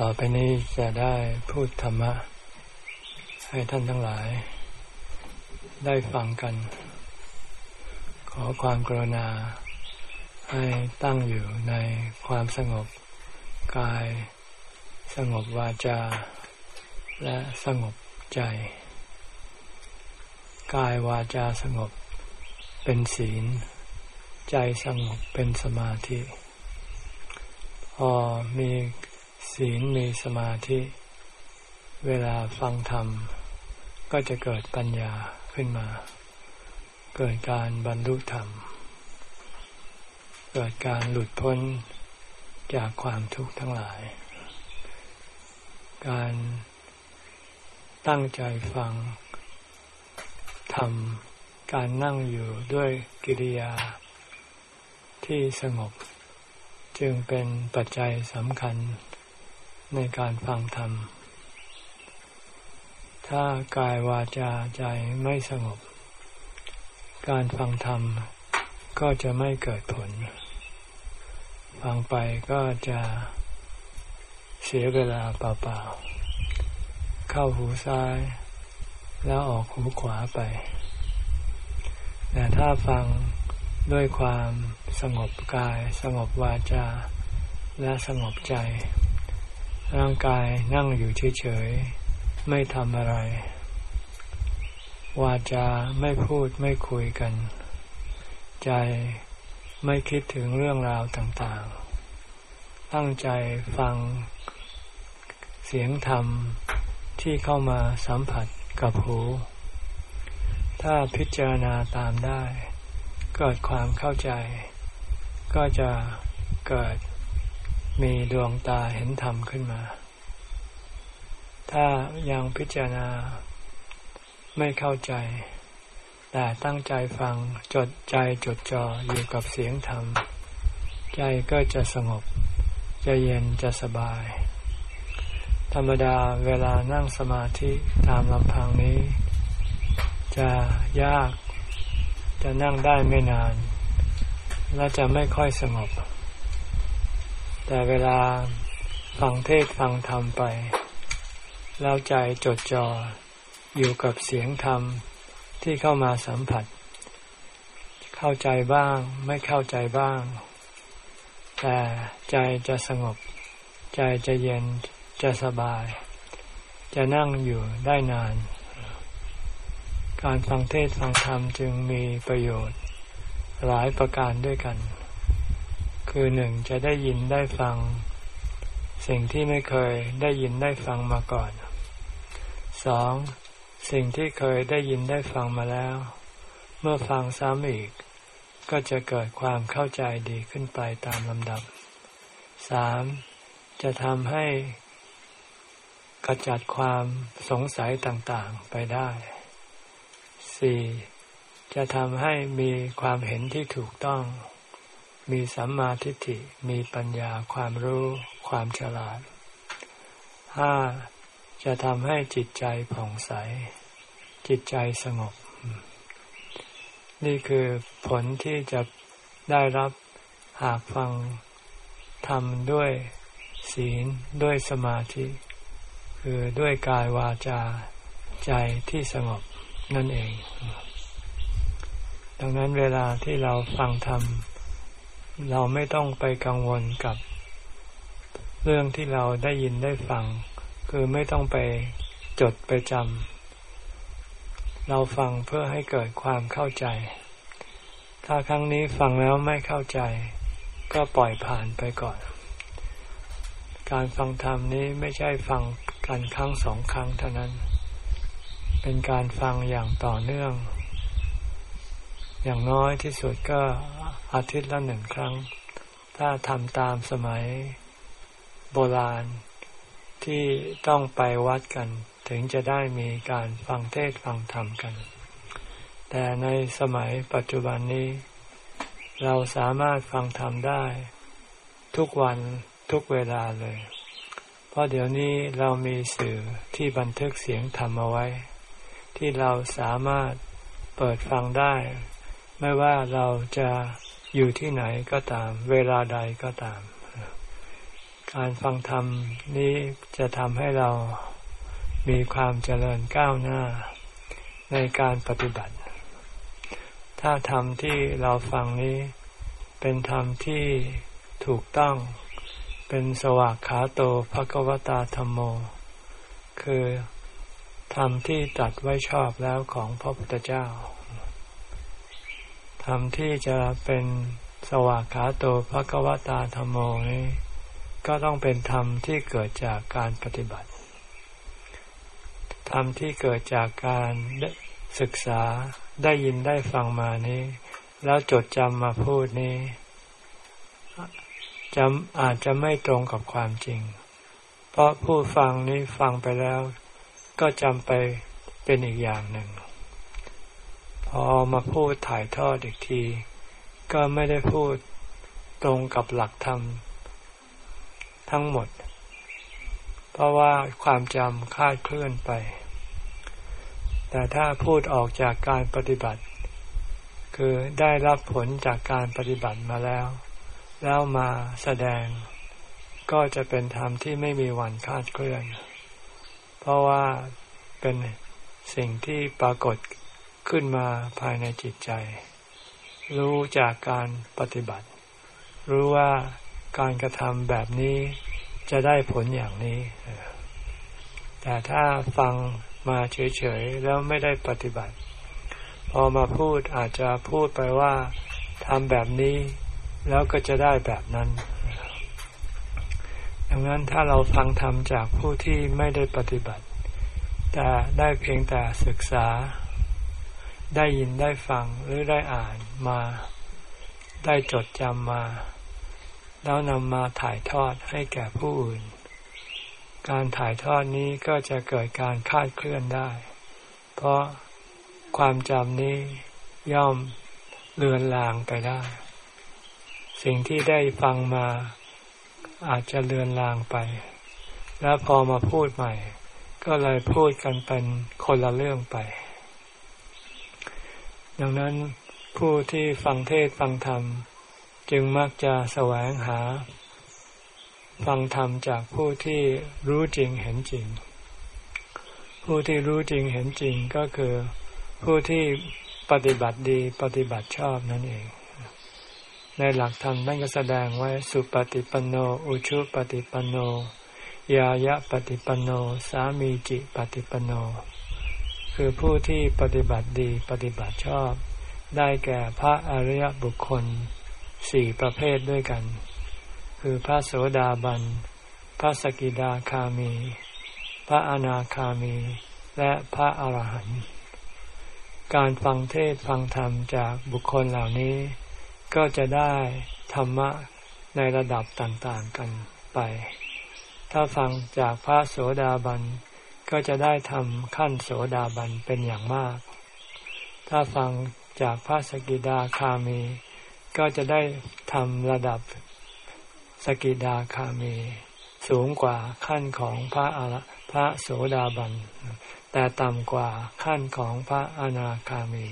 ต่อไปนี้จะได้พูดธรรมะ ให้ท่านทั้งหลาย ได้ฟังกัน ขอความกรุณา ให้ตั้งอยู่ในความสงบกาย สงบวาจา และสงบใจ กายวาจาสงบเป็นศีล ใจสงบเป็นสมาธิ พอมี ศีลมีสมาธิ เวลาฟังธรรม ก็จะเกิดปัญญาขึ้นมา เกิดการบรรลุธรรม เกิดการหลุดพ้นจากความทุกข์ทั้งหลาย การตั้งใจฟังทำการนั่งอยู่ด้วยกิริยาที่สงบ จึงเป็นปัจจัยสำคัญ ในการฟังธรรม ถ้ากายวาจาใจไม่สงบ การฟังธรรมก็จะไม่เกิดผล ฟังไปก็จะเสียเวลาเปล่าๆ เข้าหูซ้าย แล้วออกหูขวาไป แต่ถ้าฟังด้วยความสงบกาย สงบวาจา และสงบใจ ร่างกายนั่งอยู่เฉยๆ ไม่ทำอะไร วาจาไม่พูดไม่คุยกัน ใจไม่คิดถึงเรื่องราวต่างๆ ตั้งใจฟังเสียงธรรมที่เข้ามาสัมผัสกับหู ถ้าพิจารณาตามได้ เกิดความเข้าใจ ก็จะเกิด มีดวงตาเห็นธรรมขึ้นมา ถ้ายังพิจารณาไม่เข้าใจ แต่ตั้งใจฟังจดใจจดจ่ออยู่กับเสียงธรรม ใจก็จะสงบ จะเย็นจะสบาย ธรรมดาเวลานั่งสมาธิตามลำพังนี้ จะยาก จะนั่งได้ไม่นาน และจะไม่ค่อยสงบ แต่เวลาฟังเทศฟังธรรมไป แล้วใจจดจ่ออยู่กับเสียงธรรมที่เข้ามาสัมผัส เข้าใจบ้างไม่เข้าใจบ้าง แต่ใจจะสงบ ใจจะเย็นจะสบาย จะนั่งอยู่ได้นาน การฟังเทศฟังธรรมจึงมีประโยชน์หลายประการด้วยกัน คือหนึ่งจะได้ยินได้ฟัง สิ่งที่ไม่เคยได้ยินได้ฟังมาก่อน สองสิ่งที่เคยได้ยินได้ฟังมาแล้ว เมื่อฟังซ้ำอีก ก็จะเกิดความเข้าใจดีขึ้นไปตามลำดับสามจะทำให้กระจัดความสงสัยต่างๆไปได้สี่จะทำให้มีความเห็นที่ถูกต้อง มีสัมมาทิฏฐิ มีปัญญาความรู้ความฉลาดห้าจะทำให้จิตใจผ่องใส จิตใจสงบ นี่คือผลที่จะได้รับหากฟังทำด้วยศีลด้วยสมาธิ คือด้วยกายวาจาใจที่สงบนั่นเอง ดังนั้นเวลาที่เราฟังธรรม เราไม่ต้องไปกังวลกับ เรื่องที่เราได้ยินได้ฟัง คือไม่ต้องไปจดไปจำเราฟังเพื่อให้เกิดความเข้าใจ ถ้าครั้งนี้ฟังแล้วไม่เข้าใจ ก็ปล่อยผ่านไปก่อน การฟังธรรมนี้ไม่ใช่ฟังกันครั้งสองครั้งเท่านั้น เป็นการฟังอย่างต่อเนื่อง อย่างน้อยที่สุดก็ อาทิตย์ละหนึ่งครั้ง ถ้าทำตามสมัยโบราณที่ต้องไปวัดกัน ถึงจะได้มีการฟังเทศฟังธรรมกัน แต่ในสมัยปัจจุบันนี้ เราสามารถฟังธรรมได้ ทุกวันทุกเวลาเลย เพราะเดี๋ยวนี้เรามีสื่อที่บันทึกเสียงธรรมเอาไว้ ที่เราสามารถเปิดฟังได้ ไม่ว่าเราจะ อยู่ที่ไหนก็ตาม เวลาใดก็ตาม การฟังธรรมนี้จะทำให้เรามีความเจริญก้าวหน้าในการปฏิบัติ ถ้าธรรมที่เราฟังนี้ เป็นธรรมที่ถูกต้อง เป็นสวากขาโตภกวตาธรรมโม คือธรรมที่ตัดไว้ชอบแล้วของพระพุทธเจ้า ธรรมที่จะเป็นสวากขาโตภกวตาธรรมโมนี้ก็ต้องเป็นธรรมที่เกิดจากการปฏิบัติ ธรรมที่เกิดจากการศึกษาได้ยินได้ฟังมานี้ แล้วจดจำมาพูดนี้จำอาจจะไม่ตรงกับความจริง เพราะผู้ฟังนี้ฟังไปแล้ว ก็จำไปเป็นอีกอย่างหนึ่ง พอมาพูดถ่ายทอดอีกที ก็ไม่ได้พูดตรงกับหลักธรรม ทั้งหมด เพราะว่าความจำคาดเคลื่อนไป แต่ถ้าพูดออกจากการปฏิบัติ คือได้รับผลจากการปฏิบัติมาแล้ว แล้วมาแสดง ก็จะเป็นธรรมที่ไม่มีวันคาดเคลื่อน เพราะว่าเป็นสิ่งที่ปรากฏ ขึ้นมาภายในจิตใจ รู้จากการปฏิบัติ รู้ว่าการกระทำแบบนี้จะได้ผลอย่างนี้ แต่ถ้าฟังมาเฉยๆ แล้วไม่ได้ปฏิบัติ พอมาพูดอาจจะพูดไปว่าทำแบบนี้ แล้วก็จะได้แบบนั้น ดังนั้นถ้าเราฟังธรรมจากผู้ที่ไม่ได้ปฏิบัติ แต่ได้เพียงแต่ศึกษา ได้ยินได้ฟังหรือได้อ่านมา ได้จดจำมา แล้วนำมาถ่ายทอดให้แก่ผู้อื่น การถ่ายทอดนี้ก็จะเกิดการคาดเคลื่อนได้ เพราะความจำนี้ย่อมเลือนลางไปได้ สิ่งที่ได้ฟังมาอาจจะเลือนลางไป แล้วพอมาพูดใหม่ ก็เลยพูดกันเป็นคนละเรื่องไป ดังนั้นผู้ที่ฟังเทศฟังธรรม จึงมักจะแสวงหา ฟังธรรมจากผู้ที่รู้จริงเห็นจริง ผู้ที่รู้จริงเห็นจริงก็คือผู้ที่ปฏิบัติดีปฏิบัติชอบนั่นเอง ในหลักธรรมท่านก็แสดงไว้สุปฏิปันโน อุชุปฏิปันโน ยายะปฏิปันโน สามีจิปฏิปันโน คือผู้ที่ปฏิบัติดีปฏิบัติชอบ ได้แก่พระอริยบุคคลสี่ประเภทด้วยกัน คือพระโสดาบัน พระสกิดาคามี พระอนาคามี และพระอาหารหันต์การฟังเทศฟังธรรมจากบุคคลเหล่านี้ ก็จะได้ธรรมะในระดับต่างๆกันไป ถ้าฟังจากพระโสดาบัน ก็จะได้ทำขั้นโสดาบันเป็นอย่างมาก ถ้าฟังจากพระสกิดาคามี ก็จะได้ทำระดับสกิดาคามี สูงกว่าขั้นของพระอรพระโสดาบัน แต่ต่ำกว่าขั้นของพระอนาคามี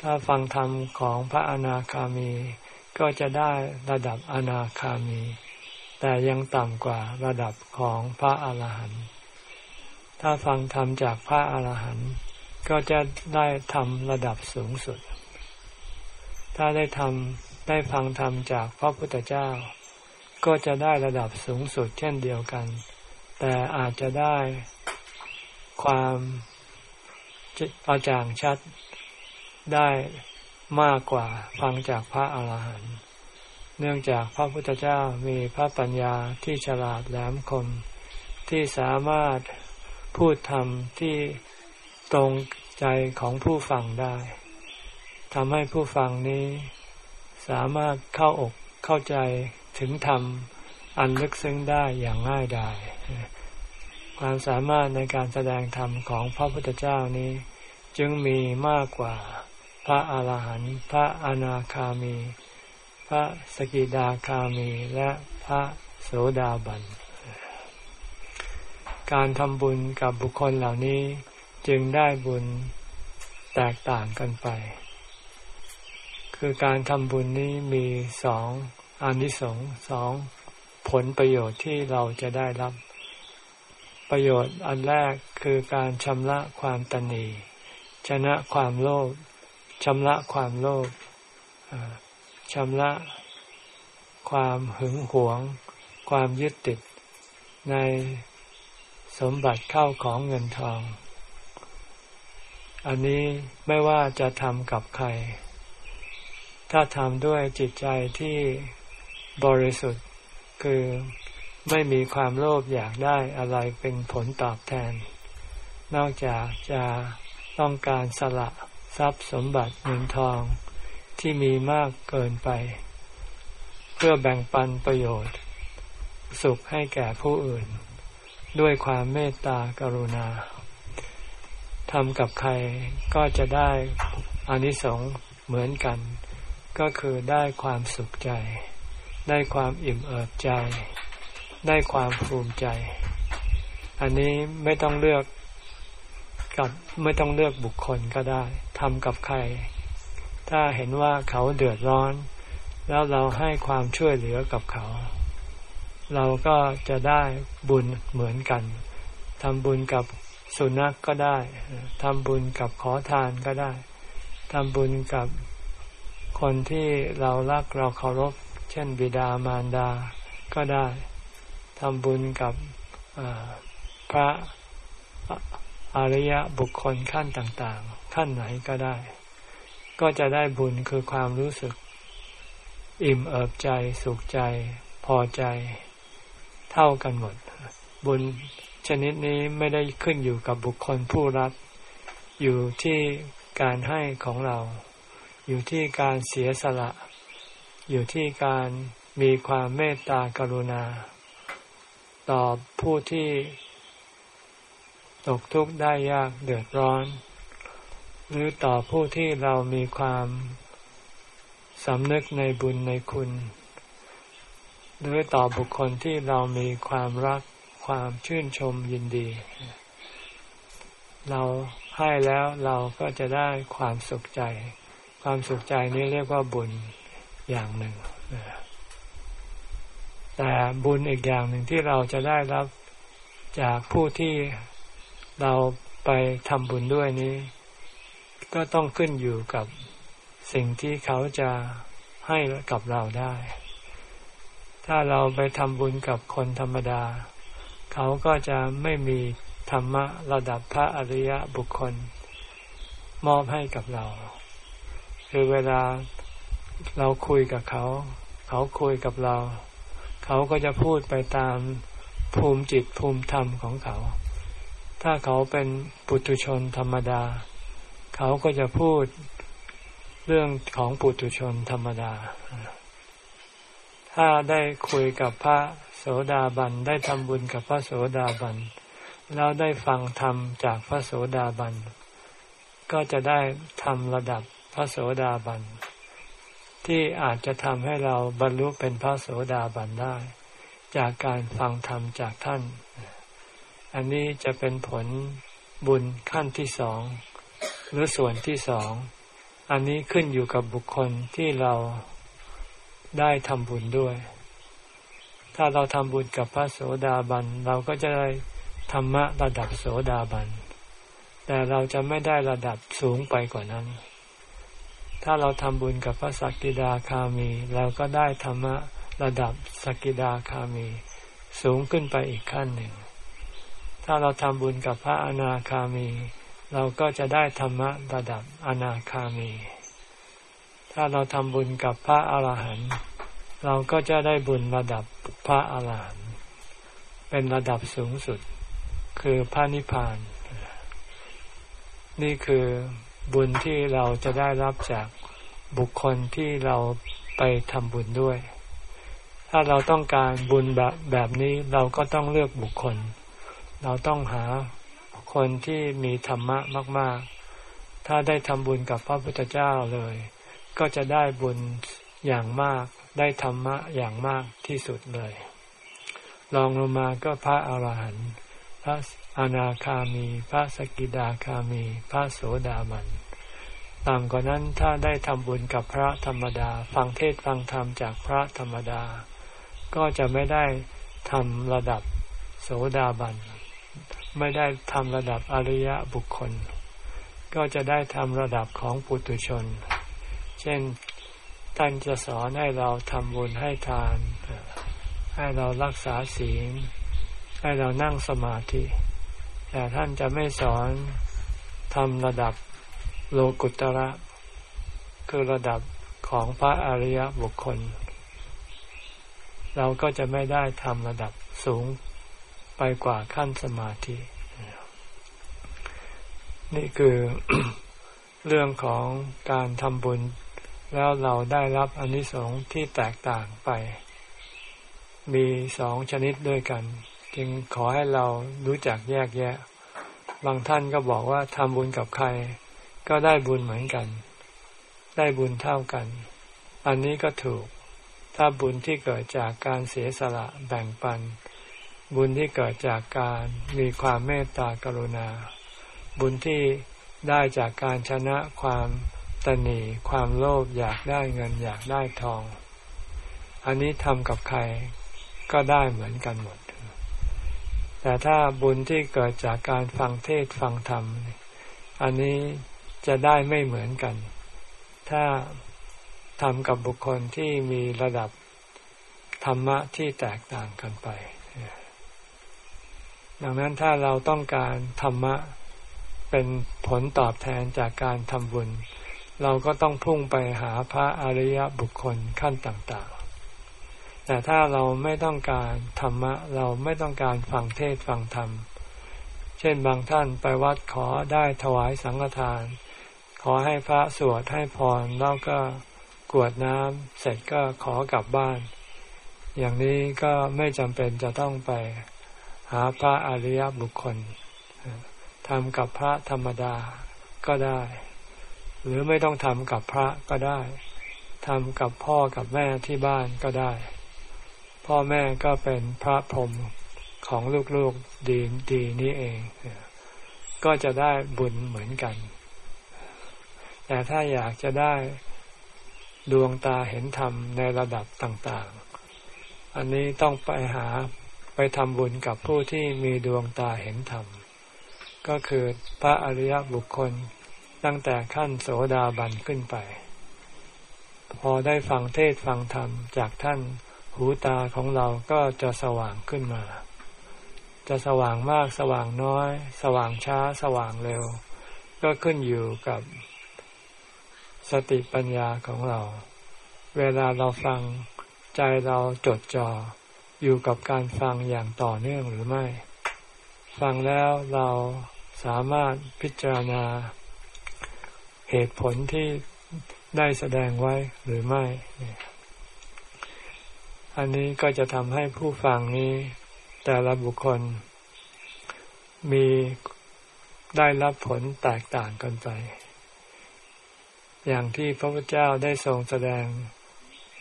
ถ้าฟังธรรมของพระอนาคามี ก็จะได้ระดับอนาคามี แต่ยังต่ำกว่าระดับของพระอรหันต์ ถ้าฟังธรรมจากพระอรหันต์ก็จะได้ทำระดับสูงสุด ถ้าได้ทำได้ฟังธรรมจากพระพุทธเจ้า ก็จะได้ระดับสูงสุดเช่นเดียวกัน แต่อาจจะได้ความประจ่างชัดได้มากกว่าฟังจากพระอาหารหันต์ เนื่องจากพระพุทธเจ้ามีพระปัญญาที่ฉลาดแหลมคมที่สามารถ พูดธรรมที่ตรงใจของผู้ฟังได้ทำให้ผู้ฟังนี้สามารถเข้าอกเข้าใจถึงธรรมอันลึกซึ้งได้อย่างง่ายดายความสามารถในการแสดงธรรมของพระพุทธเจ้านี้ จึงมีมากกว่าพระอาหารหันต์พระอนาคามี พระสกิดาคามีและพระโสดาบัน การทำบุญกับบุคคลเหล่านี้จึงได้บุญแตกต่างกันไป คือการทำบุญนี้มีสองอานิสงส์สองผลประโยชน์ที่เราจะได้รับ ประโยชน์อันแรกคือการชำระความตนีชนะความโลภชำระความโลภชำระ ความหึงหวง ความยึดติดใน สมบัติเข้าของเงินทอง อันนี้ไม่ว่าจะทำกับใคร ถ้าทำด้วยจิตใจที่บริสุทธิ์คือไม่มีความโลภอยากได้อะไรเป็นผลตอบแทน นอกจากจะต้องการสละทรัพย์สมบัติเงินทองที่มีมากเกินไป เพื่อแบ่งปันประโยชน์ สุขให้แก่ผู้อื่น ด้วยความเมตตากรุณาทำกับใครก็จะได้อานิสงส์เหมือนกัน ก็คือได้ความสุขใจ ได้ความอิ่มเอิบใจ ได้ความภูมิใจ อันนี้ไม่ต้องเลือกกับไม่ต้องเลือกบุคคลก็ได้ทำกับใคร ถ้าเห็นว่าเขาเดือดร้อน แล้วเราให้ความช่วยเหลือกับเขา เราก็จะได้บุญเหมือนกันทำบุญกับสุนัขกก็ได้ทำบุญกับขอทานก็ได้ทำบุญกับคนที่เรารักเราเคารพ เช่นบิดามารดาก็ได้ทำบุญกับพระอริยบุคคลขั้นต่าง ๆ ขั้นไหนก็ได้ ก็จะได้บุญคือความรู้สึก อิ่มเอิบใจสุขใจ พอใจ เท่ากันหมด บุญชนิดนี้ไม่ได้ขึ้นอยู่กับบุคคลผู้รับ อยู่ที่การให้ของเรา อยู่ที่การเสียสละ อยู่ที่การมีความเมตตากรุณา ต่อผู้ที่ตกทุกข์ได้ยากเดือดร้อน หรือต่อผู้ที่เรามีความสำนึกในบุญในคุณ หรือต่อบุคคลที่เรามีความรักความชื่นชมยินดี เราให้แล้วเราก็จะได้ความสุขใจ ความสุขใจนี้เรียกว่าบุญอย่างหนึ่งแต่บุญอีกอย่างหนึ่งที่เราจะได้รับจากผู้ที่เราไปทำบุญด้วยนี้ ก็ต้องขึ้นอยู่กับสิ่งที่เขาจะให้กับเราได้ ถ้าเราไปทำบุญกับคนธรรมดา เขาก็จะไม่มีธรรมะระดับพระอริยบุคคล มอบให้กับเรา คือเวลาเราคุยกับเขา เขาคุยกับเรา เขาก็จะพูดไปตามภูมิจิตภูมิธรรมของเขา ถ้าเขาเป็นปุถุชนธรรมดา เขาก็จะพูดเรื่องของปุถุชนธรรมดา ถ้าได้คุยกับพระโสดาบัน ได้ทำบุญกับพระโสดาบัน แล้วได้ฟังธรรมจากพระโสดาบัน ก็จะได้ทำระดับพระโสดาบัน ที่อาจจะทำให้เราบรรลุเป็นพระโสดาบันได้ จากการฟังธรรมจากท่าน อันนี้จะเป็นผลบุญขั้นที่สอง หรือส่วนที่สอง อันนี้ขึ้นอยู่กับบุคคลที่เรา ได้ทำบุญด้วย ถ้าเราทำบุญกับพระโสดาบัน เราก็จะได้ธรรมะระดับโสดาบัน แต่เราจะไม่ได้ระดับสูงไปกว่านั้น ถ้าเราทำบุญกับพระสักกิดาคามี เราก็ได้ธรรมะระดับสักกิดาคามี สูงขึ้นไปอีกขั้นหนึ่ง ถ้าเราทำบุญกับพระอนาคามี เราก็จะได้ธรรมะระดับอนาคามี ถ้าเราทำบุญกับพระอาหารหันต์เราก็จะได้บุญระดับพระอาหารหันต์เป็นระดับสูงสุด คือพระนิพพาน นี่คือบุญที่เราจะได้รับจากบุคคลที่เราไปทำบุญด้วย ถ้าเราต้องการบุญแบบแบบนี้เราก็ต้องเลือกบุคคล เราต้องหาคนที่มีธรรมะมาก ๆ ถ้าได้ทำบุญกับพระพุทธเจ้าเลย ก็จะได้บุญอย่างมาก ได้ธรรมะอย่างมากที่สุดเลยลองลงมาก็พระอาหารหันต์พระอนาคามี พระสกิดาคามี พระโสดาบันต่ำกว่านั้นถ้าได้ทำบุญกับพระธรรมดา ฟังเทศฟังธรรมจากพระธรรมดา ก็จะไม่ได้ทำระดับโสดาบัน ไม่ได้ทำระดับอริยบุคคล ก็จะได้ทำระดับของปุถุชน เช่นท่านจะสอนให้เราทำบุญให้ทาน ให้เรารักษาศีล ให้เรานั่งสมาธิ แต่ท่านจะไม่สอนทำระดับโลกุตระ คือระดับของพระอริยบุคคล เราก็จะไม่ได้ทำระดับสูงไปกว่าขั้นสมาธิ นี่คือเรื่องของการทำบุญ แล้วเราได้รับอนนิสงส์ที่แตกต่างไป มีสองชนิดด้วยกัน จึงขอให้เรารู้จักแยกแยะ บางท่านก็บอกว่าทำบุญกับใคร ก็ได้บุญเหมือนกัน ได้บุญเท่ากัน อันนี้ก็ถูก ถ้าบุญที่เกิดจากการเสียสละแบ่งปัน บุญที่เกิดจากการมีความเมตตากรุณา บุญที่ได้จากการชนะความ ตนีความโลภอยากได้เงินอยากได้ทอง อันนี้ทำกับใครก็ได้เหมือนกันหมด แต่ถ้าบุญที่เกิดจากการฟังเทศฟังธรรม อันนี้จะได้ไม่เหมือนกัน ถ้าทำกับบุคคลที่มีระดับธรรมะที่แตกต่างกันไป ดังนั้นถ้าเราต้องการธรรมะเป็นผลตอบแทนจากการทำบุญ เราก็ต้องพุ่งไปหาพระอริยบุคคลขั้นต่างๆ แต่ถ้าเราไม่ต้องการธรรมะ เราไม่ต้องการฟังเทศฟังธรรม เช่นบางท่านไปวัดขอได้ถวายสังฆทาน ขอให้พระสวดให้พรแล้วก็กวดน้ำเสร็จก็ขอกลับบ้าน อย่างนี้ก็ไม่จำเป็นจะต้องไปหาพระอริยบุคคลทำกับพระธรรมดาก็ได้ หรือไม่ต้องทำกับพระก็ได้ทำกับพ่อกับแม่ที่บ้านก็ได้ พ่อแม่ก็เป็นพระพรหมของลูกๆดีดีนี้เอง ก็จะได้บุญเหมือนกัน แต่ถ้าอยากจะได้ดวงตาเห็นธรรมในระดับต่างๆ อันนี้ต้องไปหาไปทำบุญกับผู้ที่มีดวงตาเห็นธรรม ก็คือพระอริยบุคคล ตั้งแต่ขั้นโสดาบันขึ้นไป พอได้ฟังเทศฟังธรรมจากท่านหูตาของเราก็จะสว่างขึ้นมา จะสว่างมากสว่างน้อย สว่างช้าสว่างเร็ว ก็ขึ้นอยู่กับสติปัญญาของเรา เวลาเราฟังใจเราจดจอ่ออยู่กับการฟังอย่างต่อเนื่องหรือไม่ ฟังแล้วเราสามารถพิจารณา เหตุผลที่ได้แสดงไว้หรือไม่ อันนี้ก็จะทำให้ผู้ฟังนี้ แต่ละบุคคล มีได้รับผลแตกต่างกันไป อย่างที่พระพุทธเจ้าได้ทรงแสดง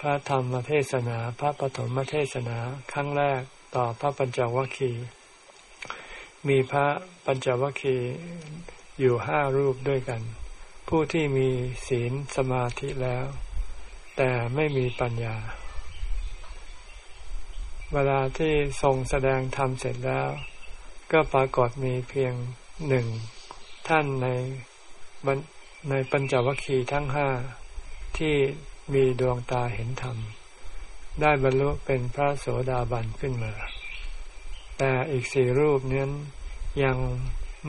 พระธรรมเทศนาพระปฐมเทศนาครั้งแรกต่อพระปัญจวัคคีย์มีพระปัญจวัคคีย์อยู่ห้ารูปด้วยกัน ผู้ที่มีศีลสมาธิแล้ว แต่ไม่มีปัญญา เวลาที่ทรงแสดงธรรมเสร็จแล้ว ก็ปรากฏมีเพียงหนึ่งท่านในในปัญจวัคคีย์ทั้งห้าที่มีดวงตาเห็นธรรม ได้บรรลุเป็นพระโสดาบันขึ้นมา แต่อีกสี่รูปนั้นยัง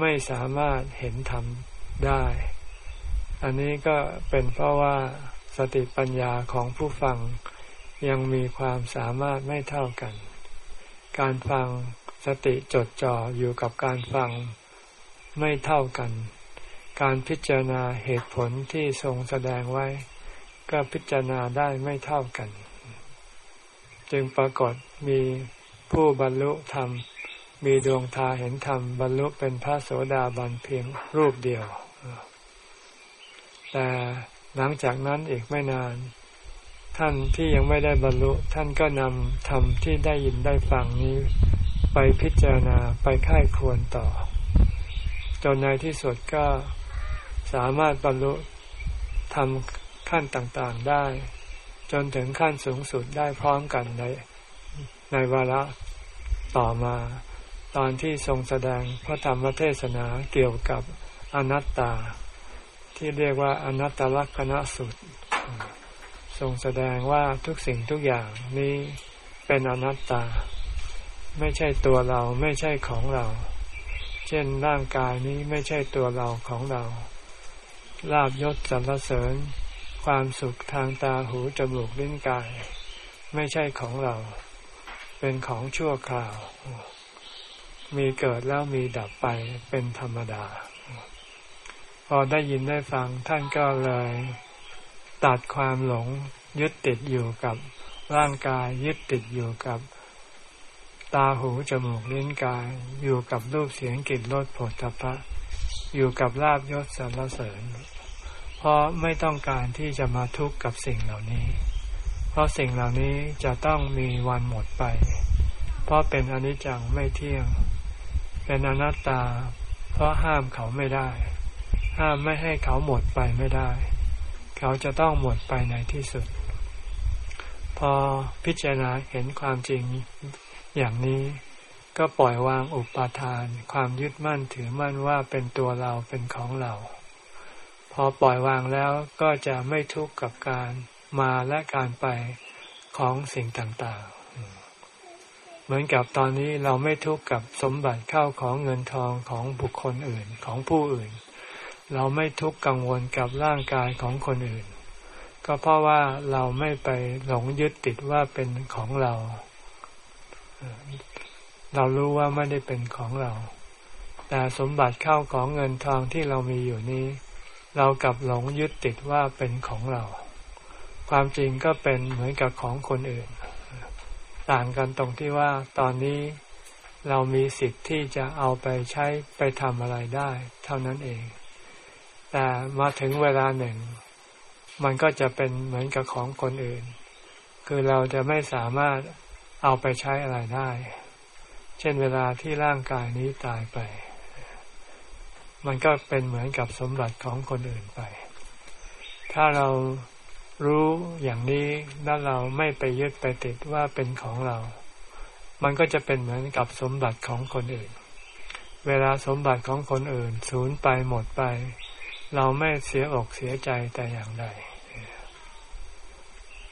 ไม่สามารถเห็นธรรมได้ อันนี้ก็เป็นเพราะว่าสติปัญญาของผู้ฟังยังมีความสามารถไม่เท่ากัน การฟังสติจดจ่ออยู่กับการฟังไม่เท่ากัน การพิจารณาเหตุผลที่ทรงแสดงไว้ ก็พิจารณาได้ไม่เท่ากัน จึงปรากฏมีผู้บรรลุธรรม มีดวงตาเห็นธรรมบรรลุเป็นพระโสดาบันเพียงรูปเดียว แต่หลังจากนั้นอีกไม่นาน ท่านที่ยังไม่ได้บรรลุ ท่านก็นำธรรมที่ได้ยินได้ฟังนี้ ไปพิจารณาไปค่ายควรต่อ จนในที่สุดก็สามารถบรรลุทำขั้นต่างๆได้ จนถึงขั้นสูงสุดได้พร้อมกันในในวาระต่อมา ตอนที่ทรงแสดงพระธรรมเทศนาเกี่ยวกับอนัตตา ที่เรียกว่าอนัตตลักษณสุดทรงแสดงว่าทุกสิ่งทุกอย่างนี้เป็นอนัตตา ไม่ใช่ตัวเราไม่ใช่ของเรา เช่นร่างกายนี้ไม่ใช่ตัวเราของเราลาบยศสรรเสริญ ความสุขทางตาหูจมูกลิ้นกาย ไม่ใช่ของเรา เป็นของชั่วคราว มีเกิดแล้วมีดับไปเป็นธรรมดา อได้ยินได้ฟังท่านก็เลยตัดความหลงยึดติดอยู่กับร่างกายยึดติดอยู่กับตาหูจมูกลิ้นกาย อยู่กับรูปเสียงกลิ่นรสผลตภะอยู่กับลาบยศสรรเสริญ เพราะไม่ต้องการที่จะมาทุกข์กับสิ่งเหล่านี้ เพราะสิ่งเหล่านี้จะต้องมีวันหมดไป เพราะเป็นอนิจจังไม่เที่ยง เป็นอนัตตา เพราะห้ามเขาไม่ได้ ห้ามไม่ให้เขาหมดไปไม่ได้ เขาจะต้องหมดไปในที่สุด พอพิจารณาเห็นความจริงอย่างนี้ก็ปล่อยวางอุปาทาน ความยึดมั่นถือมั่นว่าเป็นตัวเราเป็นของเรา พอปล่อยวางแล้วก็จะไม่ทุกข์กับการมาและการไปของสิ่งต่างๆ เหมือนกับตอนนี้เราไม่ทุกข์กับสมบัติเข้าของเงินทองของบุคคลอื่นของผู้อื่น เราไม่ทุกข์กังวลกับร่างกายของคนอื่น ก็เพราะว่าเราไม่ไปหลงยึดติดว่าเป็นของเรา เรารู้ว่าไม่ได้เป็นของเรา แต่สมบัติเข้าของเงินทองที่เรามีอยู่นี้ เรากลับหลงยึดติดว่าเป็นของเรา ความจริงก็เป็นเหมือนกับของคนอื่น ต่างกันตรงที่ว่าตอนนี้เรามีสิทธิ์ที่จะเอาไปใช้ไปทำอะไรได้ เท่านั้นเอง แต่มาถึงเวลาหนึ่ง มันก็จะเป็นเหมือนกับของคนอื่น คือเราจะไม่สามารถเอาไปใช้อะไรได้ เช่นเวลาที่ร่างกายนี้ตายไป มันก็เป็นเหมือนกับสมบัติของคนอื่นไป ถ้าเรารู้อย่างนี้แล้วเราไม่ไปยึดไปติดว่าเป็นของเรา มันก็จะเป็นเหมือนกับสมบัติของคนอื่น เวลาสมบัติของคนอื่นสูญไปหมดไป เราไม่เสียอกเสียใจแต่อย่างใด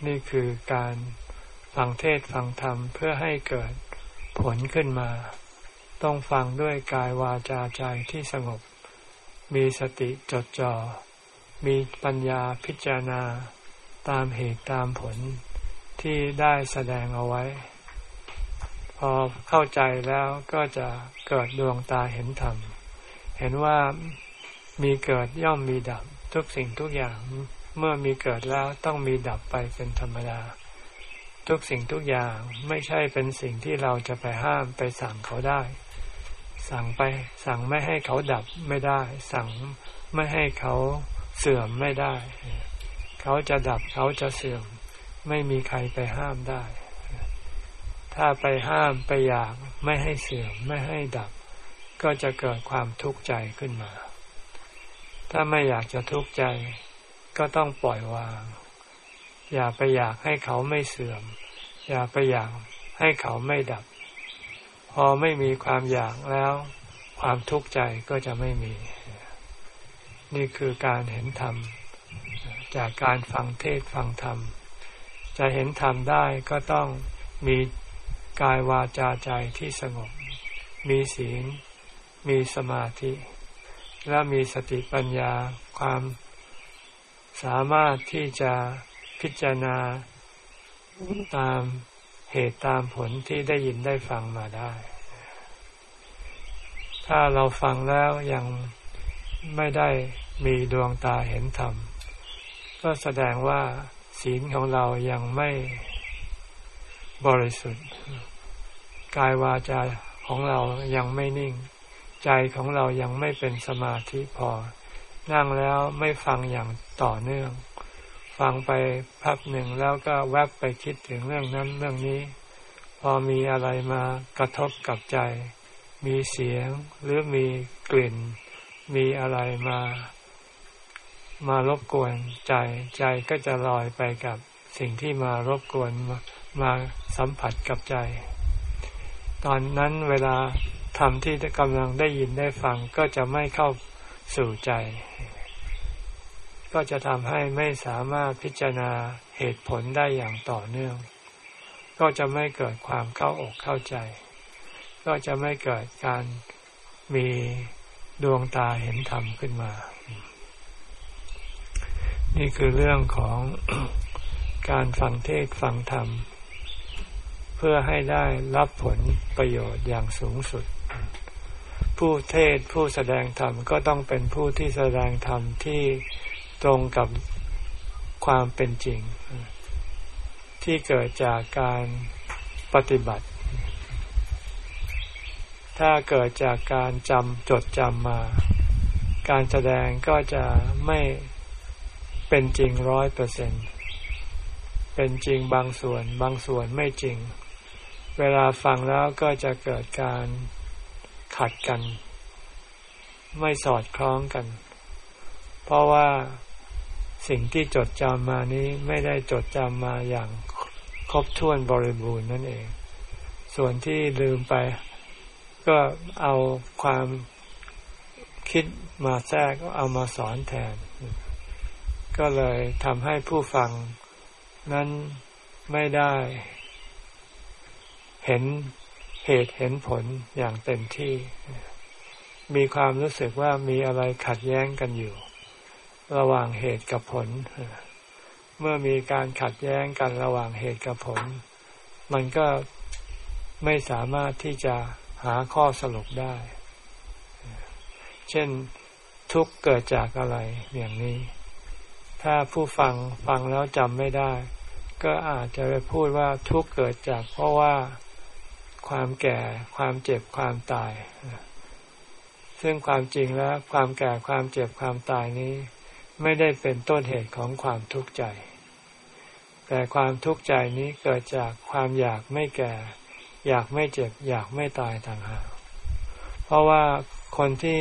นี่คือการฟังเทศฟังธรรมเพื่อให้เกิดผลขึ้นมา ต้องฟังด้วยกายวาจาใจที่สงบ มีสติจดจอ่อ มีปัญญาพิจารณาตามเหตุตามผลที่ได้แสดงเอาไว้ พอเข้าใจแล้วก็จะเกิดดวงตาเห็นธรรม เห็นว่า มีเกิดย่อมมีดับทุกสิ่งทุกอย่างเมื่อมีเกิดแล้วต้องมีดับไปเป็นธรรมดา ทุกสิ่งทุกอย่างไม่ใช่เป็นสิ่งที่เราจะไปห้ามไปสั่งเขาได้ สั่งไปสั่งไม่ให้เขาดับไม่ได้ สั่งไม่ให้เขาเสื่อมไม่ได้ เขาจะดับเขาจะเสื่อม ไม่มีใครไปห้ามได้ ถ้าไปห้ามไปอยากไม่ให้เสื่อมไม่ให้ดับ ก็จะเกิดความทุกข์ใจขึ้นมา ถ้าไม่อยากจะทุกข์ใจ ก็ต้องปล่อยวาง อย่าไปอยากให้เขาไม่เสื่อม อย่าไปอยากให้เขาไม่ดับ พอไม่มีความอยากแล้ว ความทุกข์ใจก็จะไม่มี นี่คือการเห็นธรรม จากการฟังเทศฟังธรรม จะเห็นธรรมได้ก็ต้องมีกายวาจาใจที่สงบ มีศีล มีสมาธิ และมีสติปัญญาความสามารถที่จะพิจารณาตามเหตุตามผลที่ได้ยินได้ฟังมาได้ ถ้าเราฟังแล้วยังไม่ได้มีดวงตาเห็นธรรม ก็แสดงว่าศีลของเรายังไม่บริสุทธิ์ กายวาจาของเรายังไม่นิ่ง ใจของเรายังไม่เป็นสมาธิพอ นั่งแล้วไม่ฟังอย่างต่อเนื่อง ฟังไปพักหนึ่งแล้วก็แวบไปคิดถึงเรื่องนั้นเรื่องนี้ พอมีอะไรมากระทบกับใจ มีเสียงหรือมีกลิ่น มีอะไรมา มารบกวนใจ ใจก็จะลอยไปกับสิ่งที่มารบกวนมาสัมผัสกับใจ ตอนนั้นเวลา ธรรมที่กำลังได้ยินได้ฟังก็จะไม่เข้าสู่ใจ ก็จะทำให้ไม่สามารถพิจารณาเหตุผลได้อย่างต่อเนื่อง ก็จะไม่เกิดความเข้าอกเข้าใจ ก็จะไม่เกิดการมีดวงตาเห็นธรรมขึ้นมา นี่คือเรื่องของการฟังเทศฟังธรรม เพื่อให้ได้รับผลประโยชน์อย่างสูงสุด ผู้เทศผู้แสดงธรรมก็ต้องเป็นผู้ที่แสดงธรรมที่ตรงกับความเป็นจริง ที่เกิดจากการปฏิบัติ ถ้าเกิดจากการจำจดจำมา การแสดงก็จะไม่เป็นจริงร้อยเปอร์เซ็นต์เป็นจริงบางส่วนบางส่วนไม่จริง เวลาฟังแล้วก็จะเกิดการ ขัดกัน ไม่สอดคล้องกัน เพราะว่าสิ่งที่จดจำมานี้ไม่ได้จดจำมาอย่างครบถ้วนบริบูรณ์นั่นเอง ส่วนที่ลืมไป ก็เอาความคิดมาแทรกก็เอามาสอนแทน ก็เลยทำให้ผู้ฟังนั้นไม่ได้ เห็น เหตุเห็นผลอย่างเต็มที่ มีความรู้สึกว่ามีอะไรขัดแย้งกันอยู่ ระหว่างเหตุกับผล เมื่อมีการขัดแย้งกันระหว่างเหตุกับผล มันก็ไม่สามารถที่จะหาข้อสรุปได้ เช่นทุกเกิดจากอะไรอย่างนี้ ถ้าผู้ฟังฟังแล้วจำไม่ได้ ก็อาจจะไปพูดว่าทุกเกิดจากเพราะว่า ความแก่ ความเจ็บความตาย ซึ่งความจริงแล้วความแก่ความเจ็บความตายนี้ ไม่ได้เป็นต้นเหตุของความทุกข์ใจ แต่ความทุกข์ใจนี้เกิดจากความอยากไม่แก่ อยากไม่เจ็บ อยากไม่ตายต่างหากเพราะว่าคนที่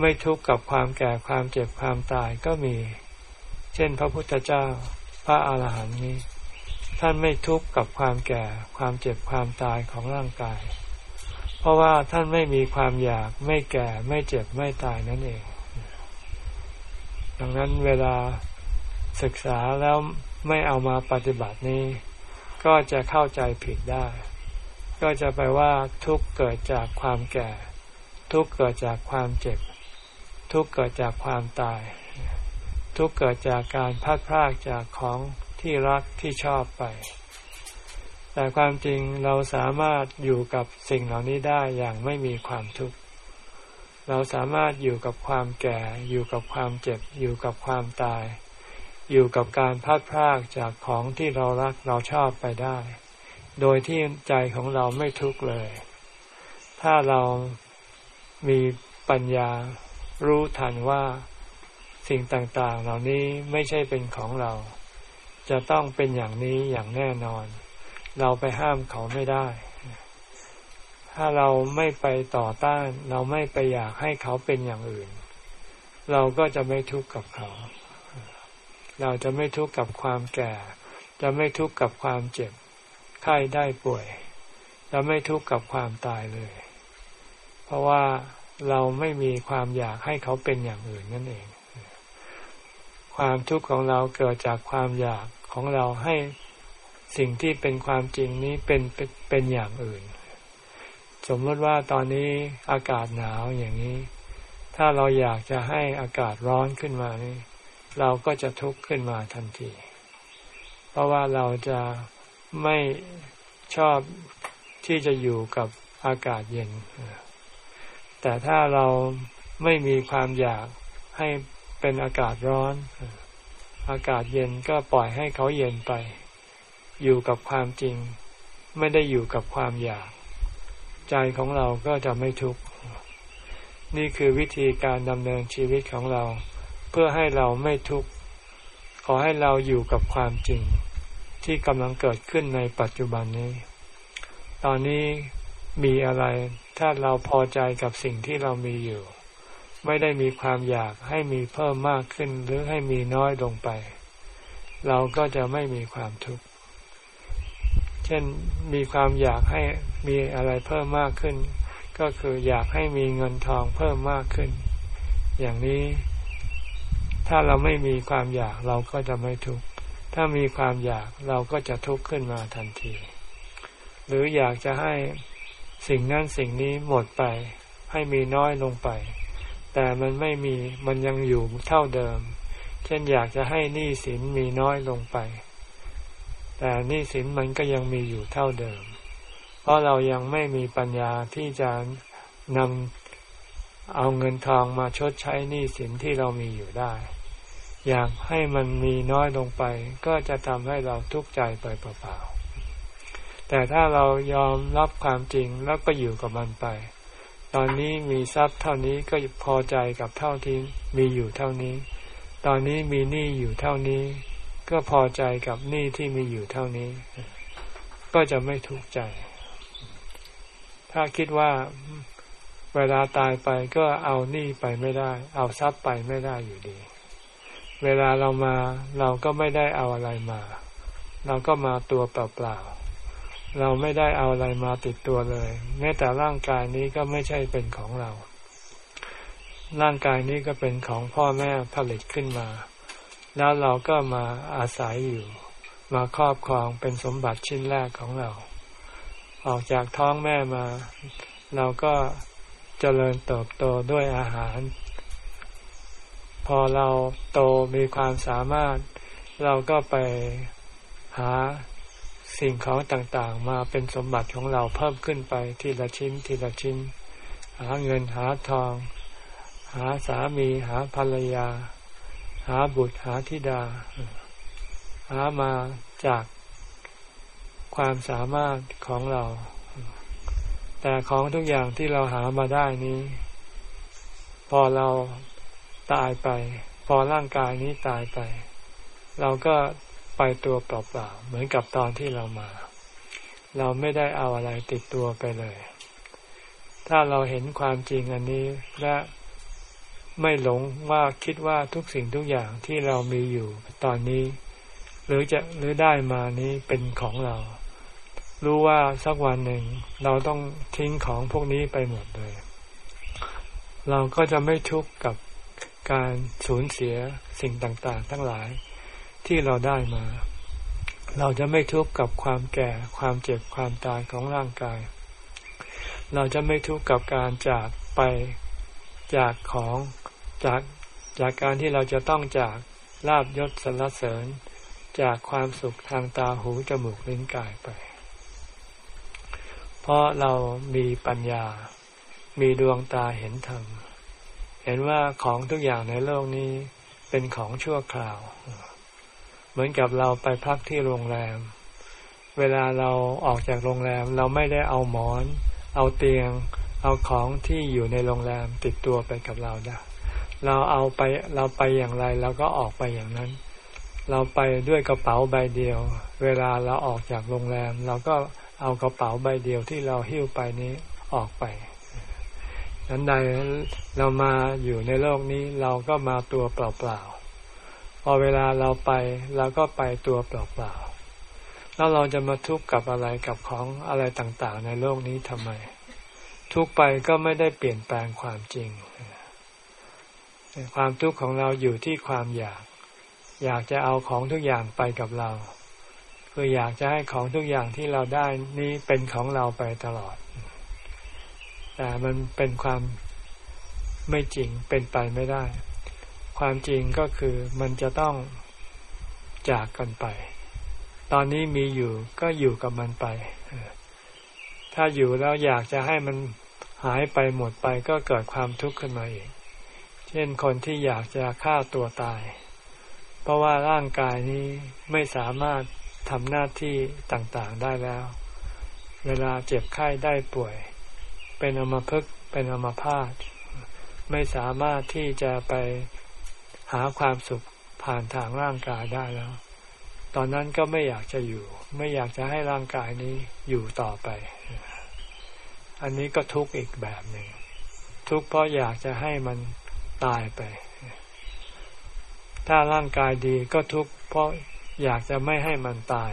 ไม่ทุกข์กับความแก่ความเจ็บความตายก็มี เช่นพระพุทธเจ้า พระอาหารหันต์นี้ ท่านไม่ทุกข์กับความแก่ ความเจ็บความตายของร่างกาย เพราะว่าท่านไม่มีความอยากไม่แก่ไม่เจ็บไม่ตายนั่นเอง ดังนั้นเวลาศึกษาแล้วไม่เอามาปฏิบัตินี้ ก็จะเข้าใจผิดได้ ก็จะไปว่าทุกข์เกิดจากความแก่ ทุกข์เกิดจากความเจ็บ ทุกข์เกิดจากความตาย ทุกข์เกิดจากการพัดพรากจากของ ที่รักที่ชอบไป แต่ความจริงเราสามารถอยู่กับสิ่งเหล่านี้ได้อย่างไม่มีความทุกข์เราสามารถอยู่กับความแก่ อยู่กับความเจ็บ อยู่กับความตาย อยู่กับการพัดพรากจากของที่เรารักเราชอบไปได้ โดยที่ใจของเราไม่ทุกข์เลย ถ้าเรามีปัญญารู้ทันว่าสิ่งต่างๆ เหล่านี้ไม่ใช่เป็นของเรา จะต้องเป็นอย่างนี้อย่างแน่นอน เราไปห้ามเขาไม่ได้ ถ้าเราไม่ไปต่อต้าน เราไม่ไปอยากให้เขาเป็นอย่างอื่น เราก็จะไม่ทุกข์กับเขา เราจะไม่ทุกข์กับความแก่ จะไม่ทุกข์กับความเจ็บ ไข้ได้ป่วย จะไม่ทุกข์กับความตายเลย เพราะว่าเราไม่มีความอยากให้เขาเป็นอย่างอื่นนั่นเอง ความทุกข์ของเราเกิดจากความอยาก ของเราให้สิ่งที่เป็นความจริงนี้เป็นเป็นเป็นอย่างอื่น สมมติว่าตอนนี้อากาศหนาวอย่างนี้ ถ้าเราอยากจะให้อากาศร้อนขึ้นมานี่เราก็จะทุกข์ขึ้นมาทันที เพราะว่าเราจะไม่ชอบที่จะอยู่กับอากาศเย็น แต่ถ้าเราไม่มีความอยากให้เป็นอากาศร้อน อากาศเย็นก็ปล่อยให้เขาเย็นไป อยู่กับความจริง ไม่ได้อยู่กับความอยาก ใจของเราก็จะไม่ทุกข์นี่คือวิธีการดำเนินชีวิตของเรา เพื่อให้เราไม่ทุกข์ขอให้เราอยู่กับความจริง ที่กำลังเกิดขึ้นในปัจจุบันนี้ ตอนนี้มีอะไร ถ้าเราพอใจกับสิ่งที่เรามีอยู่ ไม่ได้มีความอยากให้มีเพิ่มมากขึ้นหรือให้มีน้อยลงไป เราก็จะไม่มีความทุกข์ เช่นมีความอยากให้มีอะไรเพิ่มมากขึ้น ก็คืออยากให้มีเงินทองเพิ่มมากขึ้น อย่างนี้ ถ้าเราไม่มีความอยากเราก็จะไม่ทุกข์ถ้ามีความอยากเราก็จะทุกข์ขึ้นมาทันที หรืออยากจะให้สิ่งนั้นสิ่งนี้หมดไป ให้มีน้อยลงไป แต่มันไม่มีมันยังอยู่เท่าเดิม เช่นอยากจะให้หนี้สินมีน้อยลงไป แต่นี่สินมันก็ยังมีอยู่เท่าเดิม เพราะเรายังไม่มีปัญญาที่จะนำเอาเงินทองมาชดใช้หนี้สินที่เรามีอยู่ได้ อยากให้มันมีน้อยลงไป ก็จะทำให้เราทุกข์ใจไปเปล่าๆแต่ถ้าเรายอมรับความจริงแล้วก็อยู่กับมันไป ตอนนี้มีทรัพย์เท่านี้ก็พอใจกับเท่าที่มีอยู่เท่านี้ ตอนนี้มีหนี้อยู่เท่านี้ ก็พอใจกับหนี้ที่มีอยู่เท่านี้ ก็จะไม่ทุกข์ใจ ถ้าคิดว่าเวลาตายไปก็เอาหนี้ไปไม่ได้ เอาทรัพย์ไปไม่ได้อยู่ดี เวลาเรามาเราก็ไม่ได้เอาอะไรมา เราก็มาตัวเปล่าๆ เราไม่ได้เอาอะไรมาติดตัวเลย แม้แต่ร่างกายนี้ก็ไม่ใช่เป็นของเรา ร่างกายนี้ก็เป็นของพ่อแม่ผลิตขึ้นมา แล้วเราก็มาอาศัยอยู่ มาครอบครองเป็นสมบัติชิ้นแรกของเรา ออกจากท้องแม่มา เราก็เจริญเติบโตด้วยอาหาร พอเราโตมีความสามารถ เราก็ไปหา สิ่งของต่างๆ มาเป็นสมบัติของเราเพิ่มขึ้นไปทีละชิ้นทีละชิ้น หาเงินหาทอง หาสามีหาภรรยา หาบุตรหาธิดา หามาจากความสามารถของเรา แต่ของทุกอย่างที่เราหามาได้นี้ พอเราตายไป พอร่างกายนี้ตายไป เราก็ ไปตัวเปล่าๆเหมือนกับตอนที่เรามา เราไม่ได้เอาอะไรติดตัวไปเลย ถ้าเราเห็นความจริงอันนี้และไม่หลงว่าคิดว่าทุกสิ่งทุกอย่างที่เรามีอยู่ตอนนี้ หรือจะหรือได้มานี้เป็นของเรา รู้ว่าสักวันหนึ่ง เราต้องทิ้งของพวกนี้ไปหมดเลย เราก็จะไม่ทุกข์กับการสูญเสียสิ่งต่างๆ ทั้งหลาย ที่เราได้มา เราจะไม่ทุกข์กับความแก่ ความเจ็บความตายของร่างกาย เราจะไม่ทุกข์กับการจากไปจากของจากจากการที่เราจะต้องจากลาบยศสรรเสริญ จากความสุขทางตาหูจมูกลิ้นกายไป เพราะเรามีปัญญา มีดวงตาเห็นธรรม เห็นว่าของทุกอย่างในโลกนี้เป็นของชั่วคราว เหมือนกับเราไปพักที่โรงแรม เวลาเราออกจากโรงแรม เราไม่ได้เอาหมอน เอาเตียง เอาของที่อยู่ในโรงแรมติดตัวไปกับเราได้เราเอาไปเราไปอย่างไรเราก็ออกไปอย่างนั้น เราไปด้วยกระเป๋าใบเดียว เวลาเราออกจากโรงแรม เราก็เอากระเป๋าใบเดียวที่เราหิ้วไปนี้ออกไปนั้นใดเรามาอยู่ในโลกนี้เราก็มาตัวเปล่าๆ อเวลาเราไปเราก็ไปตัวเปล่าๆแล้วเราจะมาทุกข์กับอะไรกับของอะไรต่างๆ ในโลกนี้ทำไม ทุกไปก็ไม่ได้เปลี่ยนแปลงความจริง ความทุกข์ของเราอยู่ที่ความอยาก อยากจะเอาของทุกอย่างไปกับเราคืออยากจะให้ของทุกอย่างที่เราได้นี้เป็นของเราไปตลอด แต่มันเป็นความไม่จริงเป็นไปไม่ได้ ความจริงก็คือมันจะต้องจากกันไป ตอนนี้มีอยู่ก็อยู่กับมันไป ถ้าอยู่แล้วอยากจะให้มันหายไปหมดไปก็เกิดความทุกข์ขึ้นมาเองเช่นคนที่อยากจะฆ่าตัวตาย เพราะว่าร่างกายนี้ไม่สามารถทำหน้าที่ต่างๆได้แล้ว เวลาเจ็บไข้ได้ป่วย เป็นอมพึกเป็นอมพาตไม่สามารถที่จะไป หาความสุขผ่านทางร่างกายได้แล้ว ตอนนั้นก็ไม่อยากจะอยู่ ไม่อยากจะให้ร่างกายนี้อยู่ต่อไป อันนี้ก็ทุกข์อีกแบบหนึ่ง ทุกข์เพราะอยากจะให้มันตายไป ถ้าร่างกายดีก็ทุกข์เพราะอยากจะไม่ให้มันตาย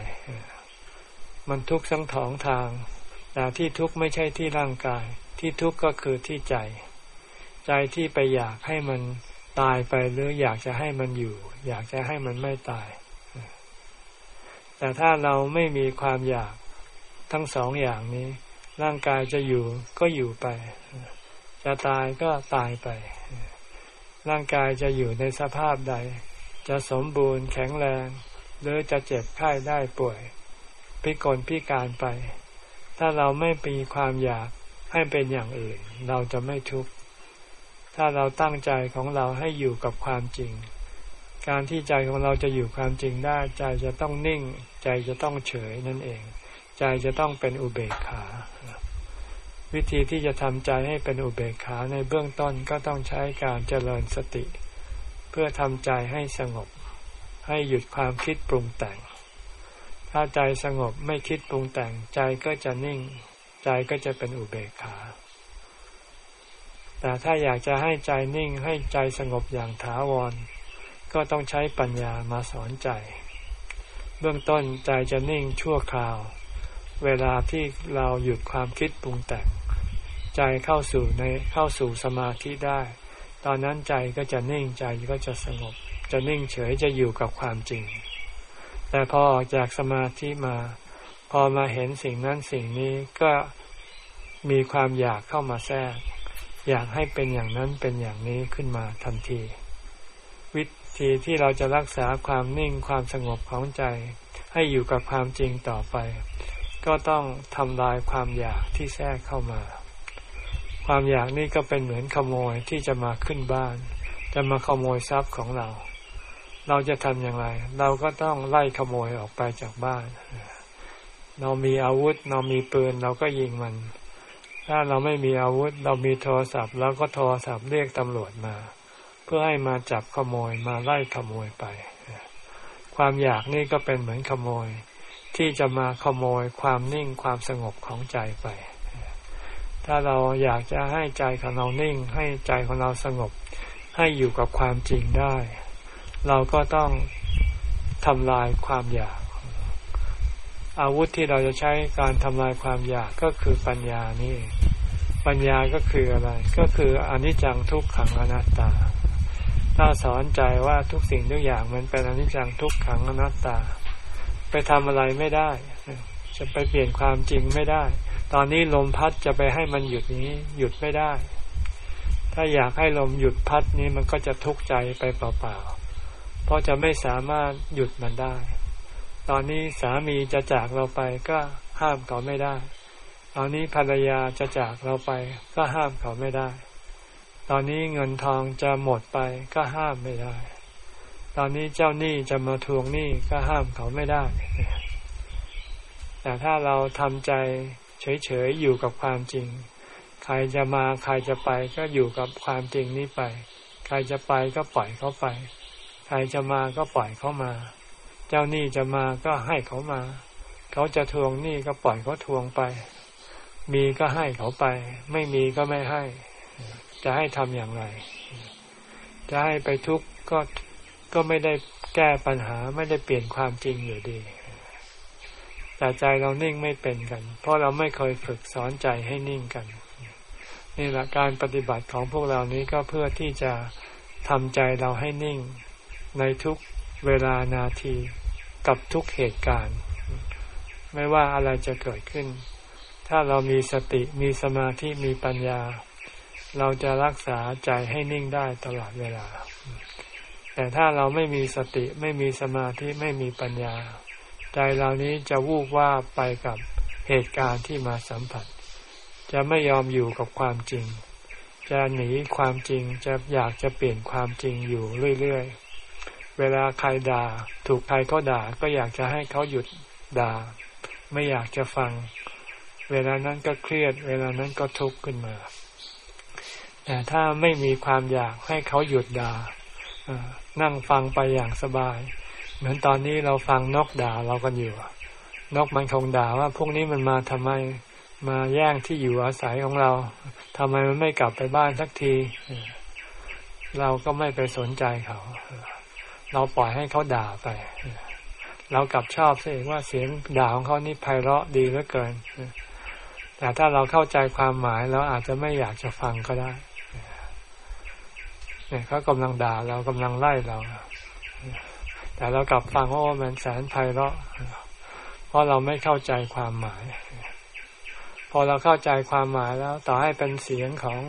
มันทุกข์ทั้งสองทาง แต่ที่ทุกข์ไม่ใช่ที่ร่างกาย ที่ทุกข์ก็คือที่ใจ ใจที่ไปอยากให้มัน ตายไปหรืออยากจะให้มันอยู่ อยากจะให้มันไม่ตาย แต่ถ้าเราไม่มีความอยากทั้งสองอย่างนี้ ร่างกายจะอยู่ก็อยู่ไป จะตายก็ตายไป ร่างกายจะอยู่ในสภาพใด จะสมบูรณ์แข็งแรง หรือจะเจ็บไข้ได้ป่วย พิกลพิการไป ถ้าเราไม่มีความอยากให้เป็นอย่างอื่น เราจะไม่ทุกข์ ถ้าเราตั้งใจของเราให้อยู่กับความจริง การที่ใจของเราจะอยู่ความจริงได้ ใจจะต้องนิ่ง ใจจะต้องเฉยนั่นเอง ใจจะต้องเป็นอุเบกขา วิธีที่จะทำใจให้เป็นอุเบกขาในเบื้องต้นก็ต้องใช้การเจริญสติ เพื่อทำใจให้สงบ ให้หยุดความคิดปรุงแต่ง ถ้าใจสงบไม่คิดปรุงแต่ง ใจก็จะนิ่ง ใจก็จะเป็นอุเบกขา แต่ถ้าอยากจะให้ใจนิ่งให้ใจสงบอย่างถาวร ก็ต้องใช้ปัญญามาสอนใจ เบื้องต้นใจจะนิ่งชั่วคราว เวลาที่เราหยุดความคิดปรุงแต่ง ใจเข้าสู่ในเข้าสู่สมาธิได้ ตอนนั้นใจก็จะนิ่งใจก็จะสงบ จะนิ่งเฉยจะอยู่กับความจริง แต่พอออกจากสมาธิมา พอมาเห็นสิ่งนั้นสิ่งนี้ก็มีความอยากเข้ามาแทรก อยากให้เป็นอย่างนั้นเป็นอย่างนี้ขึ้นมาทันที วิธีที่เราจะรักษาความนิ่งความสงบของใจ ให้อยู่กับความจริงต่อไป ก็ต้องทำลายความอยากที่แทรกเข้ามา ความอยากนี่ก็เป็นเหมือนขโมยที่จะมาขึ้นบ้าน จะมาขโมยทรัพย์ของเรา เราจะทำอย่างไร เราก็ต้องไล่ขโมยออกไปจากบ้านเรามีอาวุธ เรามีปืน เราก็ยิงมัน ถ้าเราไม่มีอาวุธ เรามีโทรศัพท์เราก็โทรศัพท์เรียกตำรวจมา เพื่อให้มาจับขโมยมาไล่ขโมยไป ความอยากนี่ก็เป็นเหมือนขโมย ที่จะมาขโมยความนิ่งความสงบของใจไป ถ้าเราอยากจะให้ใจของเรานิ่ง ให้ใจของเราสงบ ให้อยู่กับความจริงได้ เราก็ต้องทำลายความอยาก อาวุธที่เราจะใช้การทำลายความอยากก็คือปัญญานี่ปัญญาก็คืออะไร ก็คืออนิจจังทุกขังอนัตตา ถ้าสอนใจว่าทุกสิ่งทุกอย่างมันเป็นอนิจจังทุกขังอนัตตา ไปทำอะไรไม่ได้ จะไปเปลี่ยนความจริงไม่ได้ ตอนนี้ลมพัดจะไปให้มันหยุดนี้หยุดไม่ได้ ถ้าอยากให้ลมหยุดพัดนี้มันก็จะทุกข์ใจไปเปล่าๆ เพราะจะไม่สามารถหยุดมันได้ ตอนนี้สามีจะจากเราไปก็ห้ามเขาไม่ได้ ตอนนี้ภรรยาจะจากเราไป ก็ห้ามเขาไม่ได้ ตอนนี้เงินทองจะหมดไปก็ห้ามไม่ได้ ตอนนี้เจ้าหนี้จะมาทวงหนี้ก็ห้ามเขาไม่ได้ แต่ถ้าเราทำใจเฉยๆอยู่กับความจริง ใครจะมาใครจะไปก็อยู่กับความจริงนี้ไป ใครจะไปก็ปล่อยเขาไป ใครจะมาก็ปล่อยเขามา เจ้าหนี้จะมาก็ให้เขามา เขาจะทวงหนี้ก็ปล่อยเขาทวงไป มีก็ให้เขาไป ไม่มีก็ไม่ให้ จะให้ทำอย่างไร จะให้ไปทุกข์ก็ก็ไม่ได้แก้ปัญหาไม่ได้เปลี่ยนความจริงอยู่ดีแต่ใจเรานิ่งไม่เป็นกัน เพราะเราไม่เคยฝึกสอนใจให้นิ่งกัน นี่แหละการปฏิบัติของพวกเรานี้ก็เพื่อที่จะทำใจเราให้นิ่ง ในทุก เวลานาทีกับทุกเหตุการณ์ ไม่ว่าอะไรจะเกิดขึ้น ถ้าเรามีสติมีสมาธิมีปัญญา เราจะรักษาใจให้นิ่งได้ตลอดเวลา แต่ถ้าเราไม่มีสติไม่มีสมาธิไม่มีปัญญา ใจเรานี้จะวูบว่าไปกับเหตุการณ์ที่มาสัมผัส จะไม่ยอมอยู่กับความจริง จะหนีความจริงจะอยากจะเปลี่ยนความจริงอยู่เรื่อยๆ เวลาใครด่า ถูกใครเขาด่า ก็อยากจะให้เขาหยุดด่า ไม่อยากจะฟัง เวลานั้นก็เครียด เวลานั้นก็ทุกข์ขึ้นมา แต่ถ้าไม่มีความอยากให้เขาหยุดด่านั่งฟังไปอย่างสบาย เหมือนตอนนี้เราฟังนกด่าเรากันอยู่นกมันคงด่าว่าพวกนี้มันมาทำไมมาแย่งที่อยู่อาศัยของเราทำไมมันไม่กลับไปบ้านสักที เราก็ไม่ไปสนใจเขา เราปล่อยให้เขาด่าไป เรากลับชอบเองว่าเสียงด่าของเขานี่ไพเราะดีเหลือเกิน แต่ถ้าเราเข้าใจความหมายเราอาจจะไม่อยากจะฟังก็ได้เนี่ยเขากำลังด่าเรากำลังไล่เรา แต่เรากลับฟังว่ามันแสนไพเราะ เพราะเราไม่เข้าใจความหมาย พอเราเข้าใจความหมายแล้ว ต่อให้เป็นเสียงของ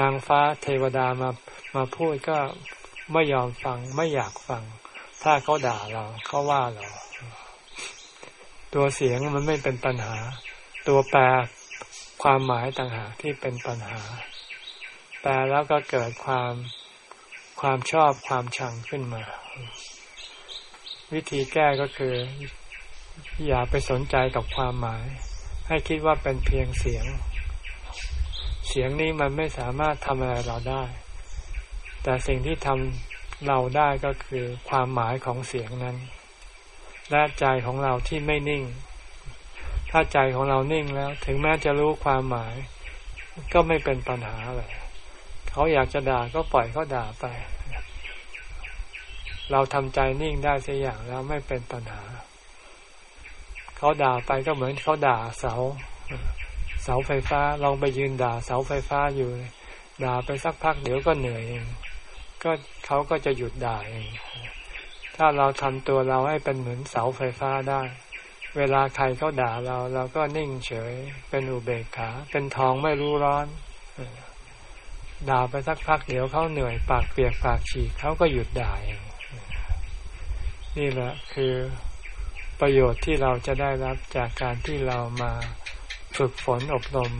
นางฟ้าเทวดามามาพูดก็ ไม่ยอมฟังไม่อยากฟัง ถ้าเขาด่าเราเขาว่าเรา ตัวเสียงมันไม่เป็นปัญหา ตัวแปลความหมายต่างหากที่เป็นปัญหา แปลแล้วก็เกิดความความชอบความชังขึ้นมา วิธีแก้ก็คือ อย่าไปสนใจกับความหมาย ให้คิดว่าเป็นเพียงเสียง เสียงนี้มันไม่สามารถทำอะไรเราได้ แต่สิ่งที่ทำเราได้ก็คือความหมายของเสียงนั้น และใจของเราที่ไม่นิ่ง ถ้าใจของเรานิ่งแล้ว ถึงแม้จะรู้ความหมาย ก็ไม่เป็นปัญหาเลยเขาอยากจะด่าก็ปล่อยเขาด่าไป เราทำใจนิ่งได้เสักอย่างแล้วไม่เป็นปัญหา เขาด่าไปก็เหมือนเขาด่าเสา เสาไฟฟ้าลองไปยืนด่า เสาไฟฟ้าอยู่ด่าไปสักพักเดี๋ยวก็เหนื่อยเอง ก็เขาก็จะหยุดด่าเอง ถ้าเราทำตัวเราให้เป็นเหมือนเสาไฟฟ้าได้ เวลาใครเขาด่าเรา เราก็นิ่งเฉย เป็นอุเบกขา เป็นทองไม่รู้ร้อน ด่าไปสักพักเดี๋ยวเขาเหนื่อย ปากเปียกปากฉีกเขาก็หยุดด่าเองนี่แหละคือประโยชน์ที่เราจะได้รับจากการที่เรามาฝึกฝนอบรม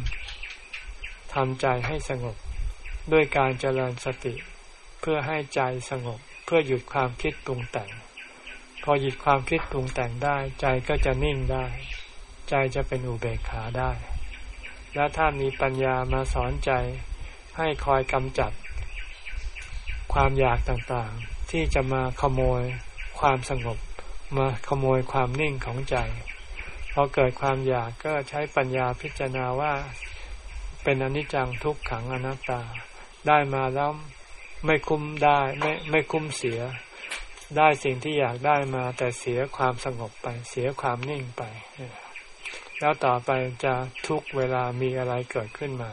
ทำใจให้สงบด้วยการเจริญสติ เพื่อให้ใจสงบ เพื่อหยุดความคิดปรุงแต่ง พอหยุดความคิดปรุงแต่งได้ ใจก็จะนิ่งได้ ใจจะเป็นอุเบกขาได้ และถ้ามีปัญญามาสอนใจให้คอยกำจัด ความอยากต่างๆ ที่จะมาขโมยความสงบ มาขโมยความนิ่งของใจพอเกิดความอยากก็ใช้ปัญญาพิจารณาว่าเป็นอนิจจังทุกขังอนัตตา ได้มาแล้ว ไม่คุ้มได้ไม่ไม่คุ้มเสีย ได้สิ่งที่อยากได้มา แต่เสียความสงบไป เสียความนิ่งไปแล้วต่อไปจะทุกเวลามีอะไรเกิดขึ้นมา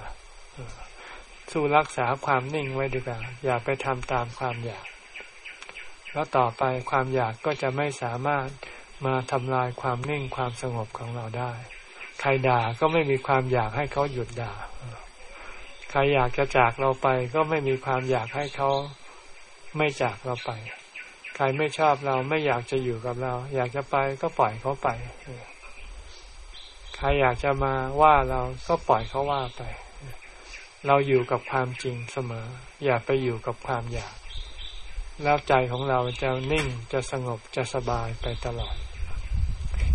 สู้รักษาความนิ่งไว้ดีกว่าอย่าไปทำตามความอยาก แล้วต่อไปความอยากก็จะไม่สามารถมาทำลายความนิ่งความสงบของเราได้ ใครด่าก็ไม่มีความอยากให้เขาหยุดด่า ใครอยากจะจากเราไป ก็ไม่มีความอยากให้เขาไม่จากเราไป ใครไม่ชอบเราไม่อยากจะอยู่กับเรา อยากจะไปก็ปล่อยเขาไป ใครอยากจะมาว่าเราก็ปล่อยเขาว่าไป เราอยู่กับความจริงเสมอ อย่าไปอยู่กับความอยาก แล้วใจของเราจะนิ่งจะสงบจะสบายไปตลอด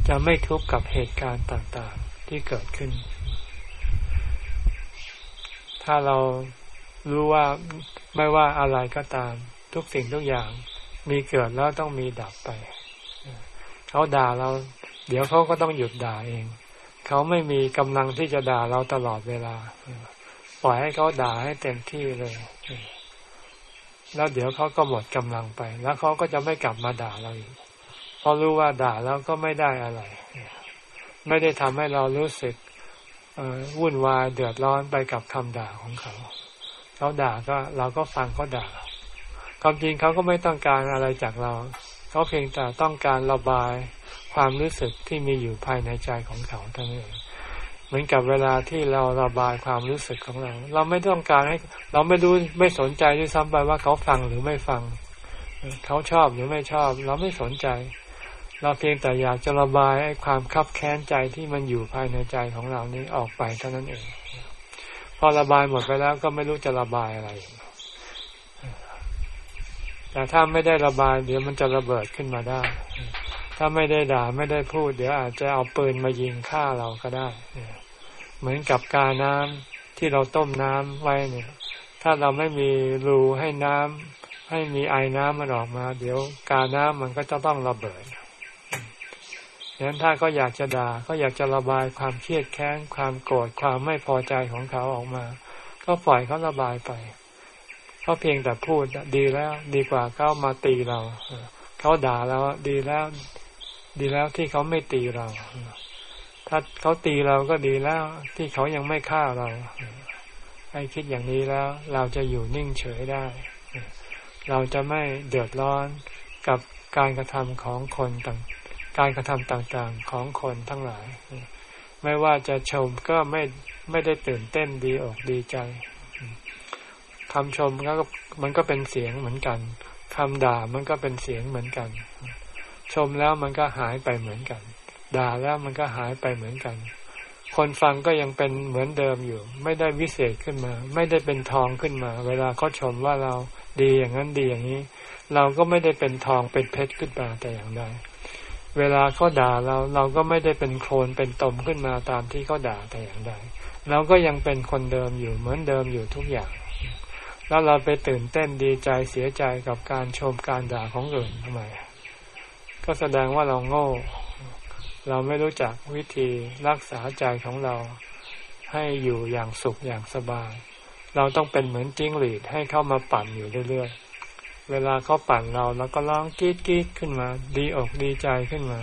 จะไม่ทุกข์กับเหตุการณ์ต่างๆที่เกิดขึ้น ถ้าเรารู้ว่าไม่ว่าอะไรก็ตาม ทุกสิ่งทุกอย่าง มีเกิดแล้วต้องมีดับไป เขาด่าเรา เดี๋ยวเขาก็ต้องหยุดด่าเอง เขาไม่มีกำลังที่จะด่าเราตลอดเวลา ปล่อยให้เขาด่าให้เต็มที่เลย แล้วเดี๋ยวเขาก็หมดกำลังไป แล้วเขาก็จะไม่กลับมาด่าเราอีกเพราะรู้ว่าด่าแล้วก็ไม่ได้อะไร ไม่ได้ทำให้เรารู้สึก วุ่นวายเดือดร้อนไปกับคำด่าของเขา เขาด่าก็เราก็ฟังเขาด่า ความจริงเขาก็ไม่ต้องการอะไรจากเรา เขาเพียงแต่ต้องการระบายความรู้สึกที่มีอยู่ภายในใจของเขาเท่านั้นเองเหมือนกับเวลาที่เราระบายความรู้สึกของเรา เราไม่ต้องการให้ เราไม่รู้ไม่สนใจด้วยซ้ำไปว่าเขาฟังหรือไม่ฟัง เขาชอบหรือไม่ชอบ เราไม่สนใจ เราเพียงแต่อยากจะระบายไอ้ความคับแค้นใจที่มันอยู่ภายในใจของเรานี้ออกไปเท่านั้นเอง พอระบายหมดไปแล้วก็ไม่รู้จะระบายอะไร แต่ถ้าไม่ได้ระบาย เดี๋ยวมันจะระเบิดขึ้นมาได้ ถ้าไม่ได้ด่าไม่ได้พูด เดี๋ยวอาจจะเอาปืนมายิงฆ่าเราก็ได้ เหมือนกับกาน้ำที่เราต้มน้ำไว้เนี่ย ถ้าเราไม่มีรูให้น้ำให้มีไอ้น้ำมันออกมา เดี๋ยวกาน้ำมันก็จะต้องระเบิด ดังนั้นถ้าเขาอยากจะด่าเขาอยากจะระบายความเครียดแค้นความโกรธความไม่พอใจของเขาออกมา ก็ปล่อยเขาระบายไปเขาเพียงแต่พูดดีแล้ว ดีกว่าเขามาตีเราเขาด่าเราดีแล้ว ดีแล้วที่เขาไม่ตีเรา ถ้าเขาตีเราก็ดีแล้ว ที่เขายังไม่ฆ่าเราให้คิดอย่างนี้แล้ว เราจะอยู่นิ่งเฉยได้ เราจะไม่เดือดร้อนกับการกระทำของคนต่าง การกระทำต่างๆของคนทั้งหลาย ไม่ว่าจะชมก็ไม่ไม่ได้ตื่นเต้นดีอกดีใจคำชมก็มันก็เป็นเสียงเหมือนกันคำด่ามันก็เป็นเสียงเหมือนกัน ชมแล้วมันก็หายไปเหมือนกัน ด่าแล้วมันก็หายไปเหมือนกัน คนฟังก็ยังเป็นเหมือนเดิมอยู่ ไม่ได้วิเศษขึ้นมา ไม่ได้เป็นทองขึ้นมา เวลาเขาชมว่าเราดีอย่างนั้นดีอย่างนี้ เราก็ไม่ได้เป็นทองเป็นเพชรขึ้นมาแต่อย่างใด เวลาเขาด่าเราเราก็ไม่ได้เป็นโคลนเป็นตมขึ้นมาตามที่เขาด่าแต่อย่างใดเราก็ยังเป็นคนเดิมอยู่เหมือนเดิมอยู่ทุกอย่าง แล้วเราไปตื่นเต้นดีใจเสียใจกับการชมการด่าของอื่นทำไม ก็แสดงว่าเราโง่ เราไม่รู้จักวิธีรักษาใจของเราให้อยู่อย่างสุขอย่างสบาย เราต้องเป็นเหมือนจิ้งหรีดให้เข้ามาปั่นอยู่เรื่อยๆ เวลาเขาปั่นเราเราก็ร้องกรี๊ดกีดขึ้นมา ดีอกดีใจขึ้นมา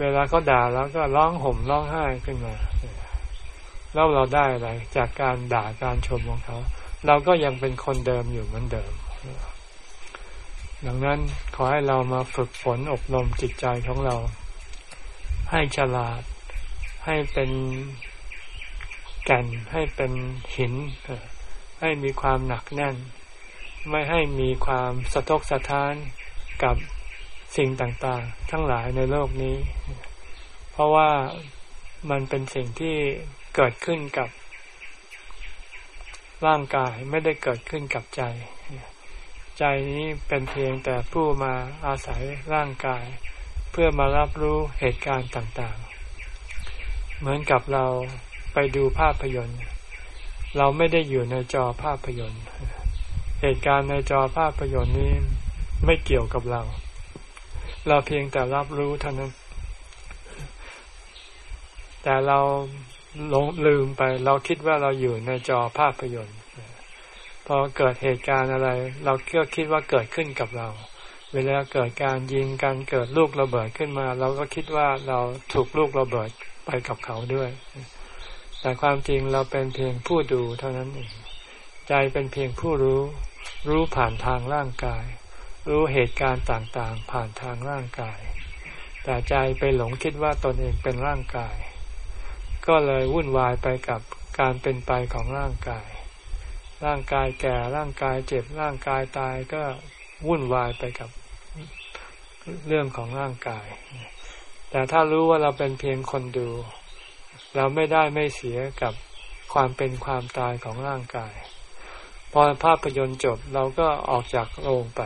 เวลาเขาด่าเราก็ร้องห่มร้องไห้ขึ้นมา แล้วเราได้อะไร จากการด่าการชมของเขา เราก็ยังเป็นคนเดิมอยู่เหมือนเดิม ดังนั้นขอให้เรามาฝึกฝนอบรมจิตใจของเรา ให้ฉลาด ให้เป็นแก่นให้เป็นหินให้มีความหนักแน่น ไม่ให้มีความสะทกสะท้านกับสิ่งต่างๆ ทั้งหลายในโลกนี้ เพราะว่ามันเป็นสิ่งที่เกิดขึ้นกับร่างกายไม่ได้เกิดขึ้นกับใจ ใจนี้เป็นเพียงแต่ผู้มาอาศัยร่างกาย เพื่อมารับรู้เหตุการณ์ต่างๆ เหมือนกับเราไปดูภาพยนตร์ เราไม่ได้อยู่ในจอภาพยนตร์ เหตุการณ์ในจอภาพยนตร์นี้ไม่เกี่ยวกับเรา เราเพียงแต่รับรู้เท่านั้น แต่เราลงลืมไป เราคิดว่าเราอยู่ในจอภาพยนตร์ พอเกิดเหตุการณ์อะไร เราก็คิดว่าเกิดขึ้นกับเรา เวลาเกิดการยิงกันเกิดลูกระเบิดขึ้นมา เราก็คิดว่าเราถูกลูกระเบิดไปกับเขาด้วย แต่ความจริงเราเป็นเพียงผู้ดูเท่านั้นเอง ใจเป็นเพียงผู้รู้ รู้ผ่านทางร่างกาย รู้เหตุการณ์ต่างๆ ผ่านทางร่างกาย แต่ใจไปหลงคิดว่าตนเองเป็นร่างกาย ก็เลยวุ่นวายไปกับการเป็นไปของร่างกาย ร่างกายแก่ร่างกายเจ็บร่างกายตายก็วุ่นวายไปกับเรื่องของร่างกาย แต่ถ้ารู้ว่าเราเป็นเพียงคนดู เราไม่ได้ไม่เสียกับความเป็นความตายของร่างกาย พอภาพยนตร์จบเราก็ออกจากโรงไป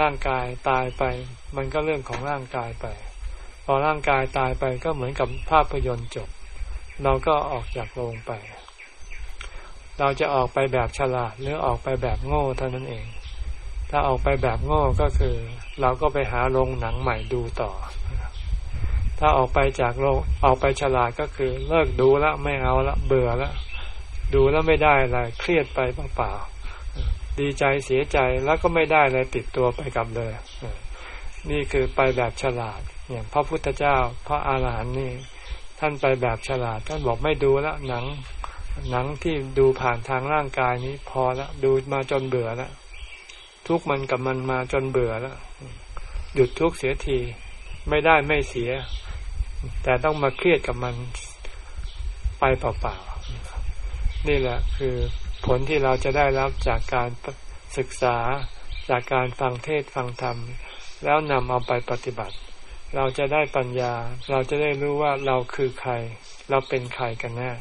ร่างกายตายไป มันก็เรื่องของร่างกายไป พอร่างกายตายไปก็เหมือนกับภาพยนตร์จบ เราก็ออกจากโรงไป เราจะออกไปแบบฉลาดหรือออกไปแบบโง่เท่านั้นเอง ถ้าออกไปแบบโง่ก็คือ เราก็ไปหาโรงหนังใหม่ดูต่อ ถ้าออกไปจากโรงออกไปฉลาดก็คือ เลิกดูแล้วไม่เอาละเบื่อแล้ว ดูแล้วไม่ได้อะไรเครียดไปเปล่าๆดีใจเสียใจแล้วก็ไม่ได้อะไรติดตัวไปกับเลยนี่คือไปแบบฉลาดอย่างพระพุทธเจ้าพระอาหารหันต์นี่ท่านไปแบบฉลาด ท่านบอกไม่ดูแล้วหนังหนังที่ดูผ่านทางร่างกายนี้พอแล้วดูมาจนเบื่อแล้วทุกมันกับมันมาจนเบื่อแล้วหยุดทุกเสียทีไม่ได้ไม่เสีย แต่ต้องมาเครียดกับมันไปเปล่าๆ นี่แหละคือผลที่เราจะได้รับจากการศึกษาจากการฟังเทศฟังธรรม แล้วนำเอาไปปฏิบัติ เราจะได้ปัญญา เราจะได้รู้ว่าเราคือใคร เราเป็นใครกันแน่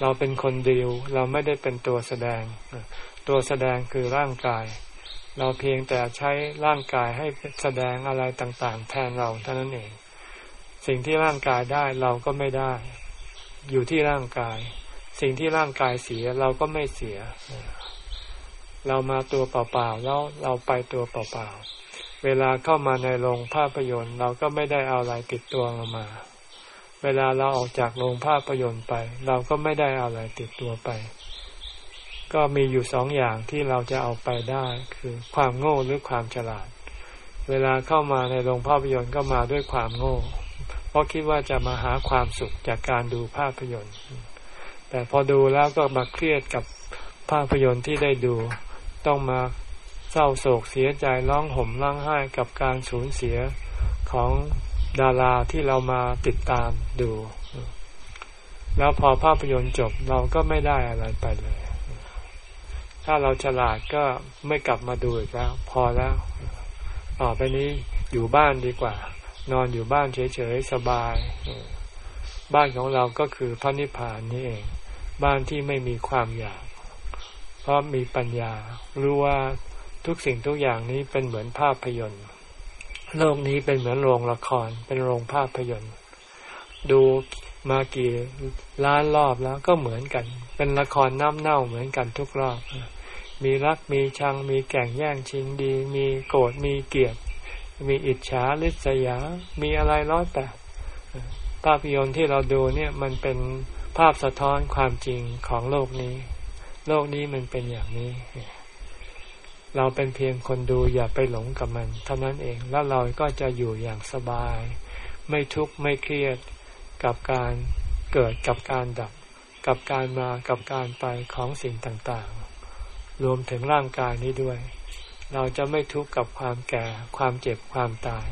เราเป็นคนเดียวเราไม่ได้เป็นตัวแสดง ตัวแสดงคือร่างกาย เราเพียงแต่ใช้ร่างกายให้แสดงอะไรต่างๆ แทนเราเท่านั้นเอง สิ่งที่ร่างกายได้เราก็ไม่ได้ อยู่ที่ร่างกาย สิ่งที่ร่างกายเสียเราก็ไม่เสีย เรามาตัวเปล่าๆแล้วเราไปตัวเปล่าๆเวลาเข้ามาในโรงภาพยนตร์ เราก็ไม่ได้เอาอะไรติดตัวเรามา เวลาเราออกจากโรงภาพยนตร์ไป เราก็ไม่ได้เอาอะไรติดตัวไป ก็มีอยู่สองอย่างที่เราจะเอาไปได้คือความโง่หรือความฉลาด เวลาเข้ามาในโรงภาพยนตร์ก็มาด้วยความโง่ เพราะคิดว่าจะมาหาความสุขจากการดูภาพยนตร์ แต่พอดูแล้วก็มาเครียดกับภาพยนตร์ที่ได้ดู ต้องมาเศร้าโศกเสียใจร้องห่มร้องไห้กับการสูญเสียของดาราที่เรามาติดตามดู แล้วพอภาพยนตร์จบเราก็ไม่ได้อะไรไปเลย ถ้าเราฉลาดก็ไม่กลับมาดูอีกแล้ว พอแล้ว ต่อไปนี้อยู่บ้านดีกว่า นอนอยู่บ้านเฉยๆสบาย บ้านของเราก็คือพระนิพพานนี่เอง บ้านที่ไม่มีความอยาก เพราะมีปัญญา รู้ว่าทุกสิ่งทุกอย่างนี้เป็นเหมือนภาพยนตร์ โลกนี้เป็นเหมือนโรงละคร เป็นโรงภาพยนตร์ ดูมากี่ล้านรอบแล้วก็เหมือนกัน เป็นละครน้ำเน่าเหมือนกันทุกรอบ มีรักมีชัง มีแก่งแย่งชิงดี มีโกรธมีเกลียด มีอิจฉาริษยา มีอะไรร้อยแต่ภาพยนตร์ที่เราดูเนี่ยมันเป็น ภาพสะท้อนความจริงของโลกนี้ โลกนี้มันเป็นอย่างนี้ เราเป็นเพียงคนดูอย่าไปหลงกับมันเท่านั้นเองแล้วเราก็จะอยู่อย่างสบาย ไม่ทุกข์ไม่เครียดกับการเกิดกับการดับ กับการมากับการไปของสิ่งต่างๆ รวมถึงร่างกายนี้ด้วย เราจะไม่ทุกข์กับความแก่ ความเจ็บความตาย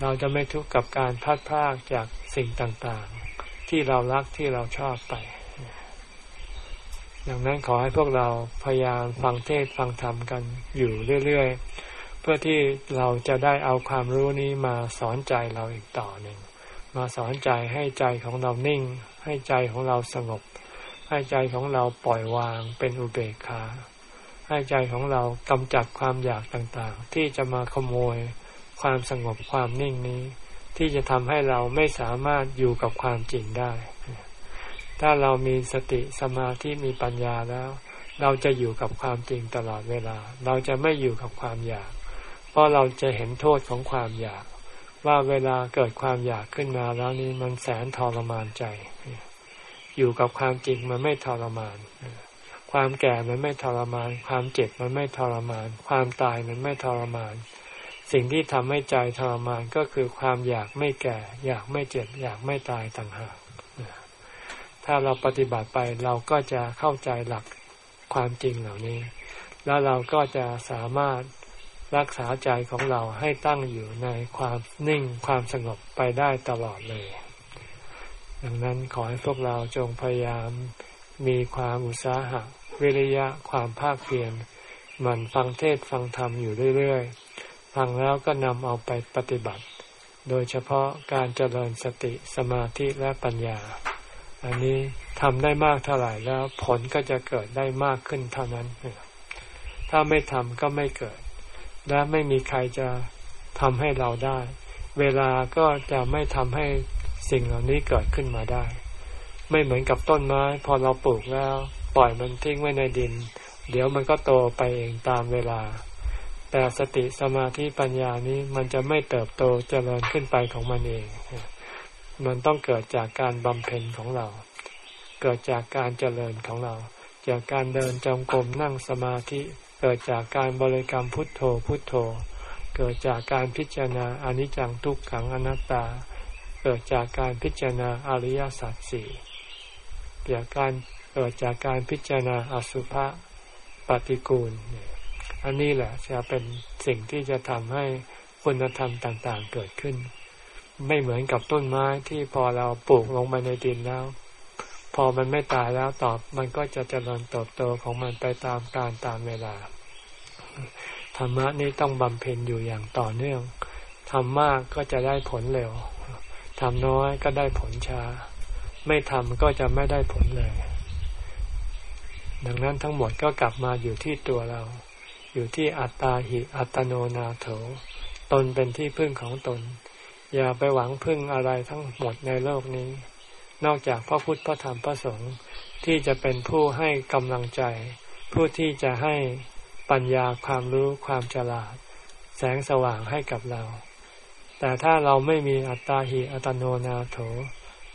เราจะไม่ทุกข์กับการพัดพากจากสิ่งต่างๆ ที่เรารักที่เราชอบไป ดังนั้นขอให้พวกเราพยายามฟังเทศฟังธรรมกันอยู่เรื่อยๆ เพื่อที่เราจะได้เอาความรู้นี้มาสอนใจเราอีกต่อหนึ่ง มาสอนใจให้ใจของเรานิ่ง ให้ใจของเราสงบ ให้ใจของเราปล่อยวางเป็นอุเบกขาให้ใจของเรากำจัดความอยากต่างๆ ที่จะมาขโมยความสงบความนิ่งนี้ ที่จะทำให้เราไม่สามารถอยู่กับความจริงได้ ถ้าเรามีสติสมาธิมีปัญญาแล้ว เราจะอยู่กับความจริงตลอดเวลา เราจะไม่อยู่กับความอยาก เพราะเราจะเห็นโทษของความอยาก ว่าเวลาเกิดความอยากขึ้นมาแล้วนี้มันแสนทรมานใจ อยู่กับความจริงมันไม่ทรมาน ความแก่มันไม่ทรมาน ความเจ็บมันไม่ทรมาน ความตายมันไม่ทรมาน สิ่งที่ทำให้ใจทรมานก็คือความอยากไม่แก่ อยากไม่เจ็บ อยากไม่ตายต่างหากถ้าเราปฏิบัติไปเราก็จะเข้าใจหลักความจริงเหล่านี้ แล้วเราก็จะสามารถรักษาใจของเราให้ตั้งอยู่ในความนิ่งความสงบไปได้ตลอดเลย ดังนั้นขอให้พวกเราจงพยายามมีความอุตสาหะวิริยะความภาคเพียรมันฟังเทศฟังธรรมอยู่เรื่อยๆ ฟังแล้วก็นำเอาไปปฏิบัติ โดยเฉพาะการเจริญสติสมาธิและปัญญา อันนี้ทำได้มากเท่าไหร่แล้วผลก็จะเกิดได้มากขึ้นเท่านั้น ถ้าไม่ทำก็ไม่เกิด และไม่มีใครจะทำให้เราได้ เวลาก็จะไม่ทำให้สิ่งเหล่านี้เกิดขึ้นมาได้ ไม่เหมือนกับต้นไม้ พอเราปลูกแล้ว ปล่อยมันทิ้งไว้ในดิน เดี๋ยวมันก็โตไปเองตามเวลา แต่สติสมาธิปัญญานี้มันจะไม่เติบโตเจริญขึ้นไปของมันเอง มันต้องเกิดจากการบำเพ็ญของเรา เกิดจากการเจริญของเรา จากการเดินจงกรมนั่งสมาธิ เกิดจากการบริกรรมพุทโธพุทโธ เกิดจากการพิจารณาอนิจจังทุกขังอนัตตา เกิดจากการพิจารณาอริยสัจสี่เกิดการเกิดจากการพิจารณาอสุภะปฏิกูล อันนี้แหละจะเป็นสิ่งที่จะทำให้คุณธรรมต่างๆเกิดขึ้น ไม่เหมือนกับต้นไม้ที่พอเราปลูกลงไปในดินแล้ว พอมันไม่ตายแล้วตอบมันก็จะเจริญเติบโตของมันไปตามการตามเวลา ธรรมะนี้ต้องบำเพ็ญอยู่อย่างต่อเนื่องทำมากก็จะได้ผลเร็วทำน้อยก็ได้ผลช้า ไม่ทำก็จะไม่ได้ผลเลย ดังนั้นทั้งหมดก็กลับมาอยู่ที่ตัวเรา อยู่ที่อัตตาหิอัตโนนาโถ ตนเป็นที่พึ่งของตน อย่าไปหวังพึ่งอะไรทั้งหมดในโลกนี้ นอกจากพระพุทธพระธรรมพระสงฆ์ที่จะเป็นผู้ให้กำลังใจ ผู้ที่จะให้ปัญญาความรู้ความฉลาด แสงสว่างให้กับเรา แต่ถ้าเราไม่มีอัตตาหิอัตโนนาโถ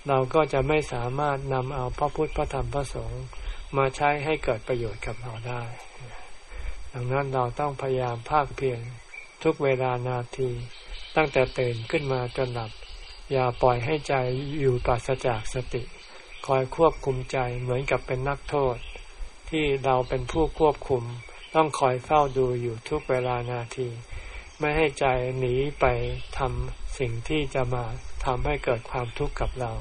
เราก็จะไม่สามารถนำเอาพระพุทธพระธรรมพระสงฆ์มาใช้ให้เกิดประโยชน์กับเราได้ ดังนั้นเราต้องพยายามภาคเพียรทุกเวลานาที ตั้งแต่ตื่นขึ้นมาจนหลับ อย่าปล่อยให้ใจอยู่ปราศจากสติ คอยควบคุมใจเหมือนกับเป็นนักโทษ ที่เราเป็นผู้ควบคุม ต้องคอยเฝ้าดูอยู่ทุกเวลานาที ไม่ให้ใจหนีไปทำสิ่งที่จะมาทำให้เกิดความทุกข์กับเรา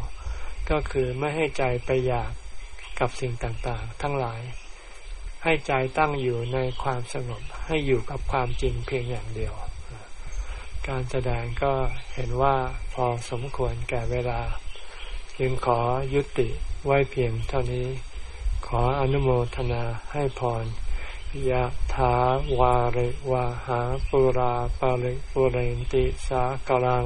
ก็คือไม่ให้ใจไปอยากกับสิ่งต่างๆ ทั้งหลาย ให้ใจตั้งอยู่ในความสงบให้อยู่กับความจริงเพียงอย่างเดียว การแสดงก็เห็นว่าพอสมควรแก่เวลา จึงขอยุติไว้เพียงเท่านี้ ขออนุโมทนาให้พรยะถาวาริวาหาปุราปาริปุเรนติสากลัง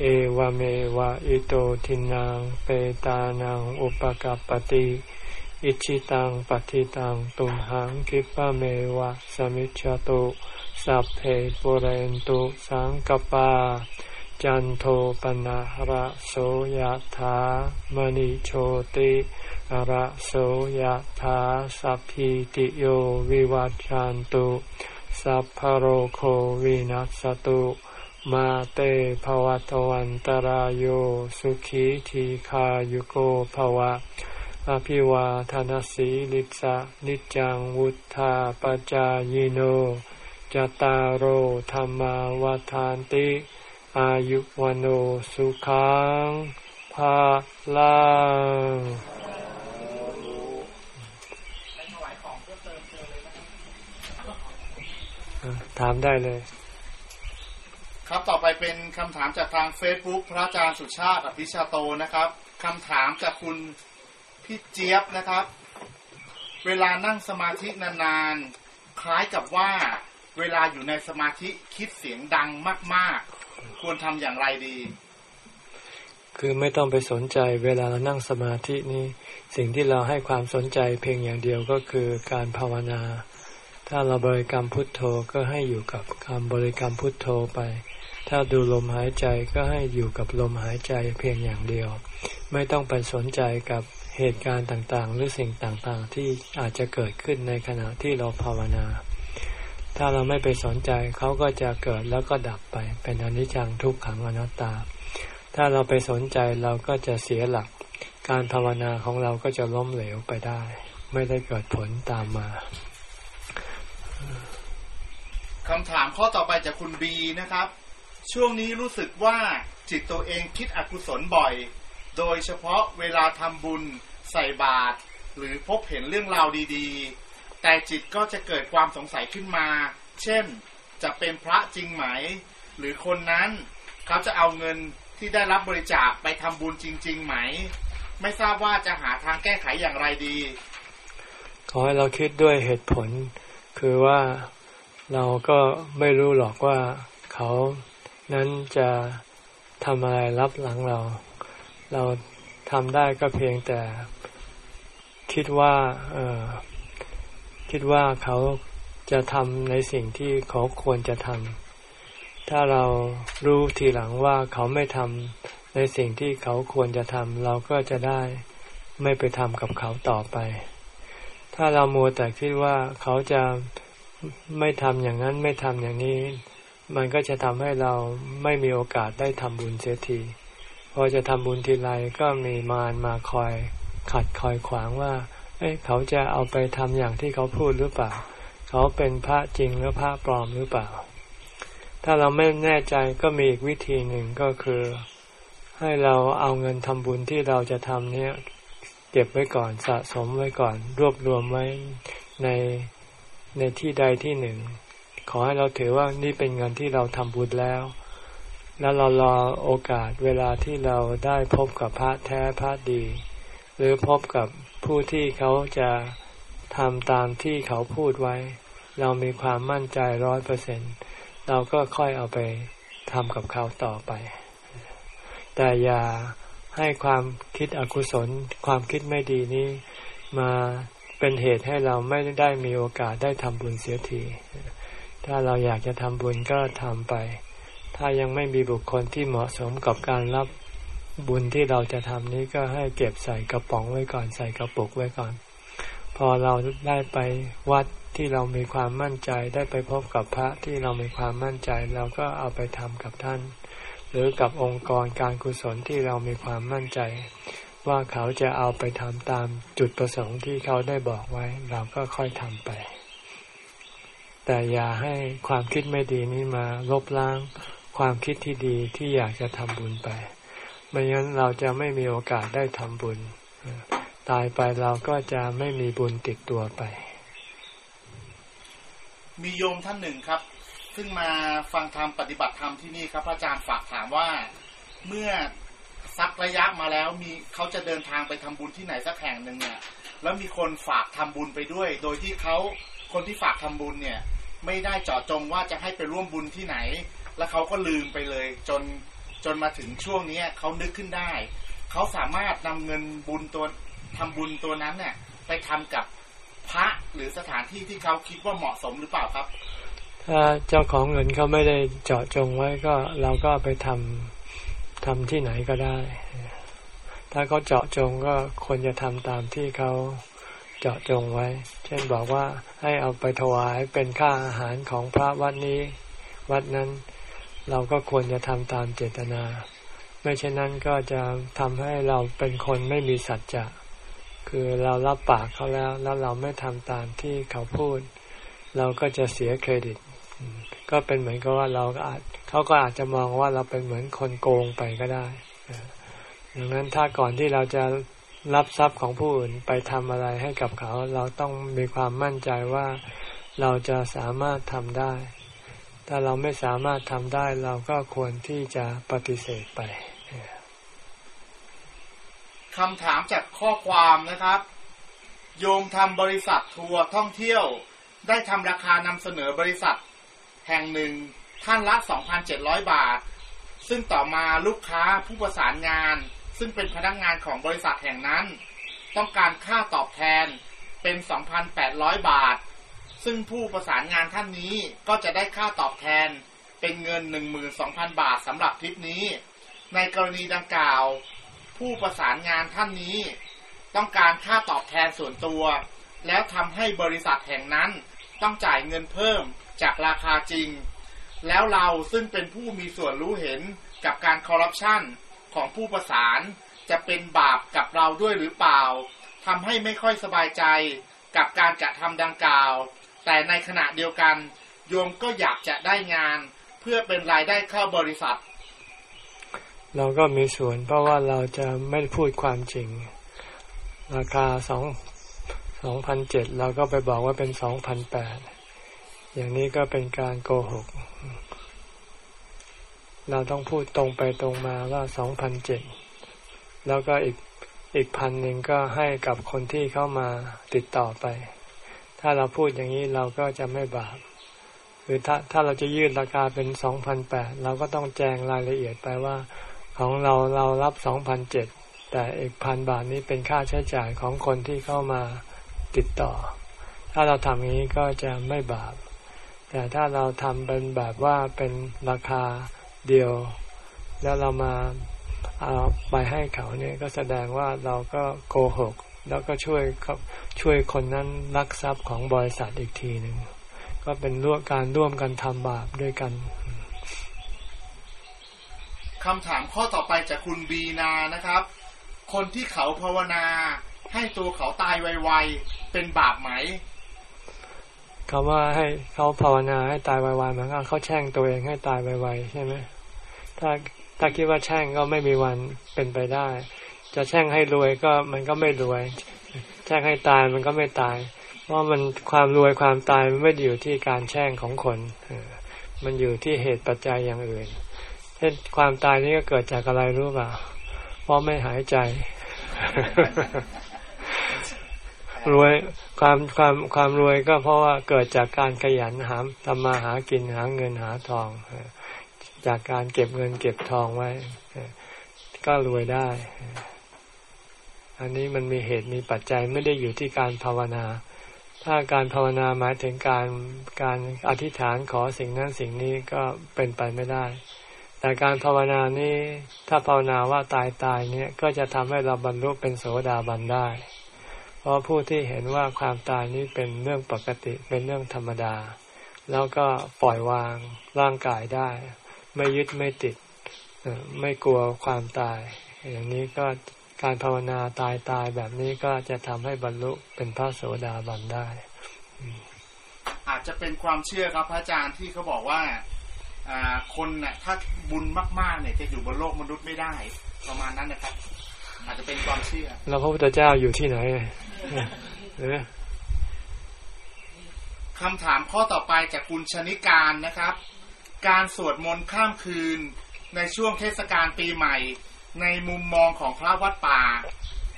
เอวเมวะอิโตทินังเปตานังอุปกัปติ อิชิตังปฏิตังตุมหังคิปะเมวะสมิจฉตุสัพเพปุเรนตุสังกปา จันโทปนะระโสยถามณิโชติระโสยถาสัพพิติโยวิวัจจันตุ สัพพโรโควินัสตุ มาเตภวัตวันตารโยสุขีทีขายุโกภวะ อภิวาทานสีลิสะนิจังวุธาปจายโนจตารโหธรรมาวาทานติ อายุวันโอสุขังภาลังถามได้เลย ครับต่อไปเป็นคำถามจากทาง Facebook พระอาจารย์สุชาติอภิชาโตนะครับคำถามจากคุณ พี่เจี๊ยบนะครับ เวลานั่งสมาธินานๆ คล้ายกับว่าเวลาอยู่ในสมาธิคิดเสียงดังมาก ๆ ควรทำอย่างไรดี คือไม่ต้องไปสนใจเวลาเรานั่งสมาธินี้สิ่งที่เราให้ความสนใจเพียงอย่างเดียวก็คือการภาวนา ถ้าเราบริกรรมพุทโธก็ให้อยู่กับการบริกรรมพุทโธไป ถ้าดูลมหายใจก็ให้อยู่กับลมหายใจเพียงอย่างเดียว ไม่ต้องไปสนใจกับ เหตุการณ์ต่างๆ หรือสิ่งต่างๆ ที่อาจจะเกิดขึ้นในขณะที่เราภาวนา ถ้าเราไม่ไปสนใจเขาก็จะเกิดแล้วก็ดับไป เป็นอนิจจังทุกขังอนัตตา ถ้าเราไปสนใจเราก็จะเสียหลัก การภาวนาของเราก็จะล้มเหลวไปได้ ไม่ได้เกิดผลตามมาคำถามข้อต่อไปจากคุณบีนะครับ ช่วงนี้รู้สึกว่าจิตตัวเองคิดอกุศลบ่อย โดยเฉพาะเวลาทำบุญใส่บาตรหรือพบเห็นเรื่องราวดีๆ แต่จิตก็จะเกิดความสงสัยขึ้นมา เช่น จะเป็นพระจริงไหม หรือคนนั้นเขาจะเอาเงินที่ได้รับบริจาคไปทำบุญจริง ๆ ไหม ไม่ทราบว่าจะหาทางแก้ไขอย่างไรดี ขอให้เราคิดด้วยเหตุผล คือว่าเราก็ไม่รู้หรอกว่าเขานั้นจะทำอะไรรับหลังเรา เราทำได้ก็เพียงแต่คิดว่าเออคิดว่าเขาจะทำในสิ่งที่เขาควรจะทำถ้าเรารู้ทีหลังว่าเขาไม่ทำในสิ่งที่เขาควรจะทำเราก็จะได้ไม่ไปทำกับเขาต่อไป ถ้าเรามัวแต่คิดว่าเขาจะไม่ทำอย่างนั้นไม่ทำอย่างนี้ มันก็จะทำให้เราไม่มีโอกาสได้ทำบุญเสียที พอจะทำบุญทีไรก็มีมารมาคอย ขัดคอยขวางว่า เอ้เขาจะเอาไปทำอย่างที่เขาพูดหรือเปล่า เขาเป็นพระจริงหรือพระปลอมหรือเปล่า ถ้าเราไม่แน่ใจก็มีอีกวิธีหนึ่งก็คือ ให้เราเอาเงินทำบุญที่เราจะทำเนี้ยเก็บไว้ก่อนสะสมไว้ก่อน รวบรวมไว้ในในที่ใดที่หนึ่ง ขอให้เราถือว่านี่เป็นเงินที่เราทำบุญแล้ว แล้วเรารอโอกาสเวลาที่เราได้พบกับพระแท้พระดี หรือพบกับผู้ที่เขาจะทำตามที่เขาพูดไว้ เรามีความมั่นใจร้อยเปอร์เซ็นเราก็ค่อยเอาไปทำกับเขาต่อไป แต่อย่าให้ความคิดอกุศล ความคิดไม่ดีนี้มาเป็นเหตุให้เราไม่ได้มีโอกาสได้ทำบุญเสียที ถ้าเราอยากจะทำบุญก็ทำไป ถ้ายังไม่มีบุคคลที่เหมาะสมกับการรับบุญที่เราจะทำนี้ก็ให้เก็บใส่กระป๋องไว้ก่อนใส่กระปุกไว้ก่อน พอเราได้ไปวัดที่เรามีความมั่นใจได้ไปพบกับพระที่เรามีความมั่นใจเราก็เอาไปทำกับท่าน หรือกับองค์กรการกุศลที่เรามีความมั่นใจ ว่าเขาจะเอาไปทำตามจุดประสงค์ที่เขาได้บอกไว้ เราก็ค่อยทำไป แต่อย่าให้ความคิดไม่ดีนี้มาลบล้าง ความคิดที่ดีที่อยากจะทำบุญไป ไม่งั้นเราจะไม่มีโอกาสได้ทำบุญ ตายไปเราก็จะไม่มีบุญติดตัวไป มีโยมท่านหนึ่งครับ ซึ่งมาฟังธรรมปฏิบัติธรรมที่นี่ครับพระอาจารย์ฝากถามว่าเมื่อสักระยะมาแล้วมีเขาจะเดินทางไปทำบุญที่ไหนสักแห่งหนึ่งเนี่ยแล้วมีคนฝากทำบุญไปด้วย โดยที่เขาคนที่ฝากทำบุญเนี่ย ไม่ได้เจาะจงว่าจะให้ไปร่วมบุญที่ไหน แล้วเขาก็ลืมไปเลย จนจนมาถึงช่วงนี้เขานึกขึ้นได้ เขาสามารถนำเงินบุญตัวทำบุญตัวนั้นเนี่ยไปทำกับพระหรือสถานที่ที่เขาคิดว่าเหมาะสมหรือเปล่าครับ ถ้าเจ้าของเงินเขาไม่ได้เจาะจงไว้ก็เราก็ไปทำทำที่ไหนก็ได้ ถ้าเขาเจาะจงก็ควรจะทำตามที่เขาเจาะจงไว้ เช่นบอกว่าให้เอาไปถวายเป็นค่าอาหารของพระวัดนี้ วัดนั้น เราก็ควรจะทำตามเจตนา ไม่เช่นนั้นก็จะทำให้เราเป็นคนไม่มีสัจจะ คือเรารับปากเขาแล้ว แล้วเราไม่ทำตามที่เขาพูด เราก็จะเสียเครดิต ก็เป็นเหมือนกับว่าเราอาจเขาก็อาจจะมองว่าเราเป็นเหมือนคนโกงไปก็ได้ดังนั้นถ้าก่อนที่เราจะรับทรัพย์ของผู้อื่นไปทำอะไรให้กับเขา เราต้องมีความมั่นใจว่าเราจะสามารถทำได้ ถ้าเราไม่สามารถทำได้เราก็ควรที่จะปฏิเสธไปคำถามจากข้อความนะครับ โยมทำบริษัททัวร์ท่องเที่ยว ได้ทำราคานำเสนอบริษัท แห่งหนึ่งท่านละ 2,700 บาท ซึ่งต่อมาลูกค้าผู้ประสานงาน ซึ่งเป็นพนักงงานของบริษัทแห่งนั้น ต้องการค่าตอบแทนเป็น 2,800 บาท ซึ่งผู้ประสานงานท่านนี้ก็จะได้ค่าตอบแทนเป็นเงิน 12,000 บาทสำหรับทริปนี้ ในกรณีดังกล่าว ผู้ประสานงานท่านนี้ ต้องการค่าตอบแทนส่วนตัว แล้วทำให้บริษัทแห่งนั้นต้องจ่ายเงินเพิ่มจากราคาจริง แล้วเราซึ่งเป็นผู้มีส่วนรู้เห็นกับการคอร์รัปชันของผู้ประสานจะเป็นบาปกับเราด้วยหรือเปล่าทำให้ไม่ค่อยสบายใจกับการกระทำดังกล่าว แต่ในขณะเดียวกัน โยมก็อยากจะได้งาน เพื่อเป็นรายได้เข้าบริษัท เราก็มีส่วนเพราะว่าเราจะไม่พูดความจริง ราคาสองสองพันเจ็ดเราก็ไปบอกว่าเป็นสองพันแปดอย่างนี้ก็เป็นการโกหก เราต้องพูดตรงไปตรงมาว่าสองพันเจ็ดแล้วก็อีกอีกพันหนึ่งก็ให้กับคนที่เข้ามาติดต่อไป ถ้าเราพูดอย่างนี้เราก็จะไม่บาปหรือถ้าถ้าเราจะยืดราคาเป็นสองพันแปดเราก็ต้องแจงรายละเอียดไปว่าของเราเรารับสองพันเจ็ดแต่อีกพันบาทนี้เป็นค่าใช้จ่ายของคนที่เข้ามาติดต่อ ถ้าเราทำอย่างนี้ก็จะไม่บาป แต่ถ้าเราทำเป็นแบบว่าเป็นราคาเดียว แล้วเรามาเอาไปให้เขาเนี่ยก็แสดงว่าเราก็โกหก แล้วก็ช่วยช่วยคนนั้นรักทรัพย์ของบริษัทอีกทีหนึ่งก็เป็นร่วมการร่วมกันทำบาปด้วยกันคำถามข้อต่อไปจากคุณบีนานะครับ คนที่เขาภาวนา ให้ตัวเขาตายไวๆเป็นบาปไหมคำว่าให้เขาภาวนาให้ตายไวๆหมายความเขาแช่งตัวเองให้ตายไวๆใช่ไหมถ้าถ้าคิดว่าแช่งก็ไม่มีวันเป็นไปได้ จะแช่งให้รวยก็มันก็ไม่รวย แช่งให้ตายมันก็ไม่ตาย เพราะมันความรวยความตายมันไม่อยู่ที่การแช่งของคน มันอยู่ที่เหตุปัจจัยอย่างอื่น เช่นความตายนี่ก็เกิดจากอะไรรู้เปล่า เพราะไม่หายใจรวยความความความรวยก็เพราะว่าเกิดจากการขยันหาทำมาหากินหาเงินหาทอง จากการเก็บเงินเก็บทองไว้ ก็รวยได้ อันนี้มันมีเหตุมีปัจจัยไม่ได้อยู่ที่การภาวนา ถ้าการภาวนาหมายถึงการการอธิษฐานขอสิ่งนั้นสิ่งนี้ก็เป็นไปไม่ได้ แต่การภาวนานี้ถ้าภาวนาว่าตายตายเนี่ยก็จะทำให้เราบรรลุเป็นโสดาบันได้ เพราะผู้ที่เห็นว่าความตายนี้เป็นเรื่องปกติเป็นเรื่องธรรมดา แล้วก็ปล่อยวางร่างกายได้ ไม่ยึดไม่ติดไม่กลัวความตาย อย่างนี้ก็ การภาวนาตายตายแบบนี้ก็จะทำให้บรรลุเป็นพระโสดาบันได้ อาจจะเป็นความเชื่อครับพระอาจารย์ที่เขาบอกว่าคนน่ะถ้าบุญมากๆเนี่ยจะอยู่บนโลกมนุษย์ไม่ได้ ประมาณนั้นนะครับ อาจจะเป็นความเชื่อเราพระพุทธเจ้าอยู่ที่ไหนคำถามข้อต่อไปจากคุณชนิการนะครับ การสวดมนต์ข้ามคืนในช่วงเทศกาลปีใหม่ ในมุมมองของพระวัดป่า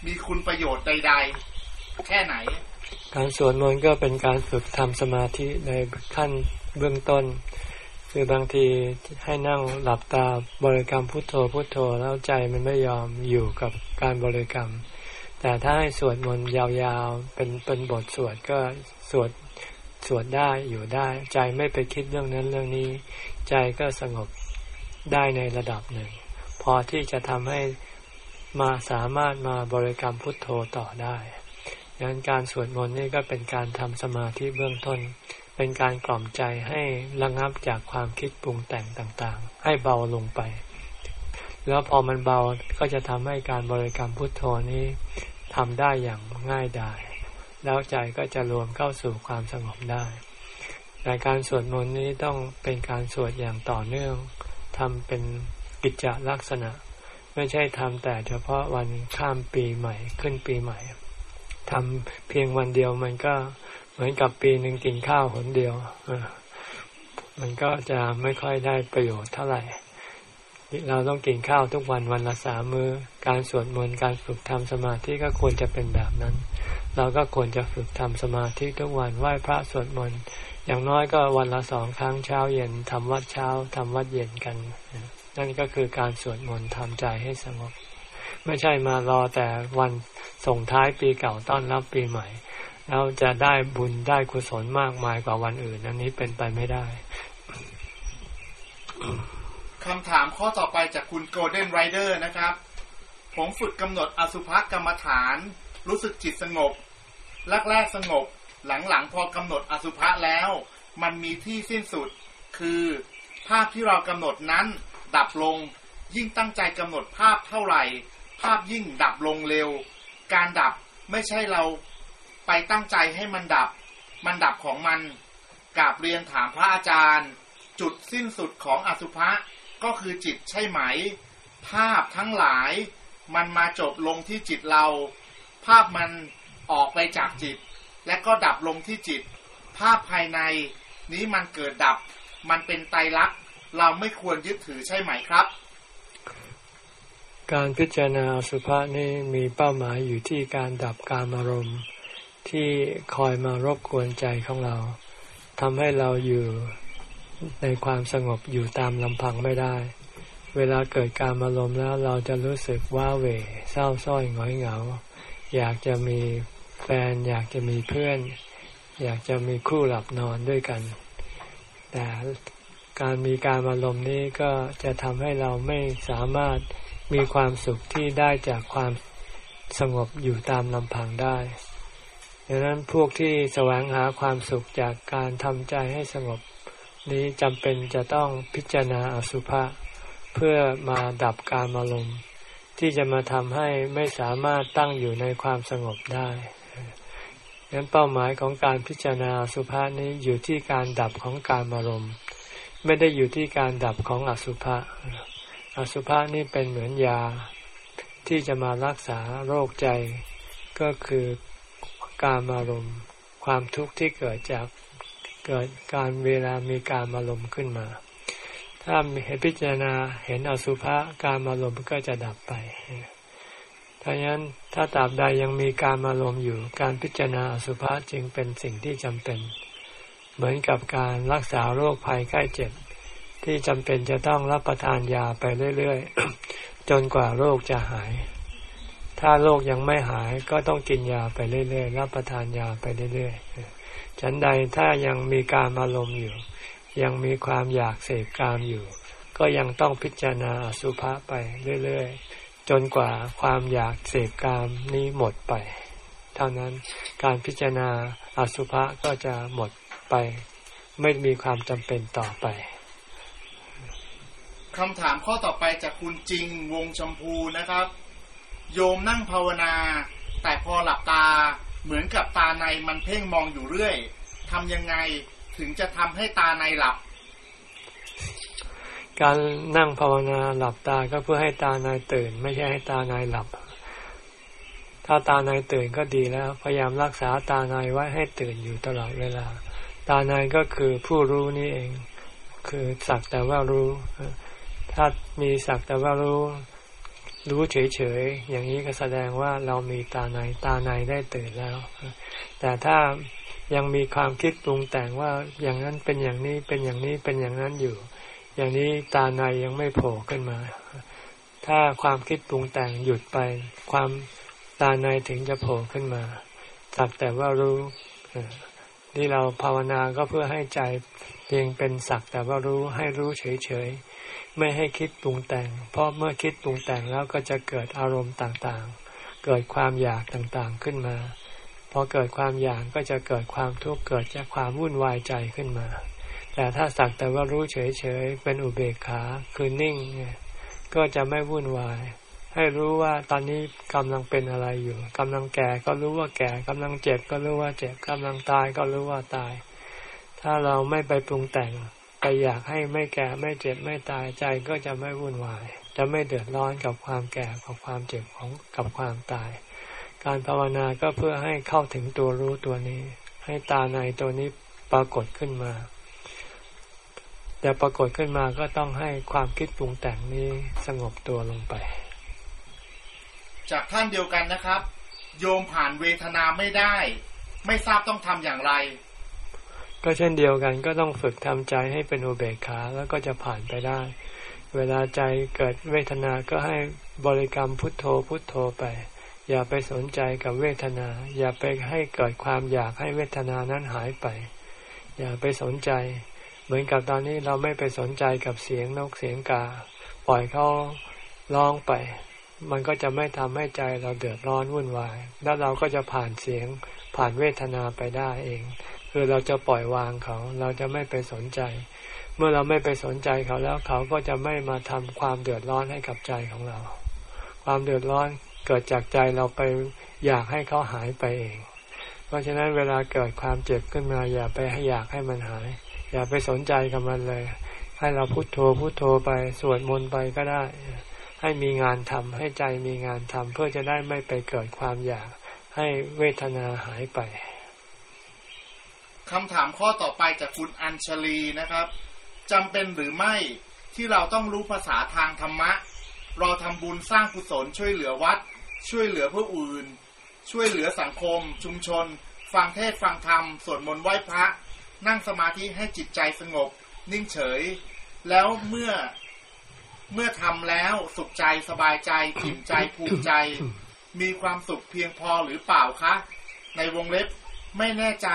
มีคุณประโยชน์ใด ๆ แค่ไหน การสวดมนต์ก็เป็นการฝึกทำสมาธิในขั้นเบื้องต้น คือบางทีให้นั่งหลับตาบริกรรมพุทโธพุทโธแล้วใจมันไม่ยอมอยู่กับการบริกรรม แต่ถ้าให้สวดมนต์ยาวๆเป็นเป็นบทสวดก็สวดสวดได้อยู่ได้ ใจไม่ไปคิดเรื่องนั้นเรื่องนี้ ใจก็สงบได้ในระดับหนึ่ง อที่จะทำให้มาสามารถมาบริกรรมพุทโธต่อได้ดังนั้นการสวดมนต์นี่ก็เป็นการทำสมาธิเบื้องต้น เป็นการกล่อมใจให้ระงับจากความคิดปรุงแต่งต่างๆ ให้เบาลงไป แล้วพอมันเบาก็จะทำให้การบริกรรมพุทโธนี้ทำได้อย่างง่ายดาย แล้วใจก็จะรวมเข้าสู่ความสงบได้แต่การสวดมนต์นี้ต้องเป็นการสวดอย่างต่อเนื่องทำเป็น กิจลักษณะ ไม่ใช่ทำแต่เฉพาะวันข้ามปีใหม่ขึ้นปีใหม่ทำเพียงวันเดียวมันก็เหมือนกับปีหนึ่งกินข้าวหนเดียวมันก็จะไม่ค่อยได้ประโยชน์เท่าไหร่ เราต้องกินข้าวทุกวันวันละสามมือ้อ การสวดมนต์การฝึกทำสมาธิก็ควรจะเป็นแบบนั้น เราก็ควรจะฝึกทำสมาธิทุกวันไหว้พระสวดมนต์อย่างน้อยก็วันละสองครั้งเช้าเย็นทำวัดเช้าทำวัดเย็นกัน นั่นก็คือการสวดมนต์ทำใจให้สงบ ไม่ใช่มารอแต่วันส่งท้ายปีเก่าต้อนรับปีใหม่แล้วจะได้บุญได้กุศลมากมายกว่าวันอื่นอันนี้เป็นไปไม่ได้คำถามข้อต่อไปจากคุณโกลเด้นไรเดอร์นะครับ ผมฝึกกำหนดอสุภกรรมฐาน รู้สึกจิตสงบแรกๆสงบ หลังๆ พอกำหนดอสุภะแล้ว มันมีที่สิ้นสุด คือภาพที่เรากำหนดนั้น ดับลง ยิ่งตั้งใจกำหนดภาพเท่าไหร่ ภาพยิ่งดับลงเร็ว การดับไม่ใช่เราไปตั้งใจให้มันดับ มันดับของมันกราบเรียนถามพระอาจารย์ จุดสิ้นสุดของอสุภะก็คือจิตใช่ไหม ภาพทั้งหลาย มันมาจบลงที่จิตเรา ภาพมันออกไปจากจิต และก็ดับลงที่จิต ภาพภายในนี้มันเกิดดับ มันเป็นไตรลักษณ์ เราไม่ควรยึดถือใช่ไหมครับ การพิจารณาสุภาษนี่มีเป้าหมายอยู่ที่การดับการอารมณ์ที่คอยมารบกวนใจของเราทำให้เราอยู่ในความสงบอยู่ตามลำพังไม่ได้ เวลาเกิดการอารมณ์แล้วเราจะรู้สึกว้าเหวเศร้าส้อยหงอยเหงา อยากจะมีแฟน อยากจะมีเพื่อน อยากจะมีคู่หลับนอนด้วยกัน แต่ การมีการอารมณ์นี้ก็จะทำให้เราไม่สามารถมีความสุขที่ได้จากความสงบอยู่ตามลำพังได้ดังนั้นพวกที่แสวงหาความสุขจากการทำใจให้สงบ นี้จำเป็นจะต้องพิจารณาอสุภะเพื่อมาดับการอารมณ์ที่จะมาทำให้ไม่สามารถตั้งอยู่ในความสงบได้งั้นเป้าหมายของการพิจารณาสุภาษนี้อยู่ที่การดับของการอารมณ์ ไม่ได้อยู่ที่การดับของอสุภะอสุภะนี่เป็นเหมือนยาที่จะมารักษาโรคใจ ก็คือการอารมณ์ความทุกข์ที่เกิดจากเกิดการเวลามีการอารมณ์ขึ้นมา ถ้าเห็นพิจารณาเห็นอสุภะการอารมณ์ก็จะดับไปดังนั้นถ้าตราบใดยังมีการอารมณ์อยู่ การพิจารณาอสุภะจึงเป็นสิ่งที่จำเป็น เหมือนกับการรักษาโรคภัยไข้เจ็บ ที่จำเป็นจะต้องรับประทานยาไปเรื่อยๆ จนกว่าโรคจะหาย ถ้าโรคยังไม่หายก็ต้องกินยาไปเรื่อยๆ รับประทานยาไปเรื่อยๆ ฉันใดถ้ายังมีการอารมณ์อยู่ ยังมีความอยากเสพกามอยู่ ก็ยังต้องพิจารณาอสุภะไปเรื่อยๆ จนกว่าความอยากเสพกามนี้หมดไป เท่านั้นการพิจารณาอสุภะก็จะหมด ไป ไม่มีความจำเป็นต่อไปคำถามข้อต่อไปจากคุณจริงวงชมพูนะครับ โยมนั่งภาวนา แต่พอหลับตาเหมือนกับตาในมันเพ่งมองอยู่เรื่อยทำยังไงถึงจะทำให้ตาในหลับ การนั่งภาวนาหลับตาก็เพื่อให้ตาในตื่น ไม่ใช่ให้ตาในหลับ ถ้าตาในตื่นก็ดีแล้ว พยายามรักษาตาในไว้ให้ตื่นอยู่ตลอดเวลา ตาในก็คือผู้รู้นี่เอง คือสักแต่ว่ารู้ ถ้ามีสักแต่ว่ารู้ รู้เฉยๆ อย่างนี้ก็แสดงว่าเรามีตาใน ตาในได้ตื่นแล้ว แต่ถ้ายังมีความคิดปรุงแต่งว่าอย่างนั้นเป็นอย่างนี้เป็นอย่างนี้เป็นอย่างนั้นอยู่ อย่างนี้ตาในยังไม่โผล่ขึ้นมา ถ้าความคิดปรุงแต่งหยุดไป ความตาในถึงจะโผล่ขึ้นมาสักแต่ว่ารู้ ที่เราภาวนาก็เพื่อให้ใจเพียงเป็นสักแต่ว่ารู้ให้รู้เฉยๆ ไม่ให้คิดปรุงแต่ง เพราะเมื่อคิดปรุงแต่งแล้วก็จะเกิดอารมณ์ต่างๆ เกิดความอยากต่างๆขึ้นมา พอเกิดความอยากก็จะเกิดความทุกข์เกิดจากความวุ่นวายใจขึ้นมา แต่ถ้าสักแต่ว่ารู้เฉยๆ เป็นอุเบกขาคือนิ่ง ก็จะไม่วุ่นวาย ให้รู้ว่าตอนนี้กำลังเป็นอะไรอยู่กำลังแก่ก็รู้ว่าแก่กำลังเจ็บก็รู้ว่าเจ็บกำลังตายก็รู้ว่าตาย ถ้าเราไม่ไปปรุงแต่งไปอยากให้ไม่แก่ไม่เจ็บไม่ตายใจก็จะไม่วุ่นวาย จะไม่เดือดร้อนกับความแก่กับความเจ็บของกับความตาย การภาวนาก็เพื่อให้เข้าถึงตัวรู้ตัวนี้ ให้ตาในตัวนี้ปรากฏขึ้นมาแต่ปรากฏขึ้นมาก็ต้องให้ความคิดปรุงแต่งนี้สงบตัวลงไป จากท่านเดียวกันนะครับ โยมผ่านเวทนาไม่ได้ ไม่ทราบต้องทำอย่างไร ก็เช่นเดียวกันก็ต้องฝึกทำใจให้เป็นอุเบกขาแล้วก็จะผ่านไปได้ เวลาใจเกิดเวทนาก็ให้บริกรรมพุทโธพุทโธไป อย่าไปสนใจกับเวทนา อย่าไปให้เกิดความอยากให้เวทนานั้นหายไป อย่าไปสนใจ เหมือนกับตอนนี้เราไม่ไปสนใจกับเสียงนกเสียงกา ปล่อยเขาร้องไป มันก็จะไม่ทำให้ใจเราเดือดร้อนวุ่นวาย แล้วเราก็จะผ่านเสียงผ่านเวทนาไปได้เอง คือเราจะปล่อยวางเขา เราจะไม่ไปสนใจ เมื่อเราไม่ไปสนใจเขาแล้วเขาก็จะไม่มาทำความเดือดร้อนให้กับใจของเรา ความเดือดร้อนเกิดจากใจเราไปอยากให้เขาหายไปเอง เพราะฉะนั้นเวลาเกิดความเจ็บขึ้นมา อย่าไปให้อยากให้มันหาย อย่าไปสนใจกับมันเลย ให้เราพุโทโธพุโทโธไปสวดมนต์ไปก็ได้ ให้มีงานทำให้ใจมีงานทำเพื่อจะได้ไม่ไปเกิดความอยากให้เวทนาหายไปคำถามข้อต่อไปจากคุณอัญชลีนะครับจำเป็นหรือไม่ที่เราต้องรู้ภาษาทางธรรมะ เราทำบุญสร้างกุศลช่วยเหลือวัด ช่วยเหลือผู้อื่น ช่วยเหลือสังคม ชุมชน ฟังเทศฟังธรรมสวดมนต์ไหว้พระ นั่งสมาธิให้จิตใจสงบ นิ่งเฉย แล้วเมื่อ เมื่อทำแล้วสุขใจสบายใจอิ่มใจภูมิใจ มีความสุขเพียงพอหรือเปล่าคะ ในวงเล็บไม่แน่ใจ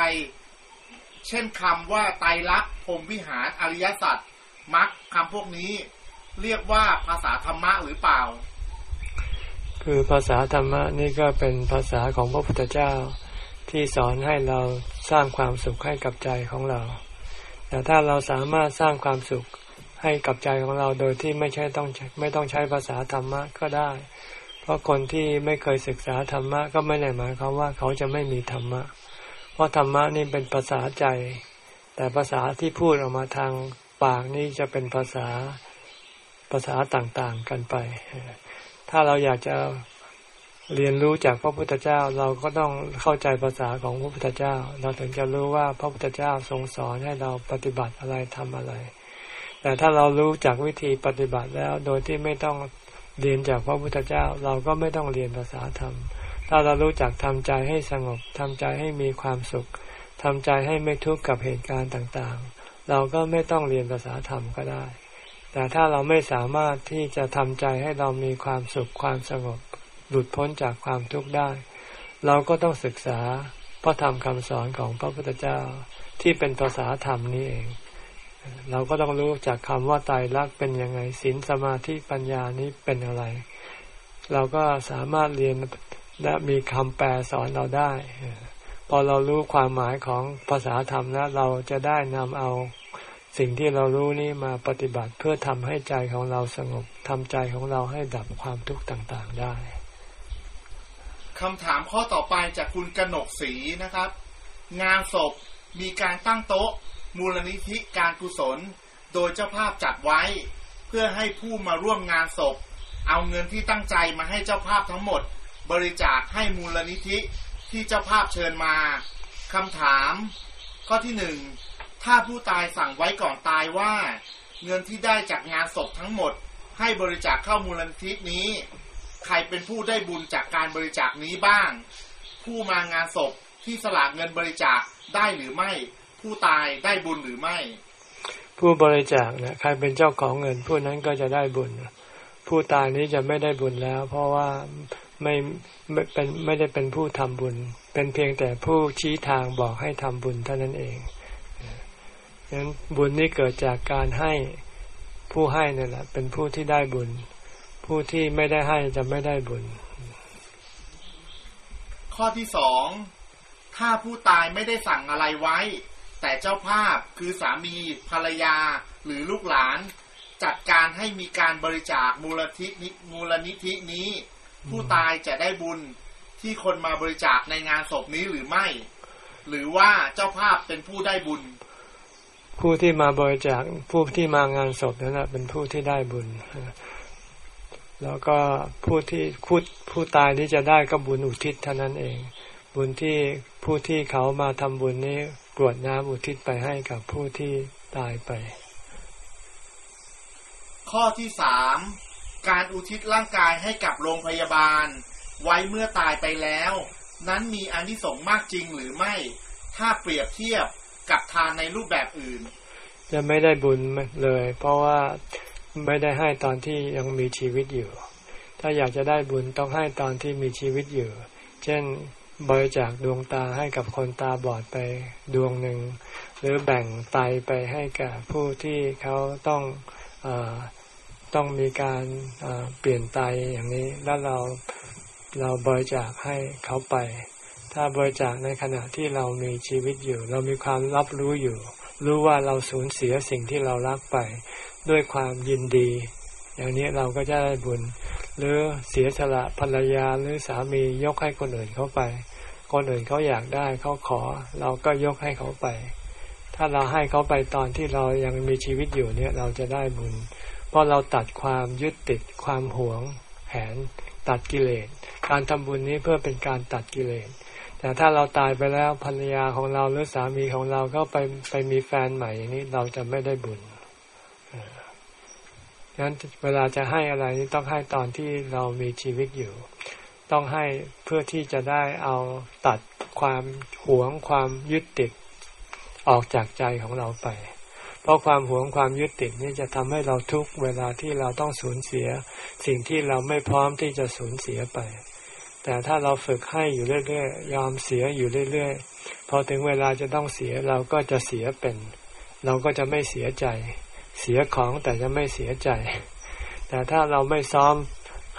เช่นคำว่าไตรลักษณ์พรมวิหารอริยสัจมักคำพวกนี้ เรียกว่าภาษาธรรมะหรือเปล่า คือภาษาธรรมะนี่ก็เป็นภาษาของพระพุทธเจ้าที่สอนให้เราสร้างความสุขให้กับใจของเรา แต่ถ้าเราสามารถสร้างความสุข ให้กับใจของเราโดยที่ไม่ใช่ต้องไม่ต้องใช้ภาษาธรรมะก็ได้ เพราะคนที่ไม่เคยศึกษาธรรมะก็ไม่ได้หมายความว่าเขาจะไม่มีธรรมะ เพราะธรรมะนี่เป็นภาษาใจ แต่ภาษาที่พูดออกมาทางปากนี่จะเป็นภาษาภาษาต่างๆกันไป ถ้าเราอยากจะเรียนรู้จากพระพุทธเจ้าเราก็ต้องเข้าใจภาษาของพระพุทธเจ้า เราถึงจะรู้ว่าพระพุทธเจ้าทรงสอนให้เราปฏิบัติอะไรทำอะไร แต่ถ้าเรารู้จากวิธีปฏิบัติแล้ว โดยที่ไม่ต้องเรียนจากพระพุทธเจ้า เราก็ไม่ต้องเรียนภาษาธรรม ถ้าเรารู้จักทำใจให้สงบทำใจให้มีความสุขทำใจให้ไม่ทุกข์กับเหตุการณ์ต่างๆ เราก็ไม่ต้องเรียนภาษาธรรมก็ได้ แต่ถ้าเราไม่สามารถที่จะทำใจให้เรามีความสุขความสงบ หลุดพ้นจากความทุกข์ได้ เราก็ต้องศึกษาพระธรรมคำสอนของพระพุทธเจ้าที่เป็นภาษาธรรมนี้เอง เราก็ต้องรู้จากคำว่าตายรักเป็นยังไงศีลสมาธิปัญญานี้เป็นอะไร เราก็สามารถเรียนและมีคำแปลสอนเราได้ พอเรารู้ความหมายของภาษาธรรมแล้วเราจะได้นำเอาสิ่งที่เรารู้นี้มาปฏิบัติเพื่อทำให้ใจของเราสงบทำใจของเราให้ดับความทุกข์ต่างๆได้คำถามข้อต่อไปจากคุณกนกศรีนะครับ งานศพมีการตั้งโต๊ะ มูลนิธิการกุศล โดยเจ้าภาพจัดไว้ เพื่อให้ผู้มาร่วมงานศพ เอาเงินที่ตั้งใจมาให้เจ้าภาพทั้งหมด บริจาคให้มูลนิธิที่เจ้าภาพเชิญมาคำถาม ข้อที่หนึ่งถ้าผู้ตายสั่งไว้ก่อนตายว่า เงินที่ได้จากงานศพทั้งหมด ให้บริจาคเข้ามูลนิธินี้ ใครเป็นผู้ได้บุญจากการบริจาคนี้บ้าง ผู้มางานศพที่สลากเงินบริจาคได้หรือไม่ ผู้ตายได้บุญหรือไม่ ผู้บริจาคเนี่ยใครเป็นเจ้าของเงินผู้นั้นก็จะได้บุญ ผู้ตายนี้จะไม่ได้บุญแล้ว เพราะว่าไม่ไม่เป็นไม่ได้เป็นผู้ทำบุญ เป็นเพียงแต่ผู้ชี้ทางบอกให้ทำบุญเท่านั้นเองฉะนั้นบุญนี้เกิดจากการให้ผู้ให้นี่แหละ เป็นผู้ที่ได้บุญ ผู้ที่ไม่ได้ให้จะไม่ได้บุญ ข้อที่สองถ้าผู้ตายไม่ได้สั่งอะไรไว้ แต่เจ้าภาพคือสามีภรรยาหรือลูกหลาน จัดการให้มีการบริจาคมูลนิธิมูลนิธินี้ ผู้ตายจะได้บุญที่คนมาบริจาคในงานศพนี้หรือไม่ หรือว่าเจ้าภาพเป็นผู้ได้บุญ ผู้ที่มาบริจาคผู้ที่มางานศพนั้นแหละเป็นผู้ที่ได้บุญแล้วก็ผู้ที่ผู้ผู้ตายที่จะได้ก็บุญอุทิศเท่านั้นเอง บุญที่ผู้ที่เขามาทำบุญนี้กรวดน้ำอุทิศไปให้กับผู้ที่ตายไป ข้อที่สามการอุทิศร่างกายให้กับโรงพยาบาล ไว้เมื่อตายไปแล้ว นั้นมีอนิสงส์มากจริงหรือไม่ ถ้าเปรียบเทียบกับทานในรูปแบบอื่น จะไม่ได้บุญเลย เพราะว่าไม่ได้ให้ตอนที่ยังมีชีวิตอยู่ ถ้าอยากจะได้บุญต้องให้ตอนที่มีชีวิตอยู่ เช่น บริจาคดวงตาให้กับคนตาบอดไปดวงหนึ่ง หรือแบ่งไตไปให้กับผู้ที่เขาต้องอต้องมีการเปลี่ยนไตอย่างนี้ แล้วเราเราบริจาคให้เขาไป ถ้าบริจาคในขณะที่เรามีชีวิตอยู่ เรามีความรับรู้อยู่ รู้ว่าเราสูญเสียสิ่งที่เรารักไป ด้วยความยินดี อย่างนี้เราก็จะได้บุญ หรือเสียสละภรรยาหรือสามียกให้คนอื่นเขาไป คนอื่นเขาอยากได้เขาขอ เราก็ยกให้เขาไป ถ้าเราให้เขาไปตอนที่เรายังมีชีวิตอยู่เนี่ยเราจะได้บุญ เพราะเราตัดความยึดติดความหวงแหนตัดกิเลส การทำบุญนี้เพื่อเป็นการตัดกิเลส แต่ถ้าเราตายไปแล้วภรรยาของเราหรือสามีของเราก็ไปไปมีแฟนใหม่อย่างนี้เราจะไม่ได้บุญฉะนั้นเวลาจะให้อะไรนี่ต้องให้ตอนที่เรามีชีวิตอยู่ ต้องให้เพื่อที่จะได้เอาตัดความหวงความยึดติดออกจากใจของเราไป เพราะความหวงความยึดติดนี่จะทำให้เราทุกเวลาที่เราต้องสูญเสีย สิ่งที่เราไม่พร้อมที่จะสูญเสียไป แต่ถ้าเราฝึกให้อยู่เรื่อยๆยอมเสียอยู่เรื่อยๆพอถึงเวลาจะต้องเสียเราก็จะเสียเป็น เราก็จะไม่เสียใจ เสียของแต่จะไม่เสียใจ แต่ถ้าเราไม่ซ้อม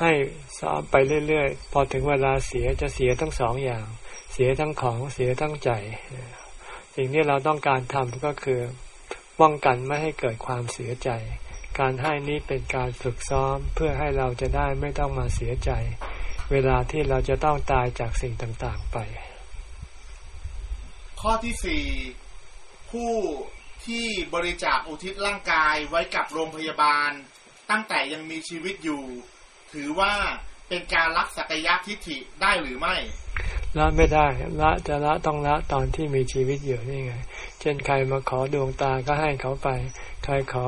ให้ซ้อมไปเรื่อยๆ พอถึงเวลาเสียจะเสียทั้งสองอย่าง เสียทั้งของเสียทั้งใจ สิ่งที่เราต้องการทำก็คือป้องกันไม่ให้เกิดความเสียใจ การให้นี้เป็นการฝึกซ้อมเพื่อให้เราจะได้ไม่ต้องมาเสียใจ เวลาที่เราจะต้องตายจากสิ่งต่างๆไป ข้อที่สี่ผู้ที่บริจาคอุทิศร่างกายไว้กับโรงพยาบาล ตั้งแต่ยังมีชีวิตอยู่ ถือว่าเป็นการรักสักยะทิฏฐิได้หรือไม่ละไม่ได้ละจะละต้องละตอนที่มีชีวิตอยู่นี่ไง เช่นใครมาขอดวงตาก็ให้เขาไป ใครขอ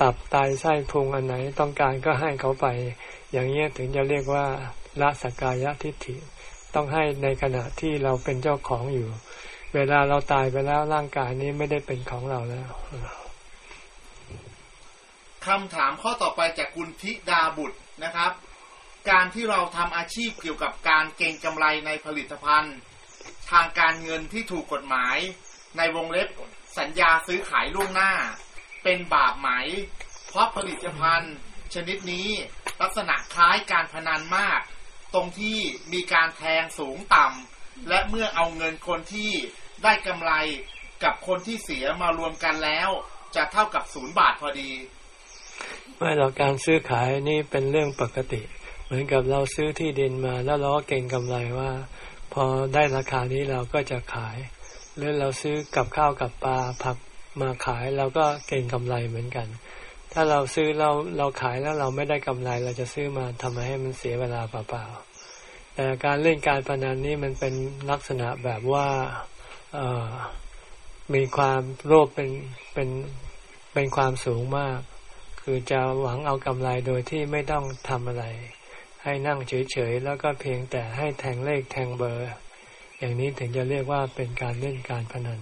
ตับไตไส้พุงอันไหนต้องการก็ให้เขาไป อย่างนี้ถึงจะเรียกว่าละสกายทิฏฐิ ต้องให้ในขณะที่เราเป็นเจ้าของอยู่ เวลาเราตายไปแล้วร่างกายนี้ไม่ได้เป็นของเราแล้วคำถามข้อต่อไปจากคุณธิดาบุตร นะครับ การที่เราทำอาชีพเกี่ยวกับการเก็งกำไรในผลิตภัณฑ์ ทางการเงินที่ถูกกฎหมาย ในวงเล็บสัญญาซื้อขายล่วงหน้า เป็นบาปไหม เพราะผลิตภัณฑ์ ชนิดนี้ลักษณะคล้ายการพนันมากตตรงที่มีการแทงสูงต่ำและเมื่อเอาเงินคนที่ได้กำไรกับคนที่เสียมารวมกันแล้ว จะเท่ากับศูนย์บาทพอดี ไม่หรอกการซื้อขายนี่เป็นเรื่องปกติ เหมือนกับเราซื้อที่ดินมา แล้วเราก็เก่งกำไรว่า พอได้ราคานี้เราก็จะขาย หรือเราซื้อกับข้าวกับปลาผักมาขายเราก็เก่งกำไรเหมือนกัน ถ้าเราซื้อเราเราขายแล้วเราไม่ได้กำไร เราจะซื้อมาทำไมให้มันเสียเวลาเปล่าๆแต่การเล่นการพนันนี้มันเป็นลักษณะแบบว่าเออมีความโลภเป็นเป็นเป็นความสูงมาก คือจะหวังเอากำไรโดยที่ไม่ต้องทำอะไร ให้นั่งเฉยๆแล้วก็เพียงแต่ให้แทงเลขแทงเบอร์ อย่างนี้ถึงจะเรียกว่าเป็นการเล่นการพนัน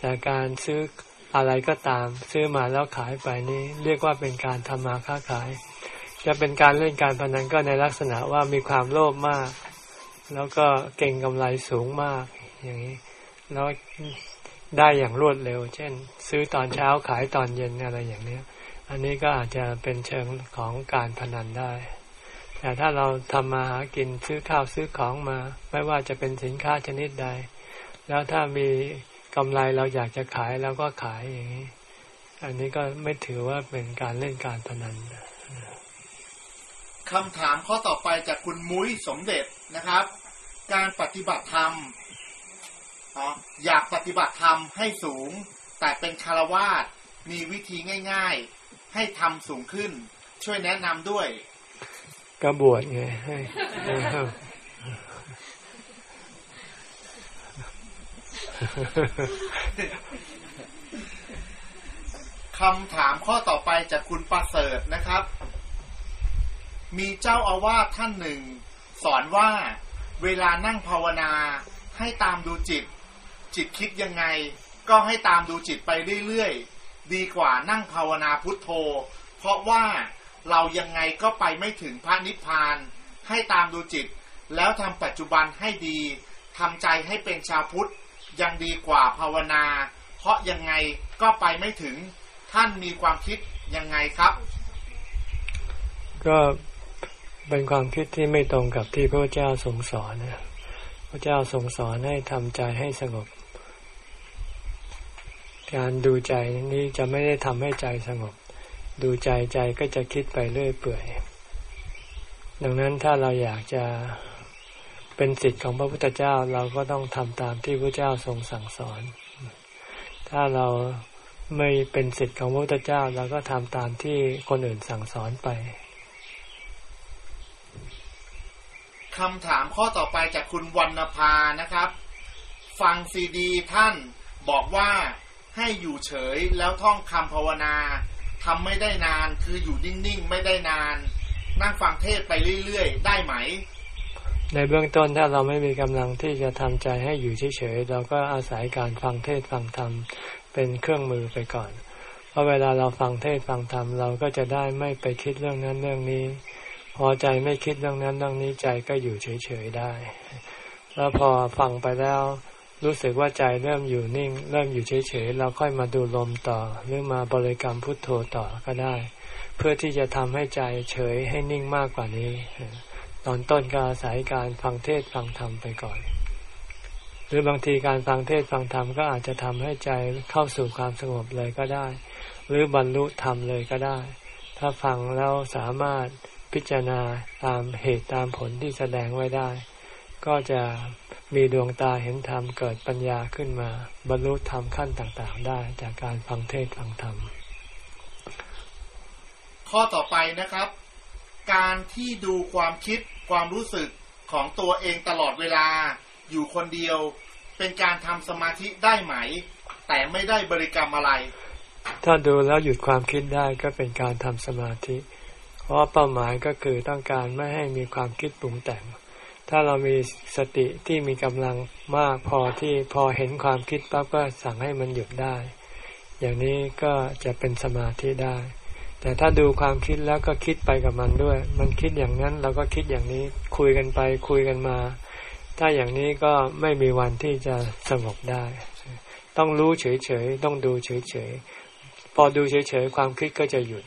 แต่การซื้ออะไรก็ตาม ซื้อมาแล้วขายไปนี้เรียกว่าเป็นการทำมาค้าขาย จะเป็นการเล่นการพนันก็ในลักษณะว่ามีความโลภมาก แล้วก็เก่งกำไรสูงมาก อย่างนี้แล้วได้อย่างรวดเร็ว เช่น ซื้อตอนเช้าขายตอนเย็นอะไรอย่างนี้ อันนี้ก็อาจจะเป็นเชิงของการพนันได้ แต่ถ้าเราทำมาหากินซื้อข้าวซื้อของมา ไม่ว่าจะเป็นสินค้าชนิดใด แล้วถ้ามีกำไรเราอยากจะขายเราก็ขายอย่างนี้ อันนี้ก็ไม่ถือว่าเป็นการเล่นการพนันคำถามข้อต่อไปจากคุณมุ้ยสมเด็จนะครับ การปฏิบัติธรรมอยากปฏิบัติธรรมให้สูง แต่เป็นคารวาสมีวิธีง่าย ให้ทำสูงขึ้น ช่วยแนะนำด้วยก็บวชไงคำถามข้อต่อไปจากคุณประเสริฐนะครับ มีเจ้าอาวาสท่านหนึ่ง สอนว่าเวลานั่งภาวนาให้ตามดูจิต จิตคิดยังไง ก็ให้ตามดูจิตไปเรื่อยๆ ดีกว่านั่งภาวนาพุทโธ เพราะว่าเรายังไงก็ไปไม่ถึงพระนิพพาน ให้ตามดูจิต แล้วทำปัจจุบันให้ดีทำใจให้เป็นชาวพุทธยังดีกว่าภาวนา เพราะยังไงก็ไปไม่ถึงท่านมีความคิดยังไงครับ ก็เป็นความคิดที่ไม่ตรงกับที่พระเจ้าทรงสอนนะพระเจ้าทรงสอนให้ทำใจให้สงบ การดูใจนี้จะไม่ได้ทำให้ใจสงบ ดูใจใจก็จะคิดไปเรื่อยเปื่อย ดังนั้นถ้าเราอยากจะเป็นสิทธิ์ของพระพุทธเจ้าเราก็ต้องทำตามที่พระเจ้าทรงสั่งสอน ถ้าเราไม่เป็นสิทธิ์ของพระพุทธเจ้าเราก็ทำตามที่คนอื่นสั่งสอนไปคำถามข้อต่อไปจากคุณวรรณภานะครับ ฟังซีดีท่านบอกว่า ให้อยู่เฉยแล้วท่องคำภาวนาทำไม่ได้นานคืออยู่นิ่งๆไม่ได้นาน นั่งฟังเทศไปเรื่อยๆ ได้ไหม ในเบื้องต้นถ้าเราไม่มีกำลังที่จะทำใจให้อยู่เฉยๆเราก็อาศัยการฟังเทศฟังธรรมเป็นเครื่องมือไปก่อน เพราะเวลาเราฟังเทศฟังธรรมเราก็จะได้ไม่ไปคิดเรื่องนั้นเรื่องนี้ พอใจไม่คิดเรื่องนั้นเรื่องนี้ใจก็อยู่เฉยๆได้ แล้วพอฟังไปแล้ว รู้สึกว่าใจเริ่มอยู่นิ่ง เริ่มอยู่เฉยๆเราค่อยมาดูลมต่อ หรือมาบริกรรมพุทโธต่อก็ได้ เพื่อที่จะทำให้ใจเฉยให้นิ่งมากกว่านี้ ตอนต้นก็อาศัยการฟังเทศฟังธรรมไปก่อน หรือบางทีการฟังเทศฟังธรรมก็อาจจะทำให้ใจเข้าสู่ความสงบเลยก็ได้ หรือบรรลุธรรมเลยก็ได้ ถ้าฟังแล้วสามารถพิจารณาตามเหตุตามผลที่แสดงไว้ได้ ก็จะ มีดวงตาเห็นธรรมเกิดปัญญาขึ้นมา บรรลุธรรมขั้นต่างๆ ได้จากการฟังเทศฟังธรรม ข้อต่อไปนะครับ การที่ดูความคิดความรู้สึกของตัวเองตลอดเวลา อยู่คนเดียว เป็นการทำสมาธิได้ไหม แต่ไม่ได้บริกรรมอะไร ถ้าดูแล้วหยุดความคิดได้ก็เป็นการทำสมาธิ เพราะเป้าหมายก็คือต้องการไม่ให้มีความคิดปรุงแต่ง ถ้าเรามีสติที่มีกำลังมากพอที่พอเห็นความคิดปั๊บก็สั่งให้มันหยุดได้ อย่างนี้ก็จะเป็นสมาธิได้ แต่ถ้าดูความคิดแล้วก็คิดไปกับมันด้วย มันคิดอย่างนั้นเราก็คิดอย่างนี้คุยกันไปคุยกันมา ถ้าอย่างนี้ก็ไม่มีวันที่จะสงบได้ ต้องรู้เฉยๆต้องดูเฉยๆพอดูเฉยๆความคิดก็จะหยุด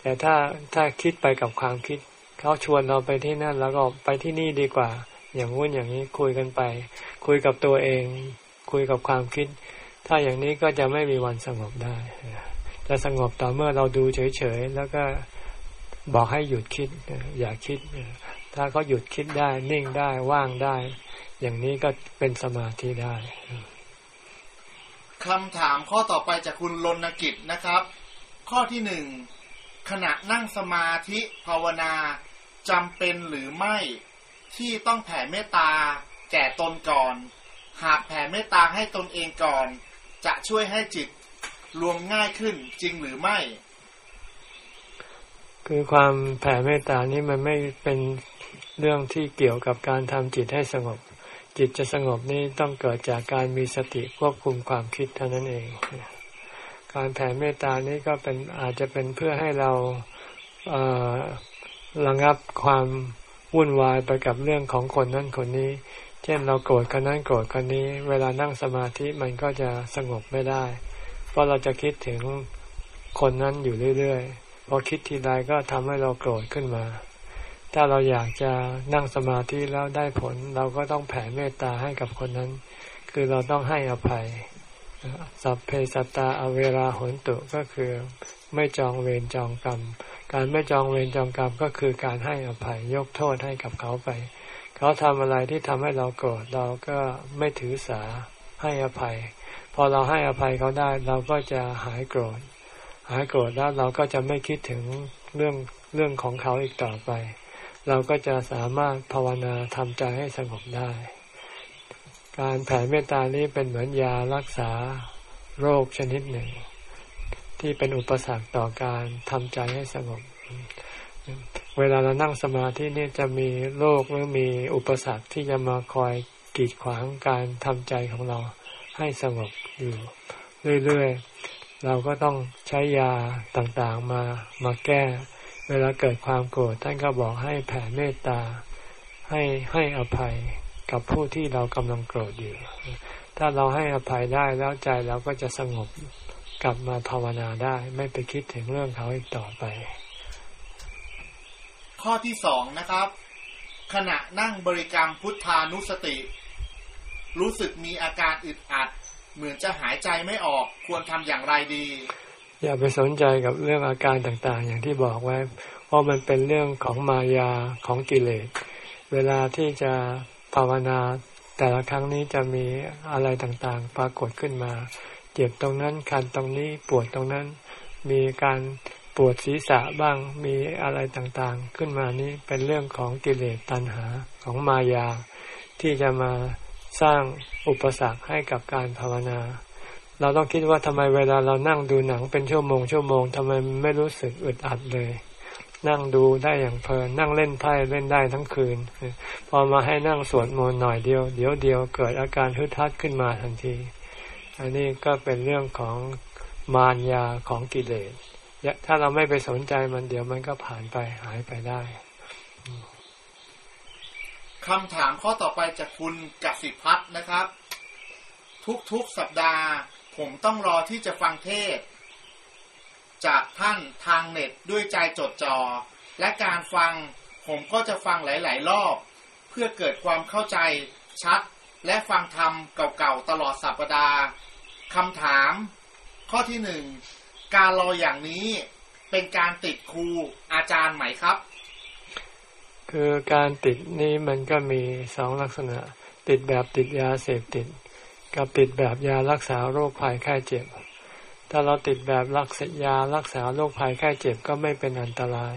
แต่ถ้าถ้าคิดไปกับความคิด เขาชวนเราไปที่นั่นแล้วก็ไปที่นี่ดีกว่า อย่างงู้นอย่างนี้คุยกันไป คุยกับตัวเอง คุยกับความคิด ถ้าอย่างนี้ก็จะไม่มีวันสงบได้ จะสงบต่อเมื่อเราดูเฉยๆแล้วก็บอกให้หยุดคิด อย่าคิด ถ้าเขาหยุดคิดได้ นิ่งได้ว่างได้ อย่างนี้ก็เป็นสมาธิได้คำถามข้อต่อไปจากคุณลนกิจนะครับ ข้อที่หนึ่งขณะนั่งสมาธิภาวนา จำเป็นหรือไม่ที่ต้องแผ่เมตตาแก่ตนก่อน หากแผ่เมตตาให้ตนเองก่อน จะช่วยให้จิตรวมง่ายขึ้นจริงหรือไม่ คือความแผ่เมตตานี้มันไม่เป็นเรื่องที่เกี่ยวกับการทำจิตให้สงบ จิตจะสงบนี้ต้องเกิดจากการมีสติควบคุมความคิดเท่านั้นเอง การแผ่เมตตานี้ก็เป็นอาจจะเป็นเพื่อให้เราเระงับความวุ่นวายไปกับเรื่องของคนนั้นคนนี้ เช่นเราโกรธคนนั้นโกรธคนนี้ เวลานั่งสมาธิมันก็จะสงบไม่ได้ เพราะเราจะคิดถึงคนนั้นอยู่เรื่อยๆ พอคิดทีไรก็ทำให้เราโกรธขึ้นมา ถ้าเราอยากจะนั่งสมาธิแล้วได้ผล เราก็ต้องแผ่เมตตาให้กับคนนั้น คือเราต้องให้อภัย สัพเพสตาอเวราหนตุก็คือไม่จองเวรจองกรรม การไม่จองเวรจองกรรมก็คือการให้อภัยยกโทษให้กับเขาไป เขาทำอะไรที่ทำให้เราโกรธเราก็ไม่ถือสาให้อภัย พอเราให้อภัยเขาได้เราก็จะหายโกรธ หายโกรธแล้วเราก็จะไม่คิดถึงเรื่องเรื่องของเขาอีกต่อไป เราก็จะสามารถภาวนาทำใจให้สงบได้ การแผ่เมตตานี้เป็นเหมือนยารักษาโรคชนิดหนึ่ง ที่เป็นอุปสรรคต่อการทำใจให้สงบ เวลาเรานั่งสมาธินี่จะมีโรคหรือมีอุปสรรคที่จะมาคอยกีดขวางการทำใจของเราให้สงบอยู่เรื่อยๆ เราก็ต้องใช้ยาต่างๆมามาแก้ เวลาเกิดความโกรธท่านก็บอกให้แผ่เมตตา ให้ให้อภัยกับผู้ที่เรากำลังโกรธอยู่ ถ้าเราให้อภัยได้แล้วใจเราก็จะสงบ กลับมาภาวนาได้ ไม่ไปคิดถึงเรื่องเขาอีกต่อไป ข้อที่สองนะครับ ขณะนั่งบริกรรมพุทธานุสติ รู้สึกมีอาการอึดอัด เหมือนจะหายใจไม่ออกควรทำอย่างไรดี อย่าไปสนใจกับเรื่องอาการต่างๆ อย่างที่บอกไว้เพราะมันเป็นเรื่องของมายาของกิเลสเวลาที่จะภาวนาแต่ละครั้งนี้จะมีอะไรต่างๆ ปรากฏขึ้นมา เจ็บตรงนั้นคันตรงนี้ปวดตรงนั้น มีการปวดศีรษะบ้างมีอะไรต่างๆ ขึ้นมานี้เป็นเรื่องของกิเลสตัณหาของมายา ที่จะมาสร้างอุปสรรคให้กับการภาวนา เราต้องคิดว่าทำไมเวลาเรานั่งดูหนังเป็นชั่วโมงชั่วโมงทำไมไม่รู้สึกอึดอัดเลย นั่งดูได้อย่างเพลินนั่งเล่นไพ่เล่นได้ทั้งคืน พอมาให้นั่งสวดมนต์หน่อยเดียว เดี๋ยวเดียวเกิดอาการฮึดฮัดขึ้นมาทันที อันนี้ก็เป็นเรื่องของมารยาของกิเลสถ้าเราไม่ไปสนใจมันเดี๋ยวมันก็ผ่านไปหายไปได้คำถามข้อต่อไปจากคุณกสิพัฒนะครับ ทุกๆสัปดาห์ ผมต้องรอที่จะฟังเทศ จากท่านทางเน็ตด้วยใจจดจอ่อและการฟังผมก็จะฟังหลาย ๆ รอบ เพื่อเกิดความเข้าใจชัด และฟังธรรมเก่าๆตลอดสัปดาห์คำถาม ข้อที่หนึ่งการรออย่างนี้เป็นการติดครูอาจารย์ไหมครับ คือการติดนี้มันก็มีสองลักษณะ ติดแบบติดยาเสพติด กับติดแบบยารักษาโรคภัยไข้เจ็บ ถ้าเราติดแบบรักษายารักษาโรคภัยไข้เจ็บก็ไม่เป็นอันตราย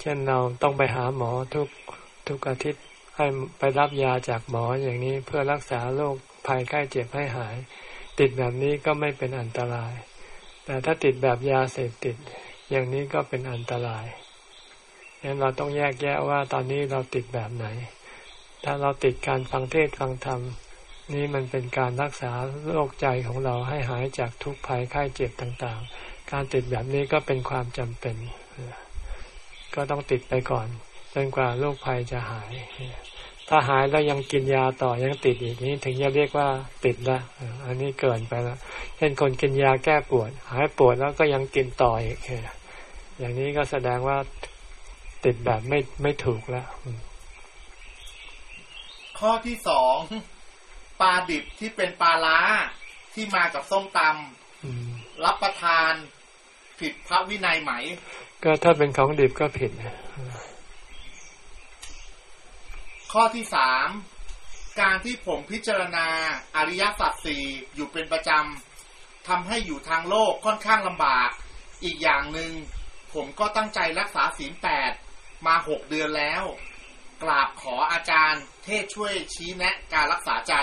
เช่นเราต้องไปหาหมอทุกทุกอาทิตย์ ให้ไปรับยาจากหมออย่างนี้เพื่อรักษาโรคภัยไข้เจ็บให้หาย ติดแบบนี้ก็ไม่เป็นอันตราย แต่ถ้าติดแบบยาเสพติด อย่างนี้ก็เป็นอันตรายดังนั้นเราต้องแยกแยะว่าตอนนี้เราติดแบบไหน ถ้าเราติดการฟังเทศฟังธรรมนี่มันเป็นการรักษาโรคใจของเราให้หายจากทุกภัยไข้เจ็บต่างๆ การติดแบบนี้ก็เป็นความจำเป็น ก็ต้องติดไปก่อน จนกว่าโรคภัยจะหาย ถ้าหายแล้วยังกินยาต่อยังติดอีกนี้ ถึงจะเรียกว่าติดละอันนี้เกินไปแล้วเช่นคนกินยาแก้ปวด หายปวดแล้วก็ยังกินต่ออีกอย่างนี้ก็แสดงว่าติดแบบไม่ไม่ถูกแล้ว ข้อที่สองปลาดิบที่เป็นปลาล้าที่มากับส้มตำรับประทานผิดพระวินัยไหม ก็ถ้าเป็นของดิบก็ผิด ข้อที่สามการที่ผมพิจารณาอริยสัจสี่อยู่เป็นประจำทำให้อยู่ทางโลกค่อนข้างลำบาก อีกอย่างหนึง่งผมก็ตั้งใจรักษาศีลแปดมาหกเดือนแล้ว กราบขออาจารย์ เทศช่วยชี้แนะการรักษาใจ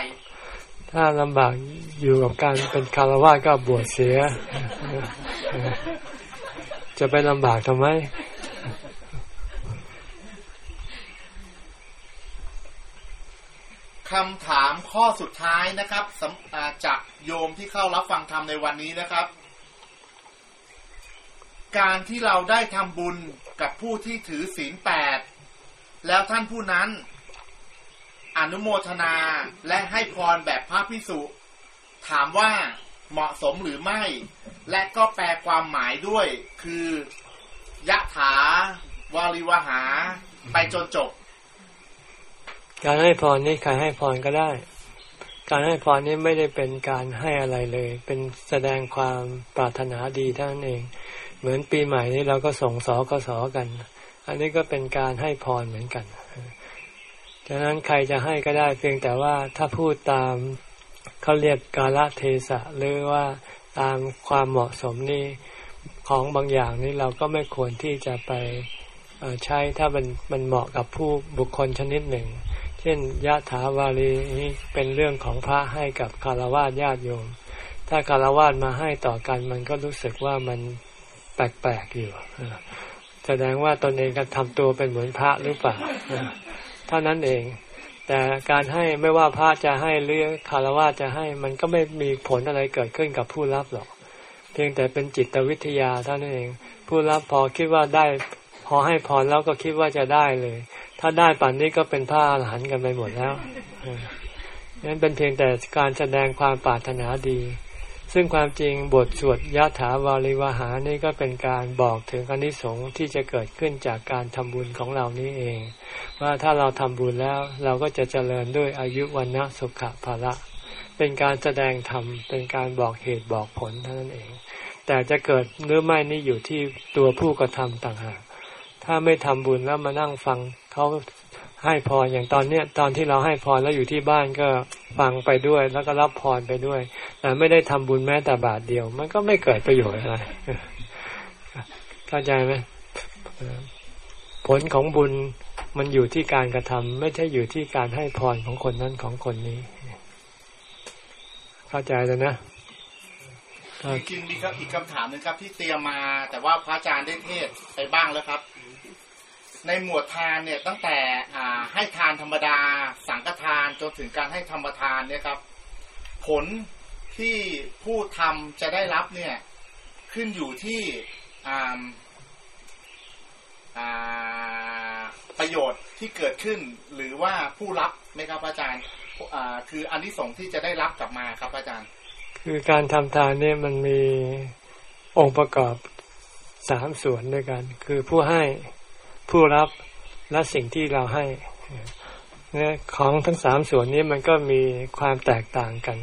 ถ้าลำบากอยู่กับการเป็นคารวะก็บวชเสีย จะไปลำบากทำไม คำถามข้อสุดท้ายนะครับจากโยมที่เข้ารับฟังธรรมในวันนี้นะครับ การที่เราได้ทำบุญกับผู้ที่ถือศีลแปดแล้วท่านผู้นั้น อนุโมทนาและให้พรแบบพระพิสุถามว่าเหมาะสมหรือไม่ และก็แปลความหมายด้วยคือยะถาวาริวหา ไปจนจบ การให้พรนี่ใครให้พรก็ได้ การให้พรนี่ไม่ได้เป็นการให้อะไรเลย เป็นแสดงความปรารถนาดีเท่านั้นเอง เหมือนปีใหม่นี้เราก็ส่งสอกสอกัน อันนี้ก็เป็นการให้พรเหมือนกันดังนั้นใครจะให้ก็ได้ เพียงแต่ว่าถ้าพูดตามเขาเรียกกาลเทศะหรือว่าตามความเหมาะสมนี่ของบางอย่างนี่เราก็ไม่ควรที่จะไปใช้ถ้ามันมันเหมาะกับผู้บุคคลชนิดหนึ่ง ช่นยะถาวารีนี้เป็นเรื่องของพระให้กับคารวะญาติโยม ถ้าคารวะมาให้ต่อกัน มันก็รู้สึกว่ามันแปลกๆอยู่แสดงว่าตนเองก็ทำตัวเป็นเหมือนพระหรือเปล่าเท่านั้นเอง แต่การให้ไม่ว่าพระจะให้หรือคารวะจะให้ มันก็ไม่มีผลอะไรเกิดขึ้นกับผู้รับหรอก เพียงแต่เป็นจิตวิทยาเท่านั้นเอง ผู้รับพอคิดว่าได้ พอให้พรแล้วก็คิดว่าจะได้เลย ถ้าได้ป่านนี้ก็เป็นพระอรหันกันไปหมดแล้วนั้นเป็นเพียงแต่การแสดงความปรารถนาดี ซึ่งความจริงบทสวดยะถาวาริวหานี่ก็เป็นการบอกถึงอนิสงส์ที่จะเกิดขึ้นจากการทำบุญของเรานี้เอง ว่าถ้าเราทำบุญแล้วเราก็จะเจริญด้วยอายุวันนะสุขภาระเป็นการแสดงธรรมเป็นการบอกเหตุบอกผลเท่านั้นเอง แต่จะเกิดหรือไม่นี่อยู่ที่ตัวผู้กระทำต่างหากถ้าไม่ทำบุญแล้วมานั่งฟัง เขาให้พรอย่างตอนเนี้ยตอนที่เราให้พรแล้วอยู่ที่บ้านก็ฟังไปด้วย แล้วก็รับพรไปด้วย แต่ไม่ได้ทำบุญแม้แต่บาทเดียว มันก็ไม่เกิดประโยชน์อะไรเข้าใจไหมผลของบุญมันอยู่ที่การกระทำไม่ใช่อยู่ที่การให้พรของคนนั้นของคนนี้ เข้าใจแล้วนะจริงมีอีกคำถามหนึ่งครับ ที่เตรียมมา แต่ว่าพระอาจารย์ได้เทศไปบ้างแล้วครับ ในหมวดทานเนี่ยตั้งแต่ให้ทานธรรมดา สังฆทานจนถึงการให้ธรรมทานเนี่ยครับ ผลที่ผู้ทำจะได้รับเนี่ยขึ้นอยู่ที่ประโยชน์ที่เกิดขึ้น หรือว่าผู้รับไหมครับอาจารย์คืออันที่สงที่จะได้รับกลับมาครับอาจารย์ คือการทำทานเนี่ยมันมีองค์ประกอบสามส่วนด้วยกัน คือผู้ให้ ผู้รับและสิ่งที่เราให้เนี่ยของทั้งสามส่วนนี้มันก็มีความแตกต่างกัน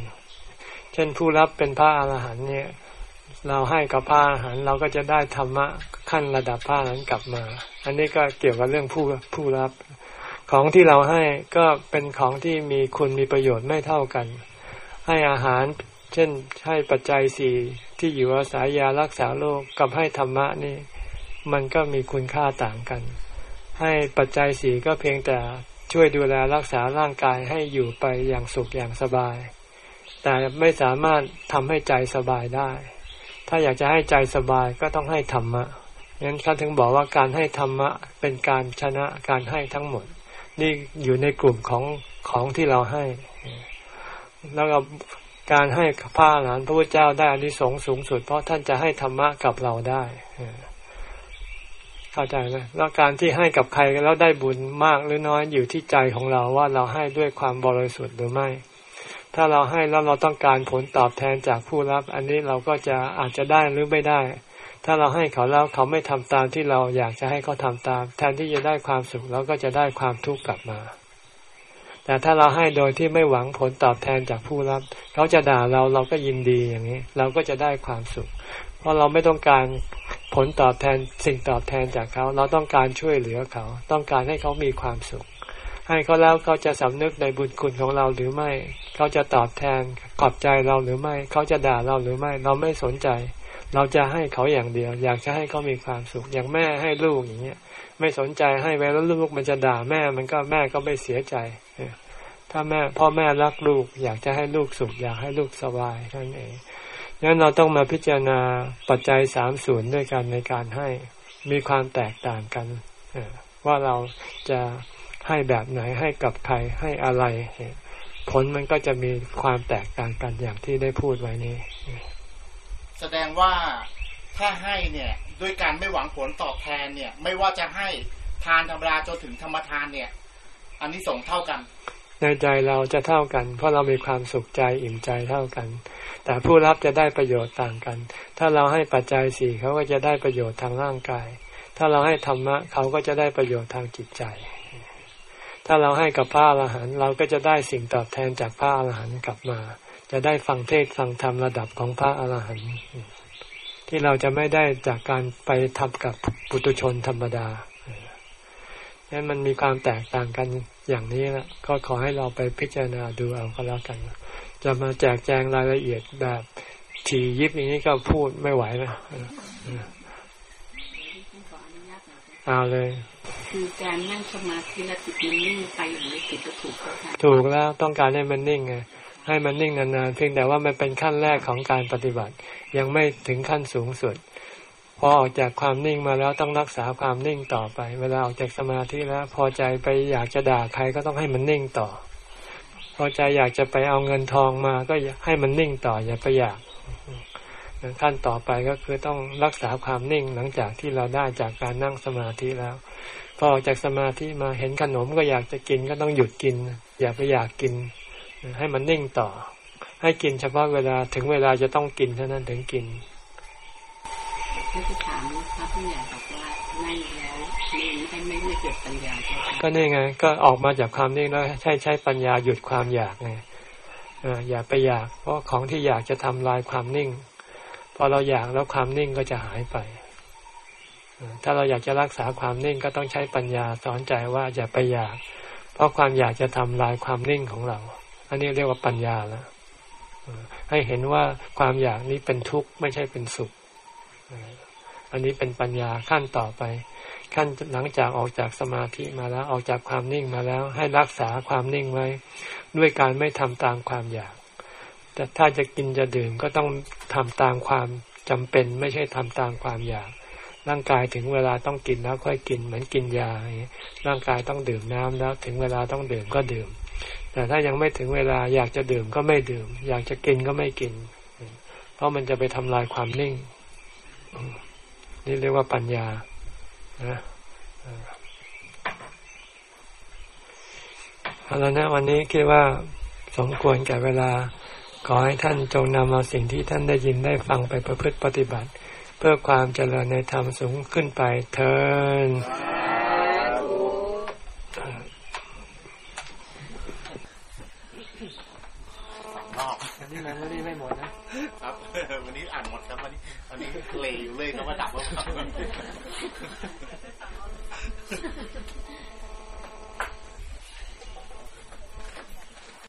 เช่นผู้รับเป็นพระอาหารหันต์เนี่ย เราให้กับพระอาหารหันต์เราก็จะได้ธรรมะขั้นระดับพระอรหันต์กลับมา อันนี้ก็เกี่ยวกับเรื่องผู้ผู้รับ ของที่เราให้ก็เป็นของที่มีคุณมีประโยชน์ไม่เท่ากัน ให้อาหารเช่นให้ปัจจัยสี่ที่อยู่อาศัยยารักษาโรคกับให้ธรรมะนี่ มันก็มีคุณค่าต่างกัน ให้ปัจจัยสีก็เพียงแต่ช่วยดูแลรักษาร่างกายให้อยู่ไปอย่างสุขอย่างสบาย แต่ไม่สามารถทำให้ใจสบายได้ ถ้าอยากจะให้ใจสบายก็ต้องให้ธรรมะงั้นท่านถึงบอกว่าการให้ธรรมะเป็นการชนะการให้ทั้งหมด นี่อยู่ในกลุ่มของของที่เราให้ แล้วก็การให้พระหลานพระพุทธเจ้าได้อานิสงส์สูงสุด เพราะท่านจะให้ธรรมะกับเราได้ เข้าใจไหมแล้วการที่ให้กับใครแล้วได้บุญมากหรือน้อยอยู่ที่ใจของเราว่าเราให้ด้วยความบริสุทธิ์หรือไม่ ถ้าเราให้แล้วเราต้องการผลตอบแทนจากผู้รับ อันนี้เราก็จะอาจจะได้หรือไม่ได้ ถ้าเราให้เขาแล้วเขาไม่ทำตามที่เราอยากจะให้เขาทำตาม แทนที่จะได้ความสุขเราก็จะได้ความทุกข์กลับมา แต่ถ้าเราให้โดยที่ไม่หวังผลตอบแทนจากผู้รับ เขาจะด่าเราเราก็ยินดีอย่างนี้ เราก็จะได้ความสุข เพราะเราไม่ต้องการ ผลตอบแทนสิ่งตอบแทนจากเขา เราต้องการช่วยเหลือเขา ต้องการให้เขามีความสุข ให้เขาแล้วเขาจะสำนึกในบุญคุณของเราหรือไม่ เขาจะตอบแทนขอบใจเราหรือไม่ เขาจะด่าเราหรือไม่ เราไม่สนใจ เราจะให้เขาอย่างเดียว อยากจะให้เขามีความสุข อย่างแม่ให้ลูกอย่างเงี้ย ไม่สนใจให้ไว้แล้วลูกมันจะด่าแม่ มันก็แม่ก็ไม่เสียใจ ถ้าแม่พ่อแม่รักลูก อยากจะให้ลูกสุข อยากให้ลูกสบายนั่นเอง งั้นเราต้องมาพิจารณาปัจจัยสามส่วนด้วยกันในการให้มีความแตกต่างกันว่าเราจะให้แบบไหนให้กับใครให้อะไรผลมันก็จะมีความแตกต่างกันอย่างที่ได้พูดไว้นี้ แสดงว่าถ้าให้เนี่ยด้วยการไม่หวังผลตอบแทนเนี่ย ไม่ว่าจะให้ทานธรรมดาจนถึงธรรมทานเนี่ย อันนี้ส่งเท่ากัน ในใจเราจะเท่ากัน เพราะเรามีความสุขใจอิ่มใจเท่ากัน แต่ผู้รับจะได้ประโยชน์ต่างกัน ถ้าเราให้ปัจจัยสี่เขาก็จะได้ประโยชน์ทางร่างกาย ถ้าเราให้ธรรมะเขาก็จะได้ประโยชน์ทางจิตใจ ถ้าเราให้กับพระอรหันต์เราก็จะได้สิ่งตอบแทนจากพระอรหันต์กลับมา จะได้ฟังเทศฟังธรรมระดับของพระอรหันต์ที่เราจะไม่ได้จากการไปทำกับปุตุชนธรรมดานั่นมันมีความแตกต่างกัน อย่างนี้นะก็ขอให้เราไปพิจารณาดูเอาก็แล้วกัน จะมาแจกแจงรายละเอียดแบบทียิบอย่างนี้ก็พูดไม่ไหวนะเอาเลย คือการนั่งสมาธิแล้วจิตมันนิ่งไปอย่างนี้จิตก็ถูกแล้วค่ะถูกแล้วต้องการให้มันนิ่งไงให้มันนิ่งนานๆเพียงแต่ว่ามันเป็นขั้นแรกของการปฏิบัติ ยังไม่ถึงขั้นสูงสุดพ อออกจากความนิ่งมาแล้วต้องรักษาความนิ่งต่อไป เวลาออกจากสมาธิแล้ว พอใจไปอยากจะด่าใครก็ต้องให้มันนิ่งต่อ พอใจอยากจะไปเอาเงินทองมาก็ให้มันนิ่งต่อ อย่าไปอยากขั้นต่อไปก็คือต้องรักษาความนิ่งหลังจากที่เราได้จากการนั่งสมาธิแล้ว พอออกจากสมาธิมาเห็นขนมก็อยากจะกินก็ต้องหยุดกิน อย่าไปอยากกิน ให้มันนิ่งต่อ ให้กินเฉพาะเวลาถึงเวลาจะต้องกินเท่านั้นถึงกิน ก็จะถามพระผู้ใหญ่บอกว่านั่งแล้วไม่ไม่ไม่เกิดปัญญาใช่ไหมก็นี่ไง ก็ออกมาจากความนิ่งแล้วใช้ใช้ปัญญาหยุดความอยากไงอย่าไปอยาก เพราะของที่อยากจะทำลายความนิ่ง พอเราอยากแล้วความนิ่งก็จะหายไป ถ้าเราอยากจะรักษาความนิ่งก็ต้องใช้ปัญญาสอนใจว่าอย่าไปอยาก เพราะความอยากจะทำลายความนิ่งของเรา อันนี้เรียกว่าปัญญาแล้วให้เห็นว่าความอยากนี้เป็นทุกข์ไม่ใช่เป็นสุข อันนี้เป็นปัญญาขั้นต่อไป ขั้นหลังจากออกจากสมาธิมาแล้วออกจากความนิ่งมาแล้ว ให้รักษาความนิ่งไว้ ด้วยการไม่ทำตามความอยาก แต่ถ้าจะกินจะดื่มก็ต้องทำตามความจำเป็นไม่ใช่ทำตามความอยาก ร่างกายถึงเวลาต้องกินแล้วค่อยกินเหมือนกินยาอย่างนี้ร่างกายต้องดื่มน้ำแล้ว ถึงเวลาต้องดื่มก็ดื่ม แต่ถ้ายังไม่ถึงเวลาอยากจะดื่มก็ไม่ดื่ม อยากจะกินก็ไม่กิน เพราะมันจะไปทำลายความนิ่ง นี่เรียกว่าปัญญานะเอาละนะวันนี้คิดว่าสมควรแก่เวลา ขอให้ท่านจงนำเอาสิ่งที่ท่านได้ยินได้ฟังไปประพฤติปฏิบัติ เพื่อความเจริญในธรรมสูงขึ้นไปเทินรอบอันนี้มันไม่ได้ไม่หมดนะ